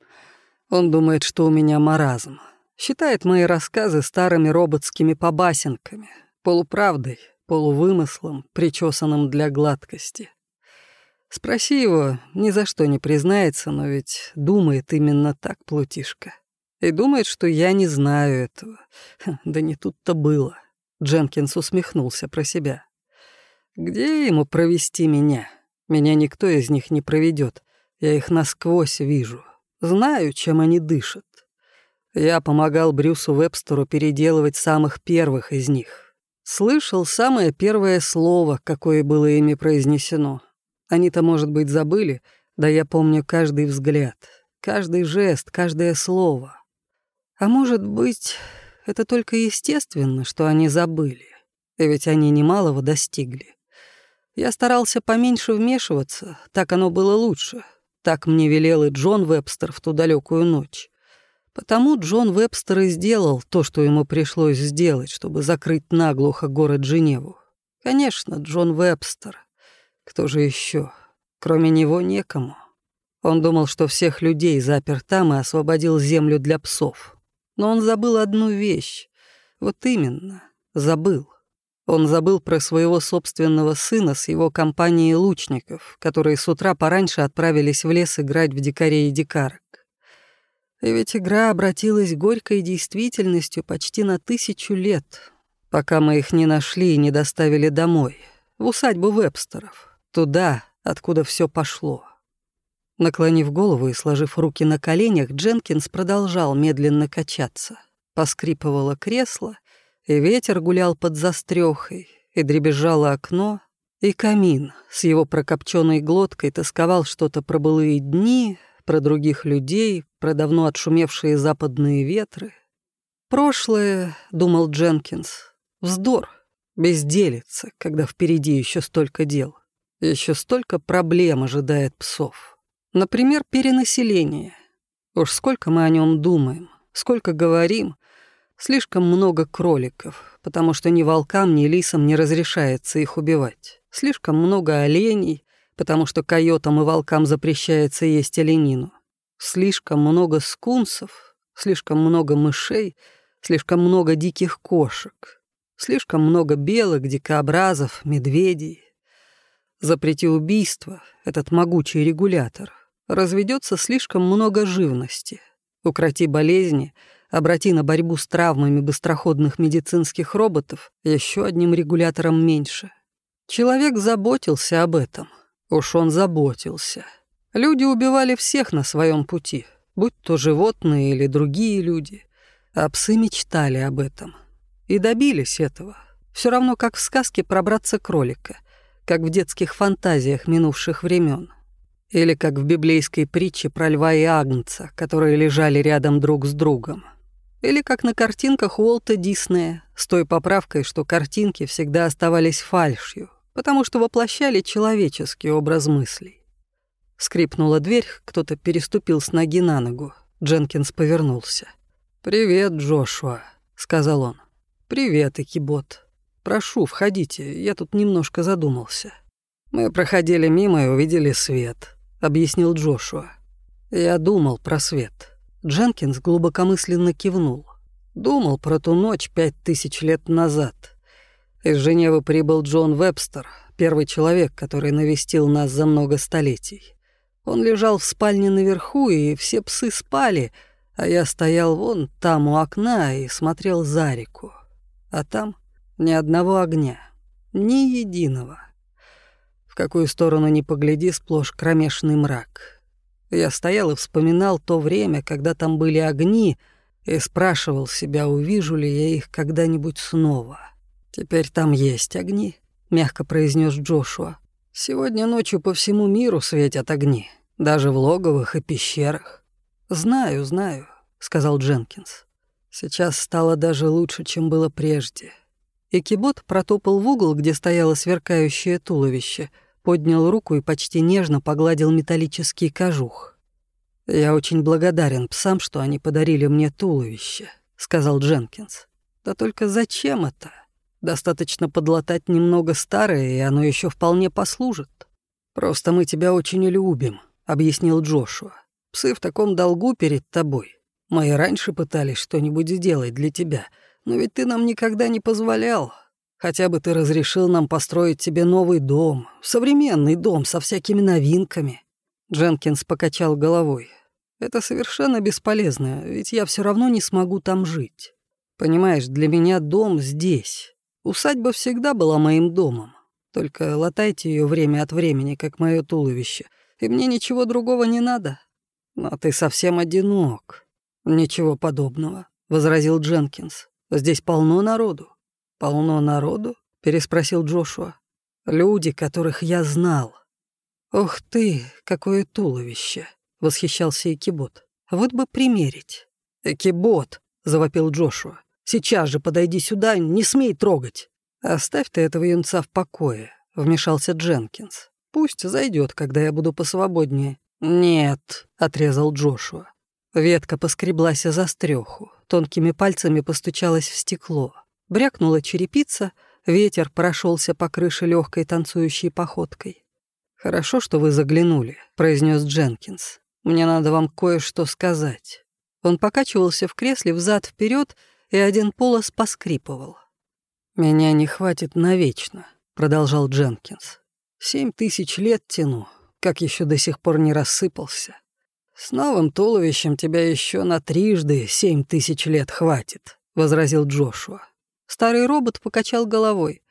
Он думает, что у меня маразм. Считает мои рассказы старыми роботскими побасенками, полуправдой, полувымыслом, причесанным для гладкости. Спроси его, ни за что не признается, но ведь думает именно так плутишка. И думает, что я не знаю этого. Да не тут-то было. Дженкинс усмехнулся про себя. Где ему провести меня? Меня никто из них не проведет. Я их насквозь вижу. Знаю, чем они дышат. Я помогал Брюсу Вебстеру переделывать самых первых из них. Слышал самое первое слово, какое было ими произнесено. Они-то, может быть, забыли, да я помню каждый взгляд, каждый жест, каждое слово. А может быть, это только естественно, что они забыли, ведь они немалого достигли. Я старался поменьше вмешиваться, так оно было лучше. Так мне велел и Джон Вебстер в ту далекую ночь. Потому Джон Вебстер и сделал то, что ему пришлось сделать, чтобы закрыть наглухо город Женеву. Конечно, Джон Вебстер. Кто же еще? Кроме него некому. Он думал, что всех людей запер там и освободил землю для псов. Но он забыл одну вещь. Вот именно, забыл. Он забыл про своего собственного сына с его компанией лучников, которые с утра пораньше отправились в лес играть в дикарей и дикарок. И ведь игра обратилась горькой действительностью почти на тысячу лет, пока мы их не нашли и не доставили домой, в усадьбу Вебстеров, туда, откуда все пошло. Наклонив голову и сложив руки на коленях, Дженкинс продолжал медленно качаться. Поскрипывало кресло, и ветер гулял под застрехой, и дребезжало окно, и камин с его прокопченной глоткой тосковал что-то про былые дни, про других людей, про давно отшумевшие западные ветры. «Прошлое», — думал Дженкинс, — «вздор, безделица, когда впереди еще столько дел, еще столько проблем ожидает псов. Например, перенаселение. Уж сколько мы о нем думаем, сколько говорим, слишком много кроликов, потому что ни волкам, ни лисам не разрешается их убивать. Слишком много оленей, потому что койотам и волкам запрещается есть оленину. Слишком много скунсов, слишком много мышей, слишком много диких кошек, слишком много белок, дикообразов, медведей. Запрети убийство, этот могучий регулятор, разведется слишком много живности. Укроти болезни, обрати на борьбу с травмами быстроходных медицинских роботов еще одним регулятором меньше. Человек заботился об этом. Уж он заботился. Люди убивали всех на своем пути, будь то животные или другие люди. А псы мечтали об этом. И добились этого. Все равно, как в сказке пробраться кролика — как в детских фантазиях минувших времен. Или как в библейской притче про льва и агнца, которые лежали рядом друг с другом. Или как на картинках Уолта Диснея, с той поправкой, что картинки всегда оставались фальшью, потому что воплощали человеческий образ мыслей. Скрипнула дверь, кто-то переступил с ноги на ногу. Дженкинс повернулся. «Привет, Джошуа», — сказал он. «Привет, Экибот». «Прошу, входите, я тут немножко задумался». «Мы проходили мимо и увидели свет», — объяснил Джошуа. «Я думал про свет». Дженкинс глубокомысленно кивнул. «Думал про ту ночь пять тысяч лет назад. Из Женевы прибыл Джон Вебстер, первый человек, который навестил нас за много столетий. Он лежал в спальне наверху, и все псы спали, а я стоял вон там у окна и смотрел за реку. А там ни одного огня. Ни единого. Какую сторону ни погляди, сплошь кромешный мрак. Я стоял и вспоминал то время, когда там были огни, и спрашивал себя, увижу ли я их когда-нибудь снова. «Теперь там есть огни», — мягко произнес Джошуа. «Сегодня ночью по всему миру светят огни, даже в логовых и пещерах». «Знаю, знаю», — сказал Дженкинс. «Сейчас стало даже лучше, чем было прежде. Экибот протопал в угол, где стояло сверкающее туловище, поднял руку и почти нежно погладил металлический кожух. «Я очень благодарен псам, что они подарили мне туловище», — сказал Дженкинс. «Да только зачем это? Достаточно подлатать немного старое, и оно еще вполне послужит. Просто мы тебя очень любим», — объяснил Джошуа. «Псы в таком долгу перед тобой. Мы и раньше пытались что-нибудь сделать для тебя, но ведь ты нам никогда не позволял. Хотя бы ты разрешил нам построить тебе новый дом, современный дом со всякими новинками». Дженкинс покачал головой. «Это совершенно бесполезно, ведь я все равно не смогу там жить. Понимаешь, для меня дом здесь. Усадьба всегда была моим домом. Только латайте ее время от времени, как мое туловище, и мне ничего другого не надо. Но ты совсем одинок». «Ничего подобного», — возразил Дженкинс. Здесь полно народу». «Полно народу?» — переспросил Джошуа. «Люди, которых я знал». «Ох ты, какое туловище!» — восхищался Экибот. «Вот бы примерить». «Экибот!» — завопил Джошуа. «Сейчас же подойди сюда, не смей трогать!» «Оставь ты этого юнца в покое», — вмешался Дженкинс. «Пусть зайдет, когда я буду посвободнее». «Нет», — отрезал Джошуа. Ветка поскреблась о застреху, тонкими пальцами постучалась в стекло. Брякнула черепица, ветер прошелся по крыше легкой танцующей походкой. «Хорошо, что вы заглянули», — произнес Дженкинс. «Мне надо вам кое-что сказать». Он покачивался в кресле взад вперед, и один полос поскрипывал. «Меня не хватит навечно», — продолжал Дженкинс. «Семь тысяч лет тяну, как еще до сих пор не рассыпался. «С новым туловищем тебя еще на трижды семь тысяч лет хватит», — возразил Джошуа. Старый робот покачал головой.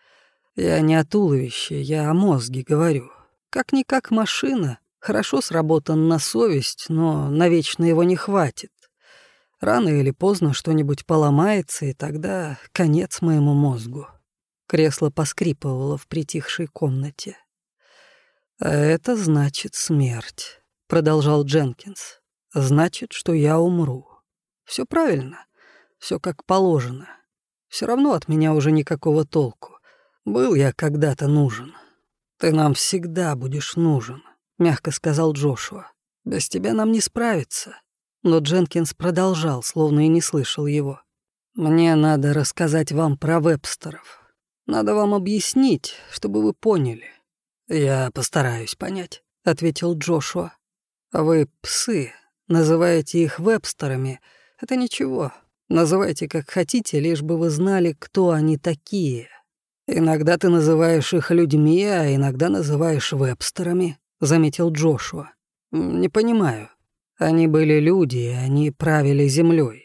«Я не о туловище, я о мозге говорю. Как-никак машина, хорошо сработан на совесть, но навечно его не хватит. Рано или поздно что-нибудь поломается, и тогда конец моему мозгу». Кресло поскрипывало в притихшей комнате. «А это значит смерть» продолжал Дженкинс. Значит, что я умру. Все правильно, все как положено. Все равно от меня уже никакого толку. Был я когда-то нужен. Ты нам всегда будешь нужен, мягко сказал Джошуа. Без тебя нам не справиться. Но Дженкинс продолжал, словно и не слышал его. Мне надо рассказать вам про вебстеров. Надо вам объяснить, чтобы вы поняли. Я постараюсь понять, ответил Джошуа. Вы псы, называете их вебстерами. Это ничего. Называйте как хотите, лишь бы вы знали, кто они такие. «Иногда ты называешь их людьми, а иногда называешь вебстерами», — заметил Джошуа. «Не понимаю. Они были люди, они правили землей.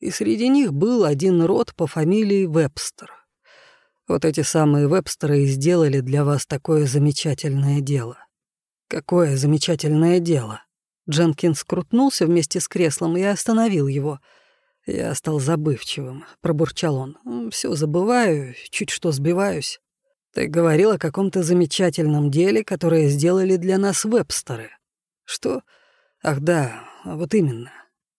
И среди них был один род по фамилии Вебстер. Вот эти самые Вебстеры и сделали для вас такое замечательное дело». «Какое замечательное дело?» Дженкинс крутнулся вместе с креслом и остановил его — я стал забывчивым, пробурчал он. Все забываю, чуть что сбиваюсь. Ты говорил о каком-то замечательном деле, которое сделали для нас вебстеры. Что? Ах да, вот именно.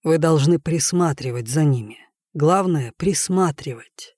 Вы должны присматривать за ними. Главное — присматривать.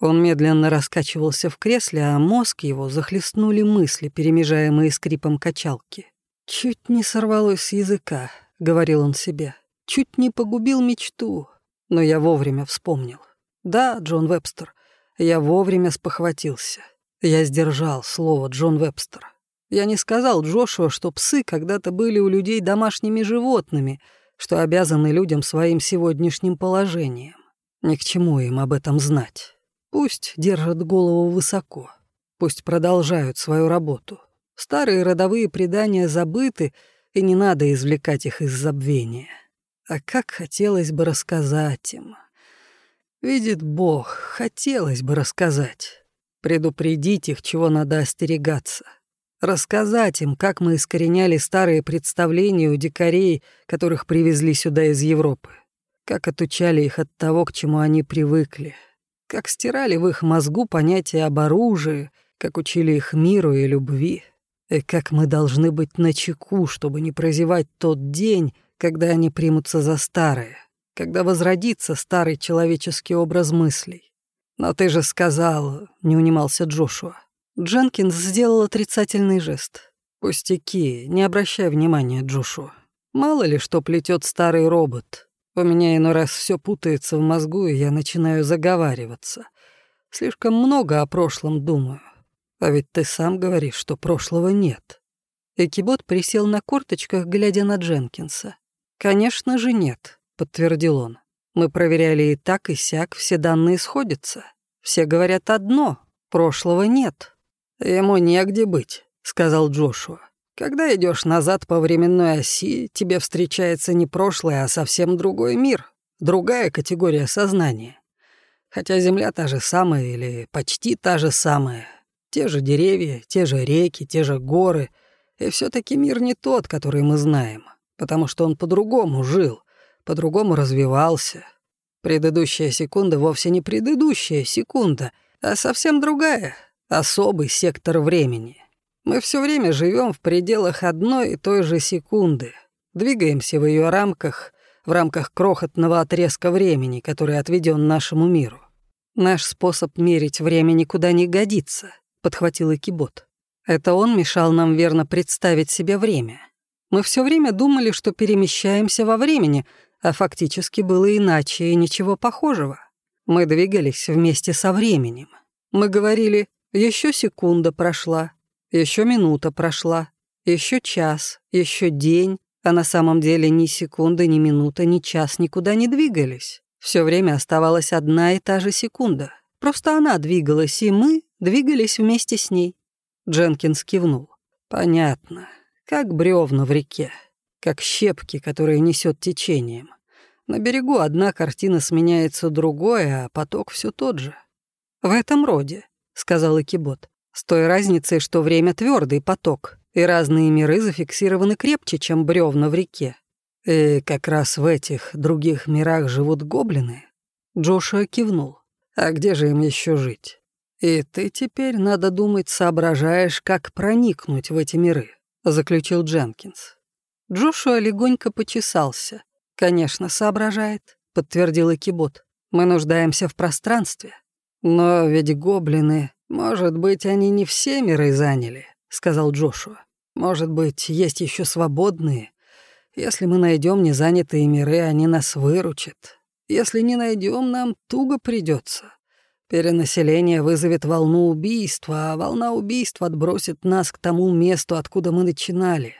Он медленно раскачивался в кресле, а мозг его захлестнули мысли, перемежаемые скрипом качалки. «Чуть не сорвалось с языка», — говорил он себе. «Чуть не погубил мечту, но я вовремя вспомнил. Да, Джон Вебстер, я вовремя спохватился. Я сдержал слово Джон Вебстер. Я не сказал Джошуа, что псы когда-то были у людей домашними животными, что обязаны людям своим сегодняшним положением. Ни к чему им об этом знать. Пусть держат голову высоко, пусть продолжают свою работу. Старые родовые предания забыты, и не надо извлекать их из забвения. А как хотелось бы рассказать им. Видит Бог, хотелось бы рассказать. Предупредить их, чего надо остерегаться. Рассказать им, как мы искореняли старые представления у дикарей, которых привезли сюда из Европы. Как отучали их от того, к чему они привыкли. Как стирали в их мозгу понятие об оружии, как учили их миру и любви. И как мы должны быть начеку, чтобы не прозевать тот день, когда они примутся за старое, когда возродится старый человеческий образ мыслей. Но ты же сказал, не унимался Джошуа. Дженкинс сделал отрицательный жест. Пустяки, не обращай внимания, Джошуа. Мало ли что плетет старый робот. У меня иной раз все путается в мозгу, и я начинаю заговариваться. Слишком много о прошлом думаю. А ведь ты сам говоришь, что прошлого нет. Экибот присел на корточках, глядя на Дженкинса. «Конечно же нет», — подтвердил он. «Мы проверяли и так, и сяк, все данные сходятся. Все говорят одно — прошлого нет». «Ему негде быть», — сказал Джошуа. «Когда идешь назад по временной оси, тебе встречается не прошлое, а совсем другой мир, другая категория сознания. Хотя Земля та же самая или почти та же самая. Те же деревья, те же реки, те же горы. И все таки мир не тот, который мы знаем потому что он по-другому жил, по-другому развивался. Предыдущая секунда вовсе не предыдущая секунда, а совсем другая, особый сектор времени. Мы все время живем в пределах одной и той же секунды, двигаемся в ее рамках, в рамках крохотного отрезка времени, который отведен нашему миру. Наш способ мерить время никуда не годится, подхватил Экибот. Это он мешал нам верно представить себе время. Мы все время думали, что перемещаемся во времени, а фактически было иначе и ничего похожего. Мы двигались вместе со временем. Мы говорили, еще секунда прошла, еще минута прошла, еще час, еще день, а на самом деле ни секунда, ни минута, ни час никуда не двигались. Все время оставалась одна и та же секунда. Просто она двигалась, и мы двигались вместе с ней. Дженкинс кивнул. «Понятно как бревна в реке, как щепки, которые несет течением. На берегу одна картина сменяется другой, а поток все тот же. «В этом роде», — сказал Экибот, «с той разницей, что время твердый поток, и разные миры зафиксированы крепче, чем бревна в реке. И как раз в этих других мирах живут гоблины». Джошуа кивнул. «А где же им еще жить?» «И ты теперь, надо думать, соображаешь, как проникнуть в эти миры. — заключил Дженкинс. Джошуа легонько почесался. «Конечно, соображает», — подтвердил Экибот. «Мы нуждаемся в пространстве». «Но ведь гоблины... Может быть, они не все миры заняли», — сказал Джошуа. «Может быть, есть еще свободные. Если мы найдем незанятые миры, они нас выручат. Если не найдем, нам туго придется. Перенаселение вызовет волну убийства, а волна убийства отбросит нас к тому месту, откуда мы начинали.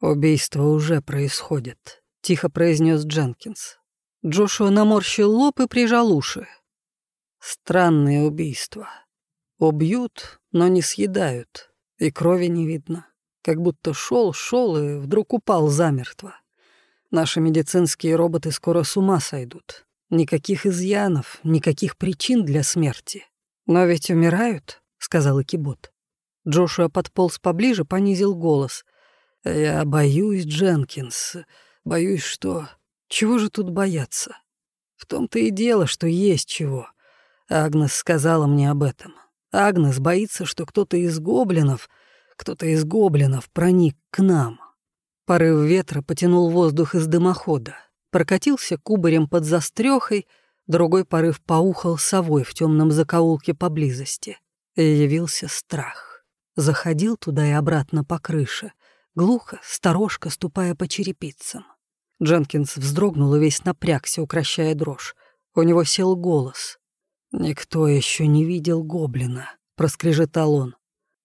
Убийство уже происходит, тихо произнес Дженкинс. Джошуа наморщил лоб и прижал уши. Странное убийство. Убьют, но не съедают, и крови не видно. Как будто шел, шел и вдруг упал замертво. Наши медицинские роботы скоро с ума сойдут. Никаких изъянов, никаких причин для смерти. Но ведь умирают, сказал Экибот. Джошуа подполз поближе, понизил голос. «Я боюсь, Дженкинс. Боюсь, что... Чего же тут бояться? В том-то и дело, что есть чего. Агнес сказала мне об этом. Агнес боится, что кто-то из гоблинов, кто-то из гоблинов проник к нам. Порыв ветра потянул воздух из дымохода, прокатился кубарем под застрехой, другой порыв поухал совой в темном закоулке поблизости. И явился страх. Заходил туда и обратно по крыше, глухо, сторожко ступая по черепицам. Дженкинс вздрогнул и весь напрягся, укращая дрожь. У него сел голос. «Никто еще не видел гоблина», — проскрежетал он.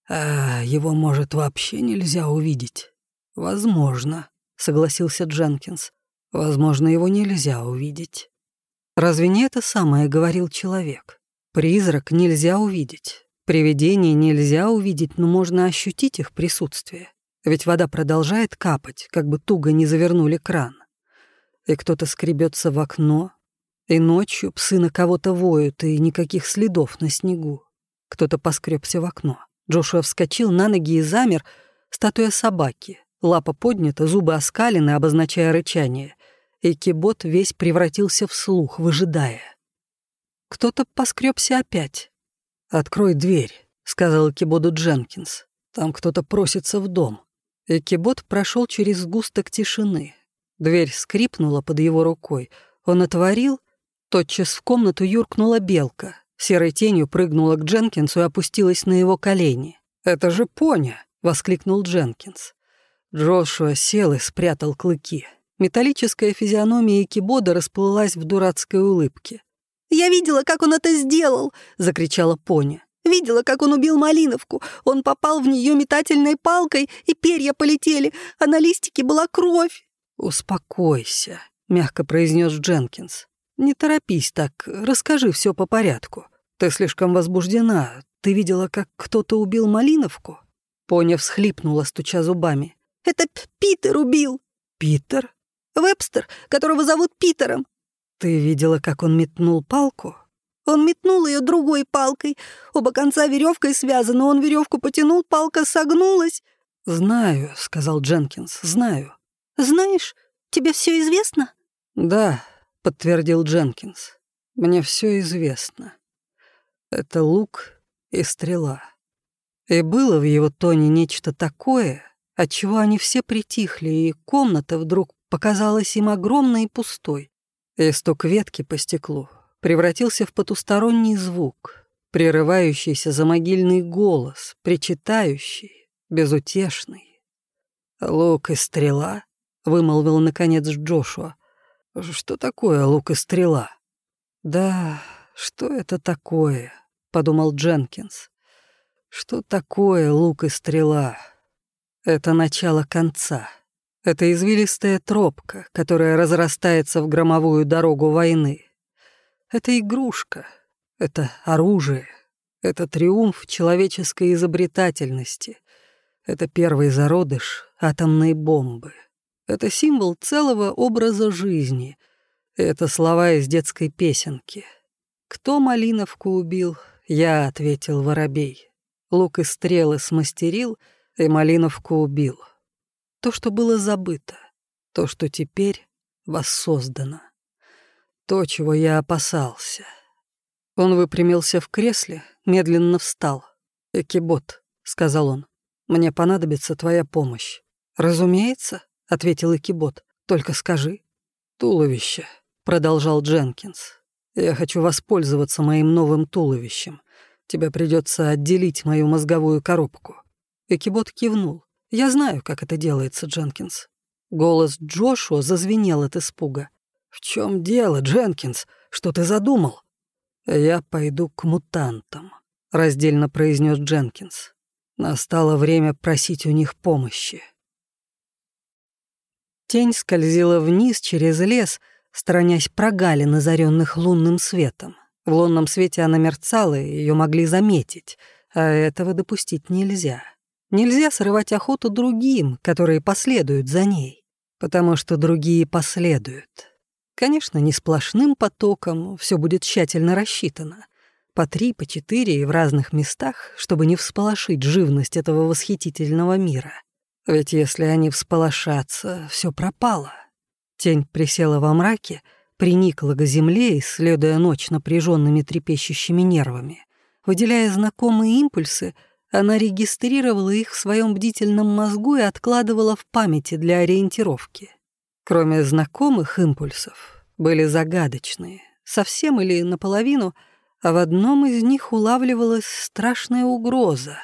«А его, может, вообще нельзя увидеть?» «Возможно», — согласился Дженкинс. «Возможно, его нельзя увидеть». Разве не это самое говорил человек? Призрак нельзя увидеть. Привидение нельзя увидеть, но можно ощутить их присутствие. Ведь вода продолжает капать, как бы туго не завернули кран. И кто-то скребется в окно, и ночью псы на кого-то воют, и никаких следов на снегу. Кто-то поскребся в окно. Джошуа вскочил на ноги и замер, статуя собаки. Лапа поднята, зубы оскалены, обозначая рычание. И кибот весь превратился в слух, выжидая. Кто-то поскребся опять. «Открой дверь», — сказал Кибоду Дженкинс. «Там кто-то просится в дом». И Кибот прошел через сгусток тишины. Дверь скрипнула под его рукой. Он отворил — Тотчас в комнату юркнула белка. Серой тенью прыгнула к Дженкинсу и опустилась на его колени. «Это же поня!» — воскликнул Дженкинс. Джошуа сел и спрятал клыки. Металлическая физиономия Кибода расплылась в дурацкой улыбке. «Я видела, как он это сделал!» — закричала поня. «Видела, как он убил Малиновку. Он попал в нее метательной палкой, и перья полетели, а на листике была кровь». «Успокойся», — мягко произнес Дженкинс. «Не торопись так, расскажи все по порядку. Ты слишком возбуждена. Ты видела, как кто-то убил Малиновку?» Поня всхлипнула, стуча зубами. «Это Питер убил!» «Питер?» «Вебстер, которого зовут Питером!» «Ты видела, как он метнул палку?» Он метнул ее другой палкой. Оба конца веревкой связаны. Он веревку потянул, палка согнулась. «Знаю», — сказал Дженкинс, — «знаю». «Знаешь, тебе все известно?» «Да, — подтвердил Дженкинс. «Мне все известно. Это лук и стрела». И было в его тоне нечто такое, от чего они все притихли, и комната вдруг показалась им огромной и пустой. И стук ветки по стеклу превратился в потусторонний звук, прерывающийся за могильный голос, причитающий, безутешный. «Лук и стрела», — вымолвил наконец Джошуа. Что такое лук и стрела? Да, что это такое? Подумал Дженкинс. Что такое лук и стрела? Это начало конца. Это извилистая тропка, которая разрастается в громовую дорогу войны. Это игрушка, это оружие, это триумф человеческой изобретательности, это первый зародыш атомной бомбы. Это символ целого образа жизни. Это слова из детской песенки. «Кто Малиновку убил?» Я ответил воробей. Лук и стрелы смастерил, и Малиновку убил. То, что было забыто, то, что теперь воссоздано. То, чего я опасался. Он выпрямился в кресле, медленно встал. «Экибот», — сказал он, — «мне понадобится твоя помощь». «Разумеется», ответил Экибот. «Только скажи». «Туловище», — продолжал Дженкинс. «Я хочу воспользоваться моим новым туловищем. Тебе придется отделить мою мозговую коробку». Экибот кивнул. «Я знаю, как это делается, Дженкинс». Голос Джошуа зазвенел от испуга. «В чем дело, Дженкинс? Что ты задумал?» «Я пойду к мутантам», — раздельно произнес Дженкинс. «Настало время просить у них помощи». Тень скользила вниз через лес, сторонясь прогалин, озаренных лунным светом. В лунном свете она мерцала, и ее могли заметить, а этого допустить нельзя. Нельзя срывать охоту другим, которые последуют за ней, потому что другие последуют. Конечно, не сплошным потоком, все будет тщательно рассчитано. По три, по четыре и в разных местах, чтобы не всполошить живность этого восхитительного мира. Ведь если они всполошатся, все пропало. Тень присела во мраке, приникла к земле, исследуя ночь напряженными трепещущими нервами. Выделяя знакомые импульсы, она регистрировала их в своем бдительном мозгу и откладывала в памяти для ориентировки. Кроме знакомых импульсов, были загадочные, совсем или наполовину, а в одном из них улавливалась страшная угроза.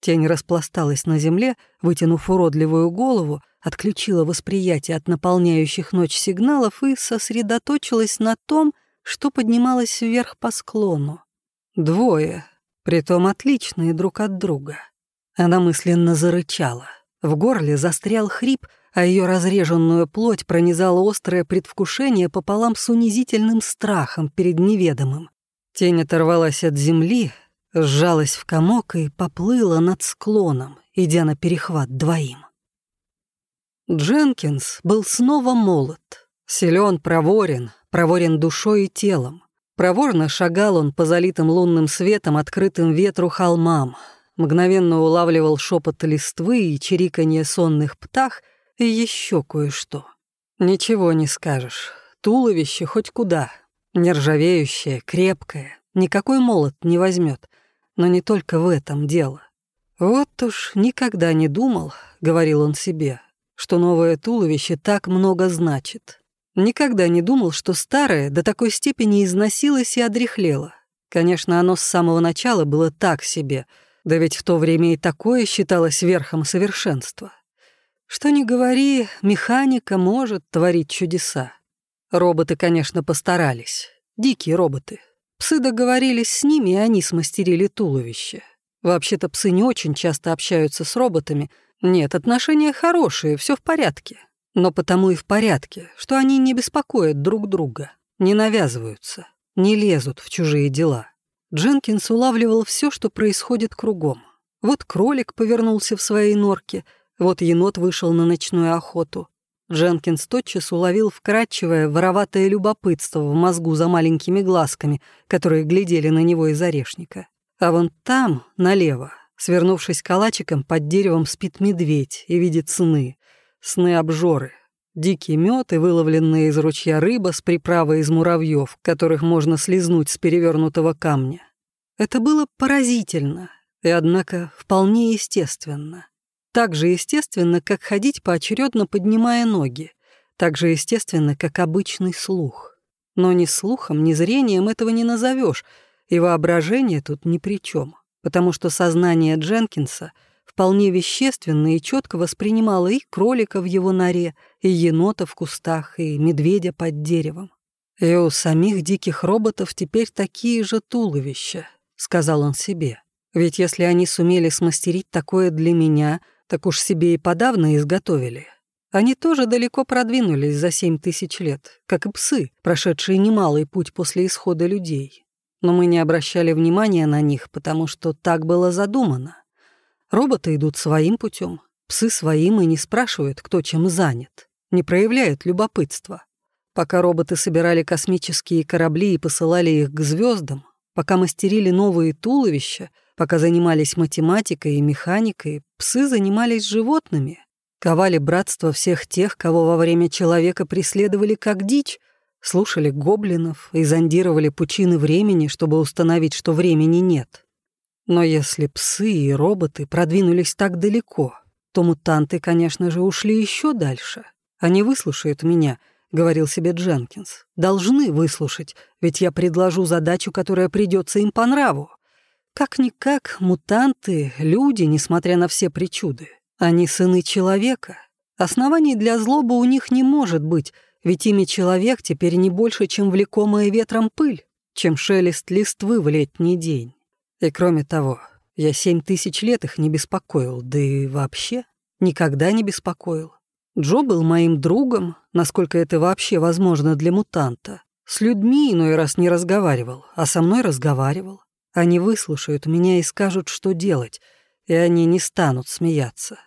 Тень распласталась на земле, вытянув уродливую голову, отключила восприятие от наполняющих ночь сигналов и сосредоточилась на том, что поднималось вверх по склону. Двое, притом отличные друг от друга. Она мысленно зарычала. В горле застрял хрип, а ее разреженную плоть пронизало острое предвкушение пополам с унизительным страхом перед неведомым. Тень оторвалась от земли, сжалась в комок и поплыла над склоном, идя на перехват двоим. Дженкинс был снова молод, силен, проворен, проворен душой и телом. Проворно шагал он по залитым лунным светом, открытым ветру холмам, мгновенно улавливал шепот листвы и чириканье сонных птах и еще кое-что. Ничего не скажешь, туловище хоть куда, нержавеющее, крепкое, никакой молот не возьмет, но не только в этом дело. Вот уж никогда не думал, говорил он себе, что новое туловище так много значит. Никогда не думал, что старое до такой степени износилось и одряхлело. Конечно, оно с самого начала было так себе, да ведь в то время и такое считалось верхом совершенства. Что ни говори, механика может творить чудеса. Роботы, конечно, постарались. Дикие роботы. Псы договорились с ними, и они смастерили туловище. Вообще-то псы не очень часто общаются с роботами — нет, отношения хорошие, все в порядке. Но потому и в порядке, что они не беспокоят друг друга, не навязываются, не лезут в чужие дела. Дженкинс улавливал все, что происходит кругом. Вот кролик повернулся в своей норке, вот енот вышел на ночную охоту. Дженкинс тотчас уловил вкрадчивое, вороватое любопытство в мозгу за маленькими глазками, которые глядели на него из орешника. А вон там, налево, Свернувшись калачиком, под деревом спит медведь и видит сны. Сны-обжоры. Дикий мед и выловленная из ручья рыба с приправой из муравьев, которых можно слезнуть с перевернутого камня. Это было поразительно и, однако, вполне естественно. Так же естественно, как ходить поочередно поднимая ноги. Так же естественно, как обычный слух. Но ни слухом, ни зрением этого не назовешь, и воображение тут ни при чем потому что сознание Дженкинса вполне вещественно и четко воспринимало и кролика в его норе, и енота в кустах, и медведя под деревом. «И у самих диких роботов теперь такие же туловища», — сказал он себе. «Ведь если они сумели смастерить такое для меня, так уж себе и подавно изготовили. Они тоже далеко продвинулись за семь тысяч лет, как и псы, прошедшие немалый путь после исхода людей но мы не обращали внимания на них, потому что так было задумано. Роботы идут своим путем, псы своим и не спрашивают, кто чем занят, не проявляют любопытства. Пока роботы собирали космические корабли и посылали их к звездам, пока мастерили новые туловища, пока занимались математикой и механикой, псы занимались животными, ковали братство всех тех, кого во время человека преследовали как дичь, слушали гоблинов и зондировали пучины времени, чтобы установить, что времени нет. Но если псы и роботы продвинулись так далеко, то мутанты, конечно же, ушли еще дальше. Они выслушают меня, — говорил себе Дженкинс. Должны выслушать, ведь я предложу задачу, которая придется им по нраву. Как-никак, мутанты — люди, несмотря на все причуды. Они сыны человека. Оснований для злобы у них не может быть — ведь ими человек теперь не больше, чем влекомая ветром пыль, чем шелест листвы в летний день. И кроме того, я семь тысяч лет их не беспокоил, да и вообще никогда не беспокоил. Джо был моим другом, насколько это вообще возможно для мутанта. С людьми иной раз не разговаривал, а со мной разговаривал. Они выслушают меня и скажут, что делать, и они не станут смеяться.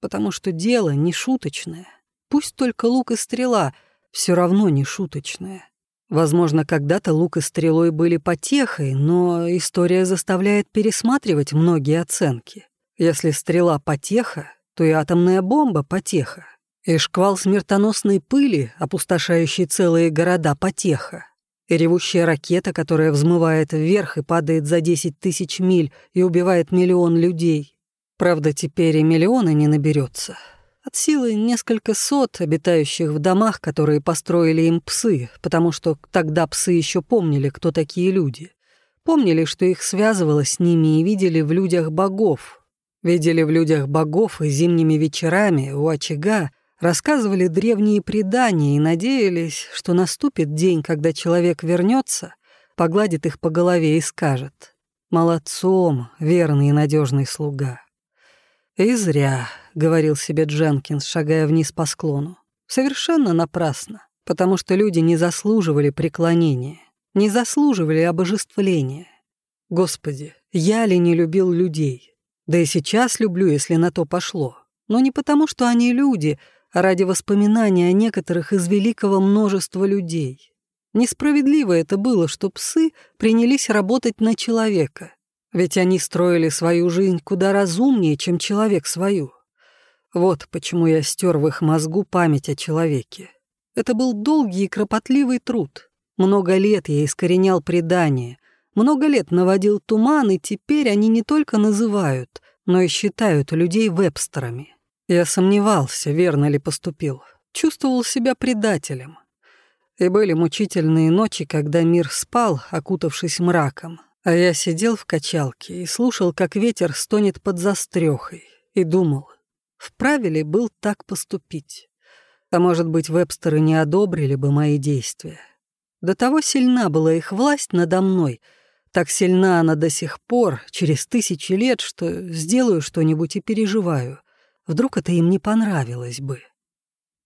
Потому что дело не шуточное. Пусть только лук и стрела, все равно не шуточное. Возможно, когда-то лук и стрелой были потехой, но история заставляет пересматривать многие оценки. Если стрела потеха, то и атомная бомба потеха. И шквал смертоносной пыли, опустошающий целые города, потеха. И ревущая ракета, которая взмывает вверх и падает за 10 тысяч миль и убивает миллион людей. Правда, теперь и миллиона не наберется. От силы несколько сот, обитающих в домах, которые построили им псы, потому что тогда псы еще помнили, кто такие люди. Помнили, что их связывало с ними и видели в людях богов. Видели в людях богов и зимними вечерами у очага рассказывали древние предания и надеялись, что наступит день, когда человек вернется, погладит их по голове и скажет «Молодцом, верный и надежный слуга». «И зря», — говорил себе Дженкинс, шагая вниз по склону. «Совершенно напрасно, потому что люди не заслуживали преклонения, не заслуживали обожествления. Господи, я ли не любил людей? Да и сейчас люблю, если на то пошло. Но не потому, что они люди, а ради воспоминания о некоторых из великого множества людей. Несправедливо это было, что псы принялись работать на человека, ведь они строили свою жизнь куда разумнее, чем человек свою. Вот почему я стер в их мозгу память о человеке. Это был долгий и кропотливый труд. Много лет я искоренял предания, много лет наводил туман, и теперь они не только называют, но и считают людей вебстерами. Я сомневался, верно ли поступил. Чувствовал себя предателем. И были мучительные ночи, когда мир спал, окутавшись мраком, а я сидел в качалке и слушал, как ветер стонет под застрехой, и думал, вправе ли был так поступить. А может быть, вебстеры не одобрили бы мои действия. До того сильна была их власть надо мной, так сильна она до сих пор, через тысячи лет, что сделаю что-нибудь и переживаю. Вдруг это им не понравилось бы.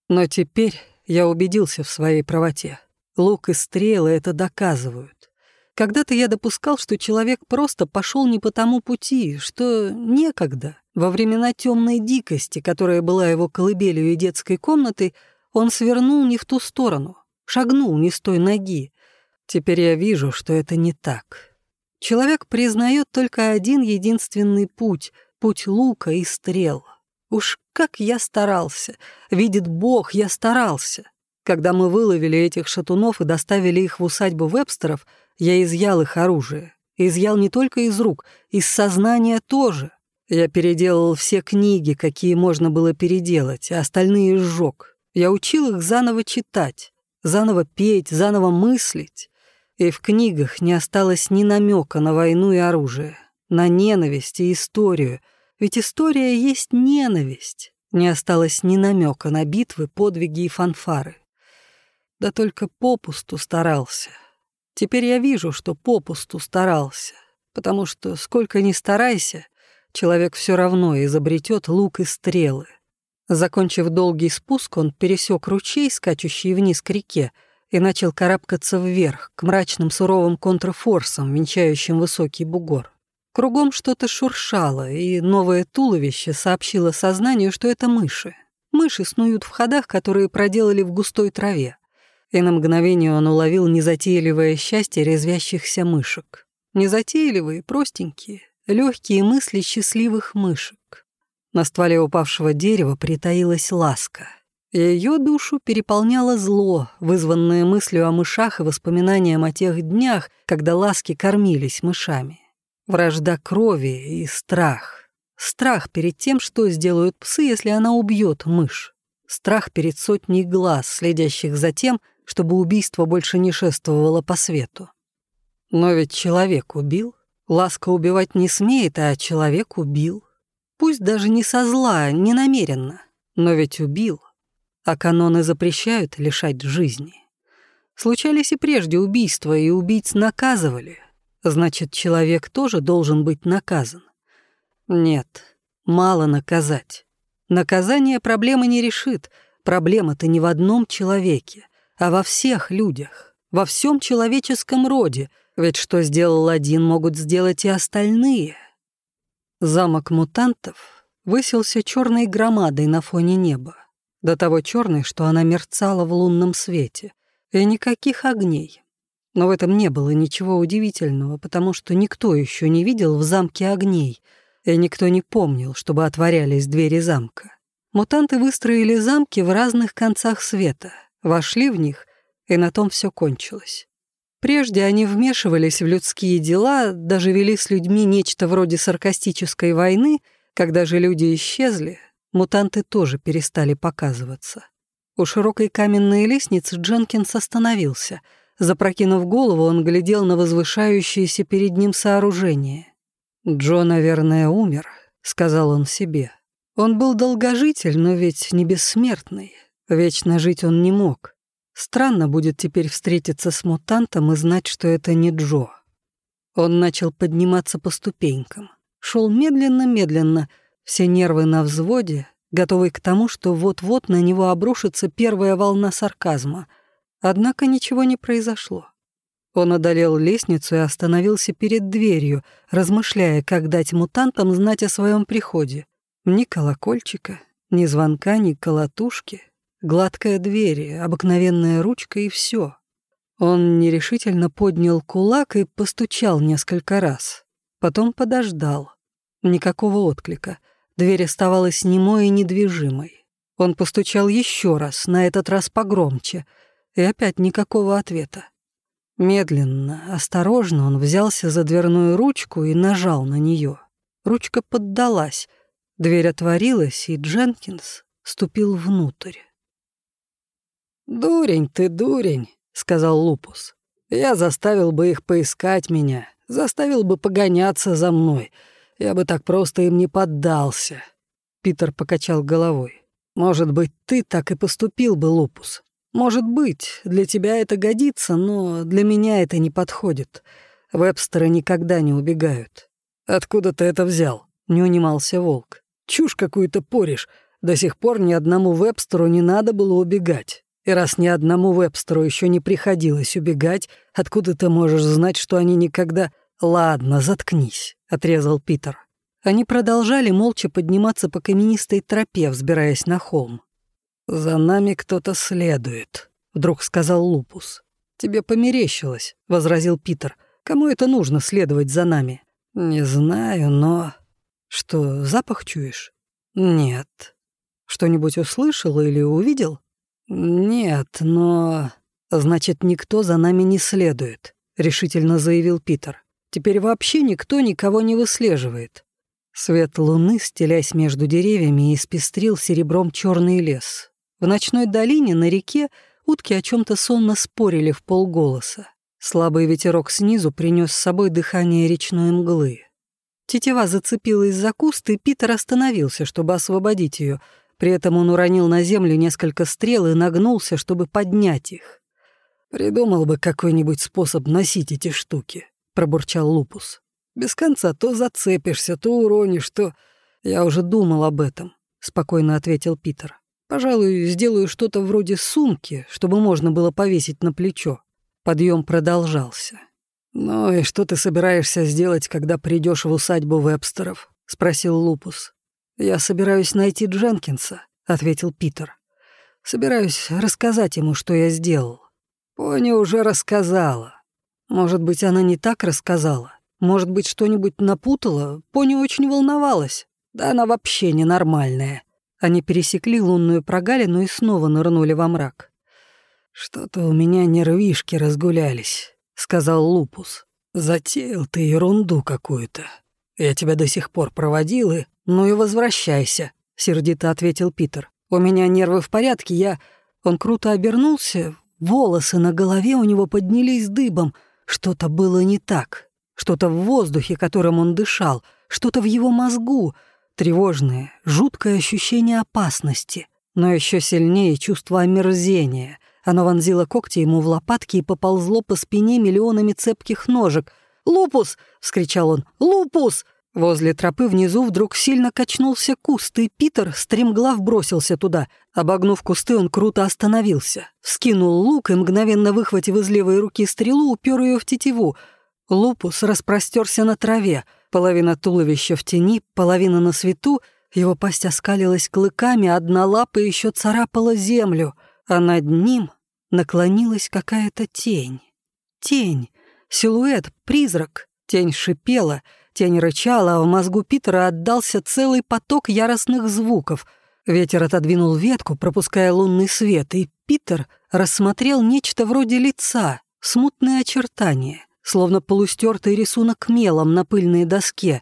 Но теперь я убедился в своей правоте. Лук и стрелы это доказывают. Когда-то я допускал, что человек просто пошел не по тому пути, что некогда, во времена темной дикости, которая была его колыбелью и детской комнатой, он свернул не в ту сторону, шагнул не с той ноги. Теперь я вижу, что это не так. Человек признает только один единственный путь — путь лука и стрел. Уж как я старался! Видит Бог, я старался! Когда мы выловили этих шатунов и доставили их в усадьбу Вебстеров — я изъял их оружие. Изъял не только из рук, из сознания тоже. Я переделал все книги, какие можно было переделать, а остальные сжег. Я учил их заново читать, заново петь, заново мыслить. И в книгах не осталось ни намека на войну и оружие, на ненависть и историю. Ведь история есть ненависть. Не осталось ни намека на битвы, подвиги и фанфары. Да только попусту старался. Теперь я вижу, что попусту старался, потому что сколько ни старайся, человек все равно изобретет лук и стрелы. Закончив долгий спуск, он пересек ручей, скачущий вниз к реке, и начал карабкаться вверх, к мрачным суровым контрфорсам, венчающим высокий бугор. Кругом что-то шуршало, и новое туловище сообщило сознанию, что это мыши. Мыши снуют в ходах, которые проделали в густой траве и на мгновение он уловил незатейливое счастье резвящихся мышек. Незатейливые, простенькие, легкие мысли счастливых мышек. На стволе упавшего дерева притаилась ласка. Ее душу переполняло зло, вызванное мыслью о мышах и воспоминанием о тех днях, когда ласки кормились мышами. Вражда крови и страх. Страх перед тем, что сделают псы, если она убьет мышь. Страх перед сотней глаз, следящих за тем, чтобы убийство больше не шествовало по свету. Но ведь человек убил. Ласка убивать не смеет, а человек убил. Пусть даже не со зла, не намеренно, но ведь убил. А каноны запрещают лишать жизни. Случались и прежде убийства, и убийц наказывали. Значит, человек тоже должен быть наказан. Нет, мало наказать. Наказание проблемы не решит. Проблема-то не в одном человеке а во всех людях, во всем человеческом роде, ведь что сделал один, могут сделать и остальные. Замок мутантов высился черной громадой на фоне неба, до того черной, что она мерцала в лунном свете, и никаких огней. Но в этом не было ничего удивительного, потому что никто еще не видел в замке огней, и никто не помнил, чтобы отворялись двери замка. Мутанты выстроили замки в разных концах света, вошли в них, и на том все кончилось. Прежде они вмешивались в людские дела, даже вели с людьми нечто вроде саркастической войны, когда же люди исчезли, мутанты тоже перестали показываться. У широкой каменной лестницы Дженкинс остановился. Запрокинув голову, он глядел на возвышающееся перед ним сооружение. «Джо, наверное, умер», — сказал он себе. Он был долгожитель, но ведь не бессмертный. Вечно жить он не мог. Странно будет теперь встретиться с мутантом и знать, что это не Джо. Он начал подниматься по ступенькам. Шел медленно-медленно, все нервы на взводе, готовый к тому, что вот-вот на него обрушится первая волна сарказма. Однако ничего не произошло. Он одолел лестницу и остановился перед дверью, размышляя, как дать мутантам знать о своем приходе. Ни колокольчика, ни звонка, ни колотушки. Гладкая дверь, обыкновенная ручка и все. Он нерешительно поднял кулак и постучал несколько раз. Потом подождал. Никакого отклика. Дверь оставалась немой и недвижимой. Он постучал еще раз, на этот раз погромче, и опять никакого ответа. Медленно, осторожно он взялся за дверную ручку и нажал на нее. Ручка поддалась, Дверь отворилась, и Дженкинс ступил внутрь. «Дурень ты, дурень», — сказал Лупус. «Я заставил бы их поискать меня, заставил бы погоняться за мной. Я бы так просто им не поддался». Питер покачал головой. «Может быть, ты так и поступил бы, Лупус. Может быть, для тебя это годится, но для меня это не подходит. Вебстеры никогда не убегают». «Откуда ты это взял?» — не унимался волк. Чушь какую-то поришь. До сих пор ни одному вебстеру не надо было убегать. И раз ни одному вебстеру еще не приходилось убегать, откуда ты можешь знать, что они никогда... Ладно, заткнись, — отрезал Питер. Они продолжали молча подниматься по каменистой тропе, взбираясь на холм. «За нами кто-то следует», — вдруг сказал Лупус. «Тебе померещилось», — возразил Питер. «Кому это нужно следовать за нами?» «Не знаю, но...» Что, запах чуешь? Нет. Что-нибудь услышал или увидел? Нет, но... Значит, никто за нами не следует, решительно заявил Питер. Теперь вообще никто никого не выслеживает. Свет луны, стелясь между деревьями, испестрил серебром черный лес. В ночной долине на реке утки о чем то сонно спорили в полголоса. Слабый ветерок снизу принес с собой дыхание речной мглы. Тетива зацепилась за куст, и Питер остановился, чтобы освободить ее. При этом он уронил на землю несколько стрел и нагнулся, чтобы поднять их. «Придумал бы какой-нибудь способ носить эти штуки», — пробурчал Лупус. «Без конца то зацепишься, то уронишь, то...» «Я уже думал об этом», — спокойно ответил Питер. «Пожалуй, сделаю что-то вроде сумки, чтобы можно было повесить на плечо». Подъем продолжался. «Ну и что ты собираешься сделать, когда придешь в усадьбу Вебстеров?» — спросил Лупус. «Я собираюсь найти Дженкинса», — ответил Питер. «Собираюсь рассказать ему, что я сделал». Пони уже рассказала. Может быть, она не так рассказала. Может быть, что-нибудь напутала. Пони очень волновалась. Да она вообще ненормальная. Они пересекли лунную прогалину и снова нырнули во мрак. «Что-то у меня нервишки разгулялись». — сказал Лупус. «Затеял ты ерунду какую-то. Я тебя до сих пор проводил и... Ну и возвращайся», — сердито ответил Питер. «У меня нервы в порядке, я...» Он круто обернулся, волосы на голове у него поднялись дыбом. Что-то было не так. Что-то в воздухе, которым он дышал, что-то в его мозгу. Тревожное, жуткое ощущение опасности, но еще сильнее чувство омерзения — оно вонзило когти ему в лопатки и поползло по спине миллионами цепких ножек. «Лупус!» — вскричал он. «Лупус!» Возле тропы внизу вдруг сильно качнулся куст, и Питер стремглав бросился туда. Обогнув кусты, он круто остановился. Вскинул лук и, мгновенно выхватив из левой руки стрелу, упер ее в тетиву. Лупус распростерся на траве. Половина туловища в тени, половина на свету. Его пасть оскалилась клыками, одна лапа еще царапала землю, а над ним наклонилась какая-то тень. Тень, силуэт, призрак. Тень шипела — Тень рычала, а в мозгу Питера отдался целый поток яростных звуков. Ветер отодвинул ветку, пропуская лунный свет, и Питер рассмотрел нечто вроде лица, смутные очертания, словно полустертый рисунок мелом на пыльной доске,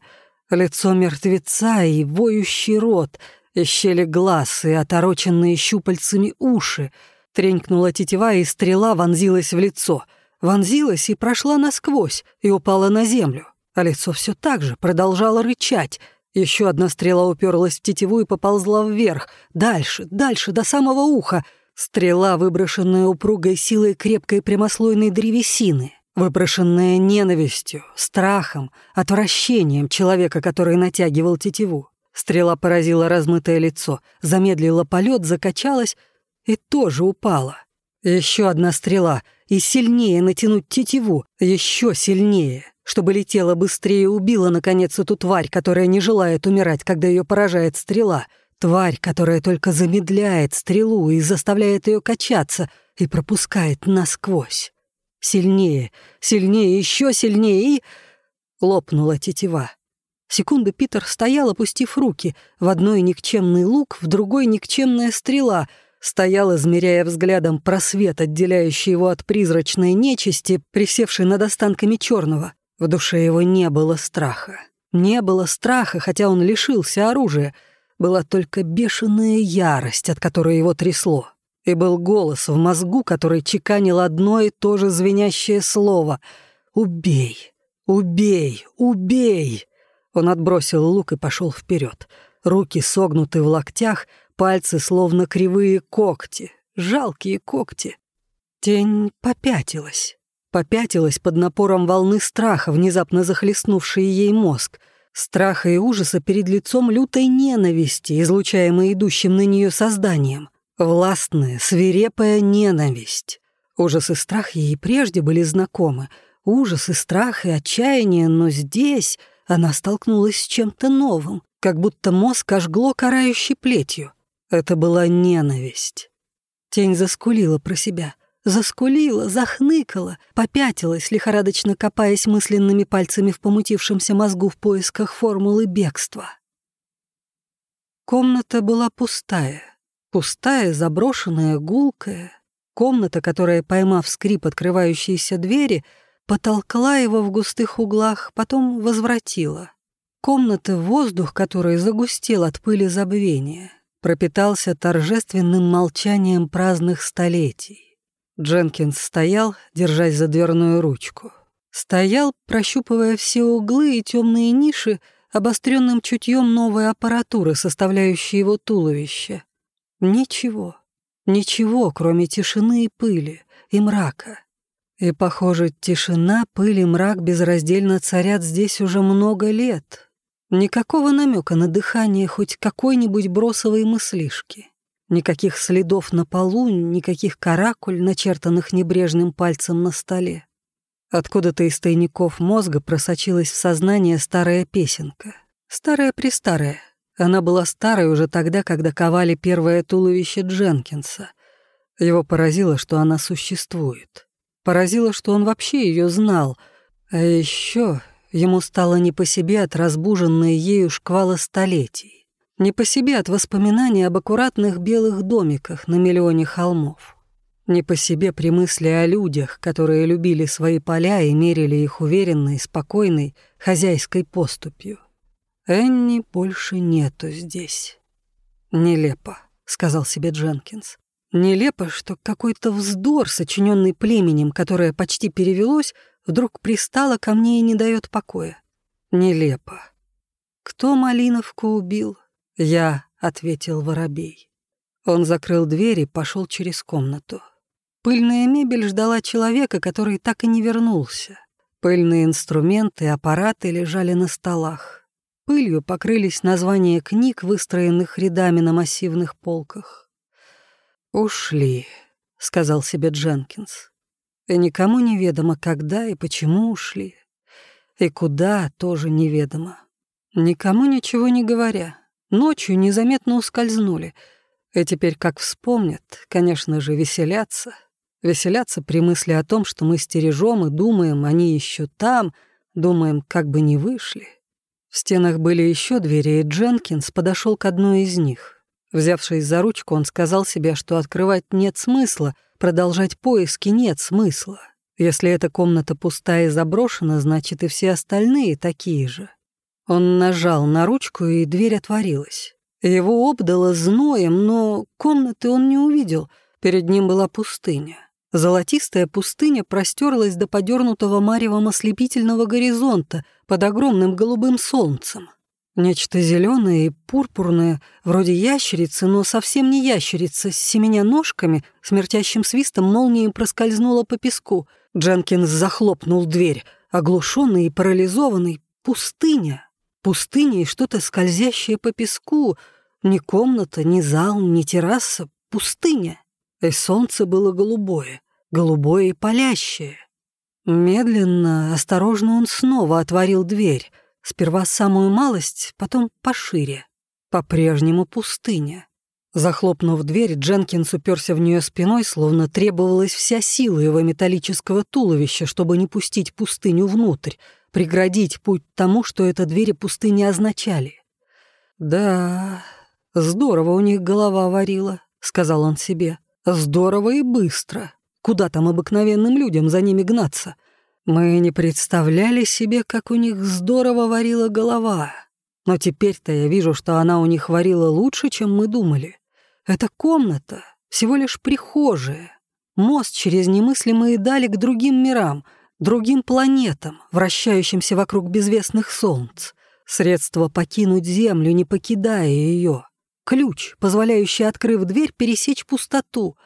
лицо мертвеца и воющий рот, и щели глаз, и отороченные щупальцами уши. Тренькнула тетива, и стрела вонзилась в лицо. Вонзилась и прошла насквозь, и упала на землю а лицо все так же продолжало рычать. Еще одна стрела уперлась в тетиву и поползла вверх, дальше, дальше, до самого уха. Стрела, выброшенная упругой силой крепкой прямослойной древесины, выброшенная ненавистью, страхом, отвращением человека, который натягивал тетиву. Стрела поразила размытое лицо, замедлила полет, закачалась и тоже упала. Еще одна стрела, и сильнее натянуть тетиву, еще сильнее чтобы летела быстрее и убила, наконец, эту тварь, которая не желает умирать, когда ее поражает стрела. Тварь, которая только замедляет стрелу и заставляет ее качаться и пропускает насквозь. Сильнее, сильнее, еще сильнее и... Лопнула тетива. Секунду Питер стоял, опустив руки. В одной никчемный лук, в другой никчемная стрела — стоял, измеряя взглядом просвет, отделяющий его от призрачной нечисти, присевшей над останками черного. В душе его не было страха. Не было страха, хотя он лишился оружия. Была только бешеная ярость, от которой его трясло. И был голос в мозгу, который чеканил одно и то же звенящее слово «Убей! Убей! Убей!» Он отбросил лук и пошел вперед. Руки согнуты в локтях, пальцы словно кривые когти, жалкие когти. Тень попятилась попятилась под напором волны страха, внезапно захлестнувшей ей мозг. Страха и ужаса перед лицом лютой ненависти, излучаемой идущим на нее созданием. Властная, свирепая ненависть. Ужас и страх ей прежде были знакомы. Ужас и страх и отчаяние, но здесь она столкнулась с чем-то новым, как будто мозг ожгло карающей плетью. Это была ненависть. Тень заскулила про себя — Заскулила, захныкала, попятилась, лихорадочно копаясь мысленными пальцами в помутившемся мозгу в поисках формулы бегства. Комната была пустая. Пустая, заброшенная, гулкая. Комната, которая, поймав скрип открывающейся двери, потолкла его в густых углах, потом возвратила. Комната, воздух который загустел от пыли забвения, пропитался торжественным молчанием праздных столетий. Дженкинс стоял, держась за дверную ручку. Стоял, прощупывая все углы и темные ниши, обостренным чутьем новой аппаратуры, составляющей его туловище. Ничего, ничего, кроме тишины и пыли, и мрака. И, похоже, тишина, пыль и мрак безраздельно царят здесь уже много лет. Никакого намека на дыхание хоть какой-нибудь бросовой мыслишки. Никаких следов на полу, никаких каракуль, начертанных небрежным пальцем на столе. Откуда-то из тайников мозга просочилась в сознание старая песенка. Старая-престарая. Она была старой уже тогда, когда ковали первое туловище Дженкинса. Его поразило, что она существует. Поразило, что он вообще ее знал. А еще ему стало не по себе от разбуженной ею шквала столетий. Не по себе от воспоминаний об аккуратных белых домиках на миллионе холмов. Не по себе при мысли о людях, которые любили свои поля и мерили их уверенной, спокойной, хозяйской поступью. Энни больше нету здесь. «Нелепо», — сказал себе Дженкинс. «Нелепо, что какой-то вздор, сочиненный племенем, которое почти перевелось, вдруг пристало ко мне и не дает покоя. Нелепо. Кто Малиновку убил? «Я», — ответил воробей. Он закрыл дверь и пошел через комнату. Пыльная мебель ждала человека, который так и не вернулся. Пыльные инструменты и аппараты лежали на столах. Пылью покрылись названия книг, выстроенных рядами на массивных полках. «Ушли», — сказал себе Дженкинс. «И никому неведомо, когда и почему ушли. И куда, тоже неведомо. Никому ничего не говоря. Ночью незаметно ускользнули. И теперь, как вспомнят, конечно же, веселятся. Веселятся при мысли о том, что мы стережем и думаем, они еще там, думаем, как бы не вышли. В стенах были еще двери, и Дженкинс подошел к одной из них. Взявшись за ручку, он сказал себе, что открывать нет смысла, продолжать поиски нет смысла. Если эта комната пустая и заброшена, значит и все остальные такие же. Он нажал на ручку, и дверь отворилась. Его обдало зноем, но комнаты он не увидел. Перед ним была пустыня. Золотистая пустыня простерлась до подернутого маревом ослепительного горизонта под огромным голубым солнцем. Нечто зеленое и пурпурное, вроде ящерицы, но совсем не ящерица, с семеня ножками, смертящим свистом молнией проскользнула по песку. Дженкинс захлопнул дверь, оглушенный и парализованный. Пустыня. Пустыня и что-то скользящее по песку. Ни комната, ни зал, ни терраса. Пустыня. И солнце было голубое. Голубое и палящее. Медленно, осторожно он снова отворил дверь. Сперва самую малость, потом пошире. По-прежнему пустыня. Захлопнув дверь, Дженкинс уперся в нее спиной, словно требовалась вся сила его металлического туловища, чтобы не пустить пустыню внутрь, преградить путь тому, что это двери пустыни означали. «Да, здорово у них голова варила», — сказал он себе. «Здорово и быстро. Куда там обыкновенным людям за ними гнаться? Мы не представляли себе, как у них здорово варила голова. Но теперь-то я вижу, что она у них варила лучше, чем мы думали. Эта комната всего лишь прихожая, мост через немыслимые дали к другим мирам — другим планетам, вращающимся вокруг безвестных солнц, средство покинуть Землю, не покидая ее, ключ, позволяющий, открыв дверь, пересечь пустоту.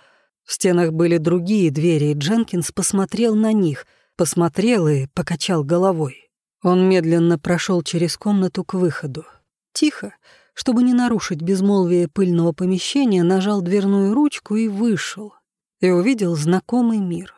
В стенах были другие двери, и Дженкинс посмотрел на них, посмотрел и покачал головой. Он медленно прошел через комнату к выходу. Тихо, чтобы не нарушить безмолвие пыльного помещения, нажал дверную ручку и вышел. И увидел знакомый мир.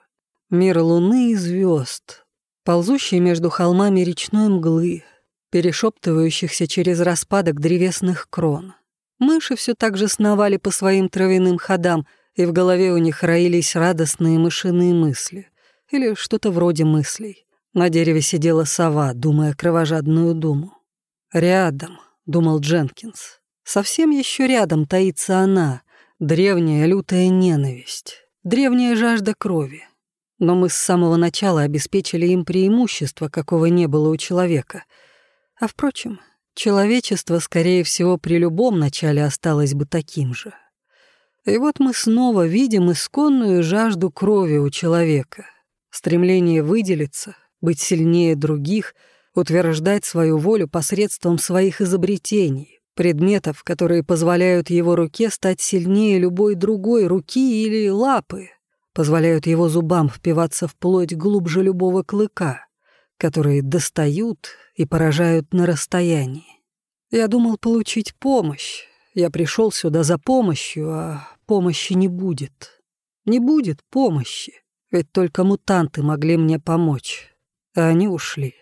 Мир луны и звезд, ползущий между холмами речной мглы, перешептывающихся через распадок древесных крон. Мыши все так же сновали по своим травяным ходам, и в голове у них роились радостные мышиные мысли. Или что-то вроде мыслей. На дереве сидела сова, думая кровожадную думу. «Рядом», — думал Дженкинс, — «совсем еще рядом таится она, древняя лютая ненависть, древняя жажда крови, но мы с самого начала обеспечили им преимущество, какого не было у человека. А впрочем, человечество, скорее всего, при любом начале осталось бы таким же. И вот мы снова видим исконную жажду крови у человека, стремление выделиться, быть сильнее других, утверждать свою волю посредством своих изобретений, предметов, которые позволяют его руке стать сильнее любой другой руки или лапы, позволяют его зубам впиваться в плоть глубже любого клыка, которые достают и поражают на расстоянии. Я думал получить помощь. Я пришел сюда за помощью, а помощи не будет. Не будет помощи, ведь только мутанты могли мне помочь, а они ушли.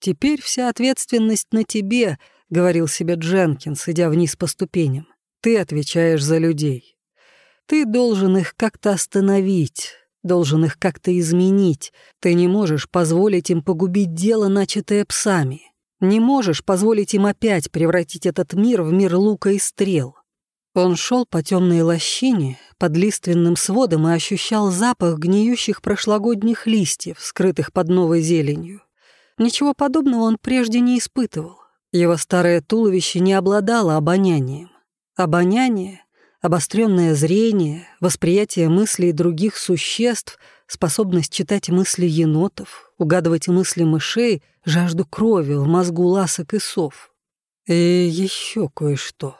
Теперь вся ответственность на тебе, — говорил себе Дженкинс, идя вниз по ступеням. Ты отвечаешь за людей. Ты должен их как-то остановить, должен их как-то изменить. Ты не можешь позволить им погубить дело, начатое псами. Не можешь позволить им опять превратить этот мир в мир лука и стрел. Он шел по темной лощине, под лиственным сводом и ощущал запах гниющих прошлогодних листьев, скрытых под новой зеленью. Ничего подобного он прежде не испытывал. Его старое туловище не обладало обонянием. Обоняние Обостренное зрение, восприятие мыслей других существ, способность читать мысли енотов, угадывать мысли мышей, жажду крови в мозгу ласок и сов. И еще кое-что.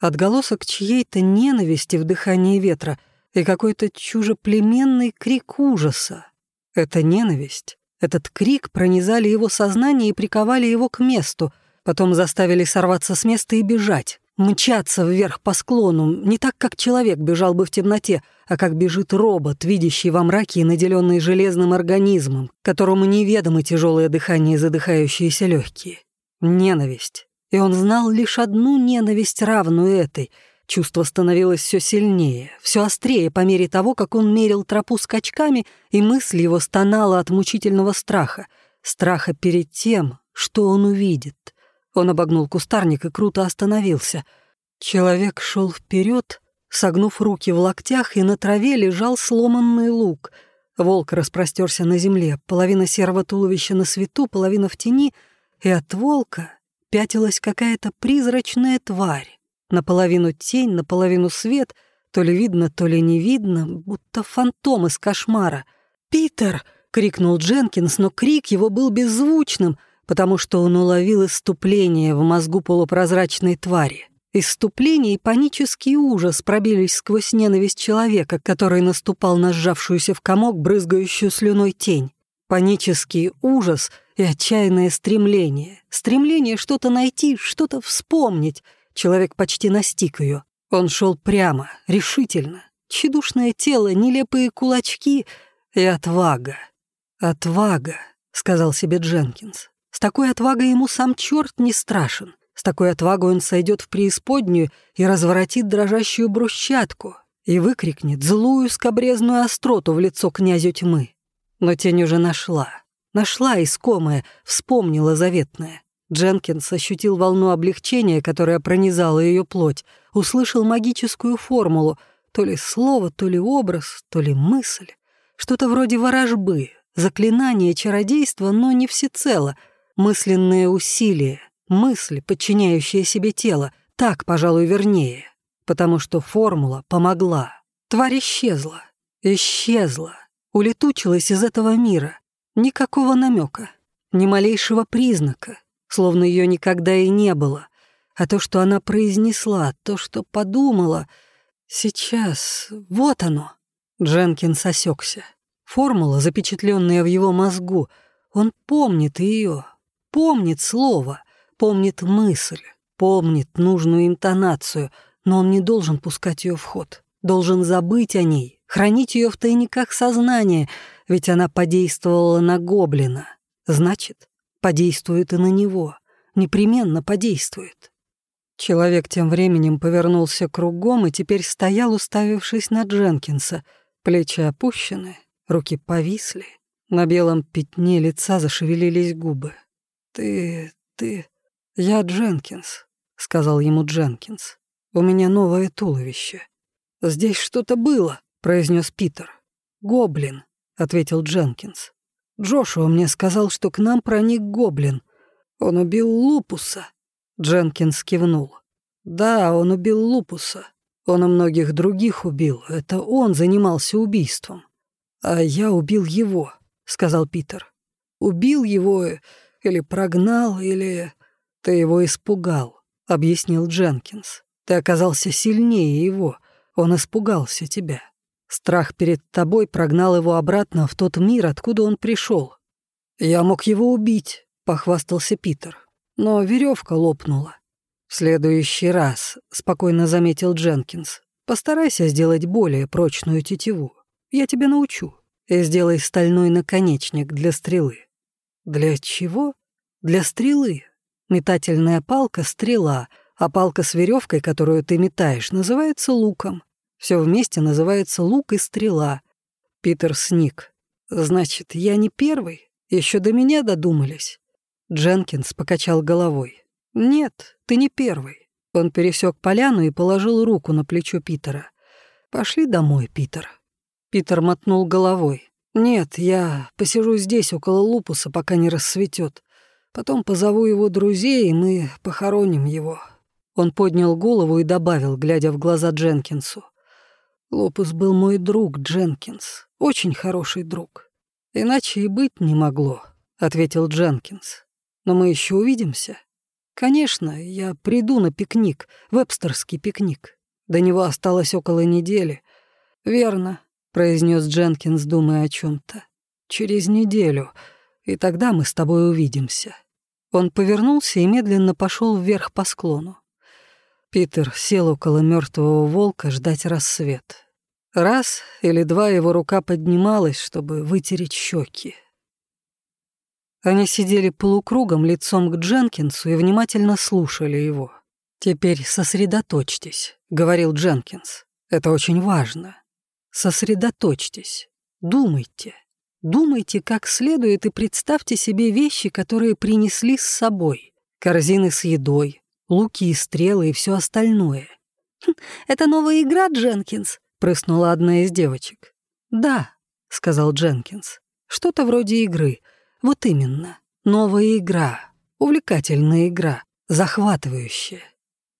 Отголосок чьей-то ненависти в дыхании ветра и какой-то чужеплеменный крик ужаса. Эта ненависть, этот крик пронизали его сознание и приковали его к месту, Потом заставили сорваться с места и бежать, мчаться вверх по склону, не так, как человек бежал бы в темноте, а как бежит робот, видящий во мраке и наделенный железным организмом, которому неведомы тяжелое дыхание и задыхающиеся легкие. Ненависть. И он знал лишь одну ненависть, равную этой. Чувство становилось все сильнее, все острее по мере того, как он мерил тропу скачками, и мысль его стонала от мучительного страха. Страха перед тем, что он увидит. Он обогнул кустарник и круто остановился. Человек шел вперед, согнув руки в локтях, и на траве лежал сломанный лук. Волк распростерся на земле, половина серого туловища на свету, половина в тени, и от волка пятилась какая-то призрачная тварь. Наполовину тень, наполовину свет, то ли видно, то ли не видно, будто фантом из кошмара. «Питер!» — крикнул Дженкинс, но крик его был беззвучным — потому что он уловил иступление в мозгу полупрозрачной твари. Иступление и панический ужас пробились сквозь ненависть человека, который наступал на сжавшуюся в комок, брызгающую слюной тень. Панический ужас и отчаянное стремление. Стремление что-то найти, что-то вспомнить. Человек почти настиг ее. Он шел прямо, решительно. Чедушное тело, нелепые кулачки и отвага. «Отвага», — сказал себе Дженкинс. С такой отвагой ему сам черт не страшен. С такой отвагой он сойдет в преисподнюю и разворотит дрожащую брусчатку и выкрикнет злую скобрезную остроту в лицо князю тьмы. Но тень уже нашла. Нашла искомое, вспомнила заветное. Дженкинс ощутил волну облегчения, которая пронизала ее плоть, услышал магическую формулу, то ли слово, то ли образ, то ли мысль. Что-то вроде ворожбы, заклинание, чародейство, но не всецело — Мысленные усилия, мысль, подчиняющая себе тело, так, пожалуй, вернее, потому что формула помогла. Тварь исчезла, исчезла, улетучилась из этого мира. Никакого намека, ни малейшего признака, словно ее никогда и не было. А то, что она произнесла, то, что подумала, сейчас, вот оно. Дженкинс осекся. Формула, запечатленная в его мозгу, он помнит ее, помнит слово, помнит мысль, помнит нужную интонацию, но он не должен пускать ее в ход, должен забыть о ней, хранить ее в тайниках сознания, ведь она подействовала на гоблина. Значит, подействует и на него, непременно подействует. Человек тем временем повернулся кругом и теперь стоял, уставившись на Дженкинса. Плечи опущены, руки повисли. На белом пятне лица зашевелились губы. «Ты... ты... я Дженкинс», — сказал ему Дженкинс. «У меня новое туловище». «Здесь что-то было», — произнес Питер. «Гоблин», — ответил Дженкинс. «Джошуа мне сказал, что к нам проник гоблин. Он убил Лупуса». Дженкинс кивнул. «Да, он убил Лупуса. Он и многих других убил. Это он занимался убийством. А я убил его», — сказал Питер. «Убил его или прогнал, или... Ты его испугал, объяснил Дженкинс. Ты оказался сильнее его. Он испугался тебя. Страх перед тобой прогнал его обратно в тот мир, откуда он пришел. Я мог его убить, похвастался Питер. Но веревка лопнула. В следующий раз, спокойно заметил Дженкинс, постарайся сделать более прочную тетиву. Я тебя научу. И сделай стальной наконечник для стрелы. Для чего? Для стрелы. Метательная палка — стрела, а палка с веревкой, которую ты метаешь, называется луком. Все вместе называется лук и стрела. Питер сник. Значит, я не первый? Еще до меня додумались. Дженкинс покачал головой. Нет, ты не первый. Он пересек поляну и положил руку на плечо Питера. Пошли домой, Питер. Питер мотнул головой. «Нет, я посижу здесь, около лупуса, пока не рассветет. Потом позову его друзей, и мы похороним его». Он поднял голову и добавил, глядя в глаза Дженкинсу. «Лупус был мой друг, Дженкинс. Очень хороший друг. Иначе и быть не могло», — ответил Дженкинс. «Но мы еще увидимся. Конечно, я приду на пикник, вебстерский пикник. До него осталось около недели. Верно, произнес Дженкинс, думая о чем-то. «Через неделю, и тогда мы с тобой увидимся». Он повернулся и медленно пошел вверх по склону. Питер сел около мертвого волка ждать рассвет. Раз или два его рука поднималась, чтобы вытереть щеки. Они сидели полукругом лицом к Дженкинсу и внимательно слушали его. «Теперь сосредоточьтесь», — говорил Дженкинс. «Это очень важно. Сосредоточьтесь. Думайте. Думайте как следует и представьте себе вещи, которые принесли с собой. Корзины с едой, луки и стрелы и все остальное. «Хм, «Это новая игра, Дженкинс?» — прыснула одна из девочек. «Да», — сказал Дженкинс. «Что-то вроде игры. Вот именно. Новая игра. Увлекательная игра. Захватывающая.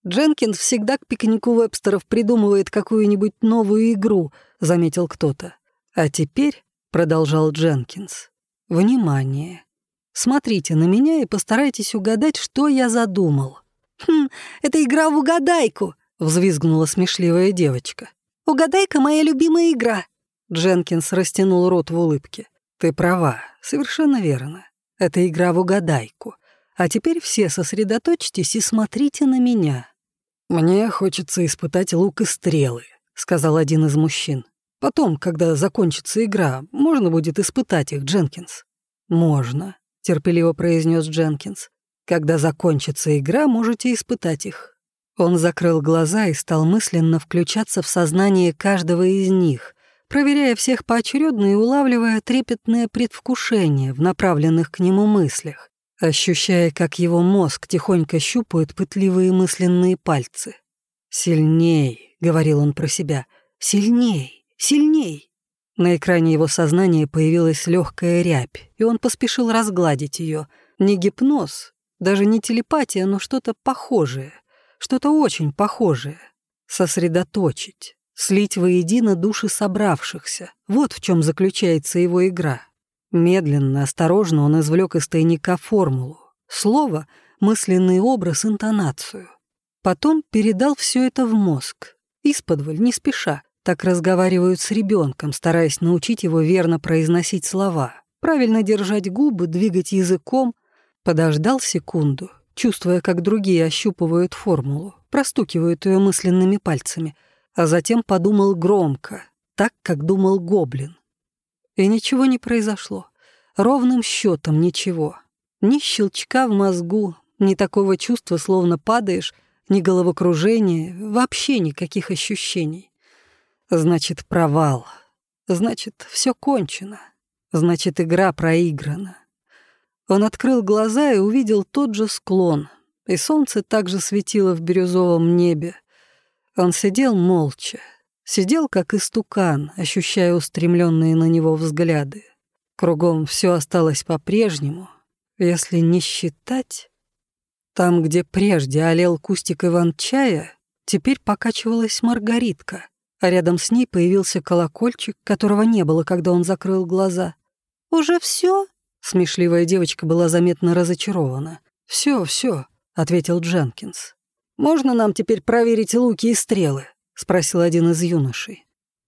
Дженкинс всегда к пикнику Вебстеров придумывает какую-нибудь новую игру, заметил кто-то. А теперь продолжал Дженкинс. «Внимание! Смотрите на меня и постарайтесь угадать, что я задумал». «Хм, это игра в угадайку!» — взвизгнула смешливая девочка. «Угадайка — моя любимая игра!» Дженкинс растянул рот в улыбке. «Ты права, совершенно верно. Это игра в угадайку. А теперь все сосредоточьтесь и смотрите на меня». «Мне хочется испытать лук и стрелы», — сказал один из мужчин. Потом, когда закончится игра, можно будет испытать их, Дженкинс. Можно, терпеливо произнес Дженкинс. Когда закончится игра, можете испытать их. Он закрыл глаза и стал мысленно включаться в сознание каждого из них, проверяя всех поочередно и улавливая трепетное предвкушение в направленных к нему мыслях, ощущая, как его мозг тихонько щупают пытливые мысленные пальцы. «Сильней», — говорил он про себя, — «сильней». Сильней!» На экране его сознания появилась легкая рябь, и он поспешил разгладить ее. Не гипноз, даже не телепатия, но что-то похожее, что-то очень похожее. Сосредоточить, слить воедино души собравшихся. Вот в чем заключается его игра. Медленно, осторожно он извлек из тайника формулу. Слово, мысленный образ, интонацию. Потом передал все это в мозг. Исподволь, не спеша, так разговаривают с ребенком, стараясь научить его верно произносить слова, правильно держать губы, двигать языком. Подождал секунду, чувствуя, как другие ощупывают формулу, простукивают ее мысленными пальцами, а затем подумал громко, так, как думал гоблин. И ничего не произошло. Ровным счетом ничего. Ни щелчка в мозгу, ни такого чувства, словно падаешь, ни головокружения, вообще никаких ощущений. Значит, провал. Значит, все кончено. Значит, игра проиграна. Он открыл глаза и увидел тот же склон, и солнце также светило в бирюзовом небе. Он сидел молча, сидел как истукан, ощущая устремленные на него взгляды. Кругом все осталось по-прежнему, если не считать... Там, где прежде олел кустик Иван-чая, теперь покачивалась маргаритка — а рядом с ней появился колокольчик, которого не было, когда он закрыл глаза. «Уже все? Смешливая девочка была заметно разочарована. Все, все, ответил Дженкинс. «Можно нам теперь проверить луки и стрелы?» — спросил один из юношей.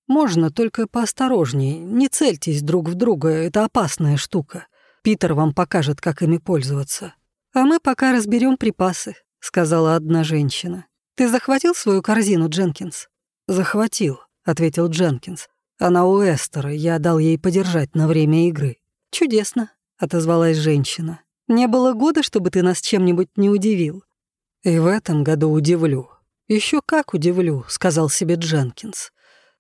«Можно, только поосторожнее. Не цельтесь друг в друга, это опасная штука. Питер вам покажет, как ими пользоваться». «А мы пока разберем припасы», — сказала одна женщина. «Ты захватил свою корзину, Дженкинс?» «Захватил», — ответил Дженкинс. «Она у Эстера, я дал ей подержать на время игры». «Чудесно», — отозвалась женщина. «Не было года, чтобы ты нас чем-нибудь не удивил». «И в этом году удивлю». Еще как удивлю», — сказал себе Дженкинс.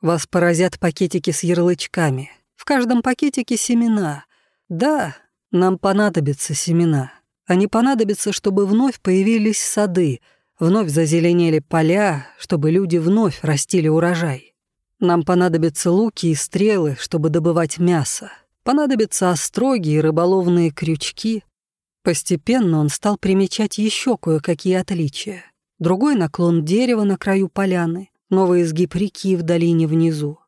«Вас поразят пакетики с ярлычками. В каждом пакетике семена. Да, нам понадобятся семена. Они понадобятся, чтобы вновь появились сады — Вновь зазеленели поля, чтобы люди вновь растили урожай. Нам понадобятся луки и стрелы, чтобы добывать мясо. Понадобятся остроги и рыболовные крючки. Постепенно он стал примечать еще кое-какие отличия. Другой наклон дерева на краю поляны, новый изгиб реки в долине внизу.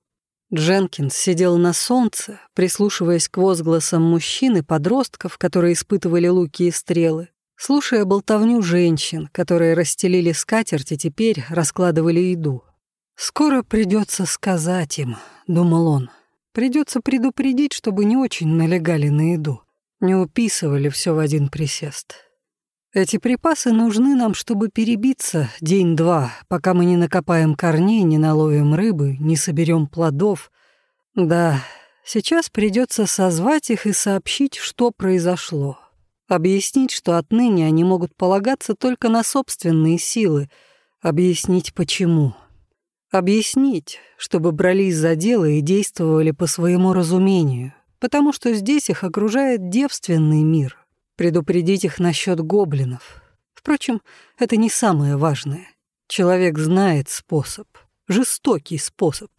Дженкинс сидел на солнце, прислушиваясь к возгласам мужчин и подростков, которые испытывали луки и стрелы, слушая болтовню женщин, которые расстелили скатерть и теперь раскладывали еду. «Скоро придется сказать им», — думал он. «Придется предупредить, чтобы не очень налегали на еду, не уписывали все в один присест. Эти припасы нужны нам, чтобы перебиться день-два, пока мы не накопаем корней, не наловим рыбы, не соберем плодов. Да, сейчас придется созвать их и сообщить, что произошло. Объяснить, что отныне они могут полагаться только на собственные силы. Объяснить, почему. Объяснить, чтобы брались за дело и действовали по своему разумению, потому что здесь их окружает девственный мир — предупредить их насчет гоблинов. Впрочем, это не самое важное. Человек знает способ, жестокий способ,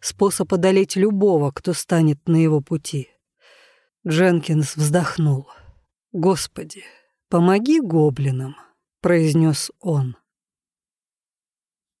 способ одолеть любого, кто станет на его пути. Дженкинс вздохнул. «Господи, помоги гоблинам», — произнес он.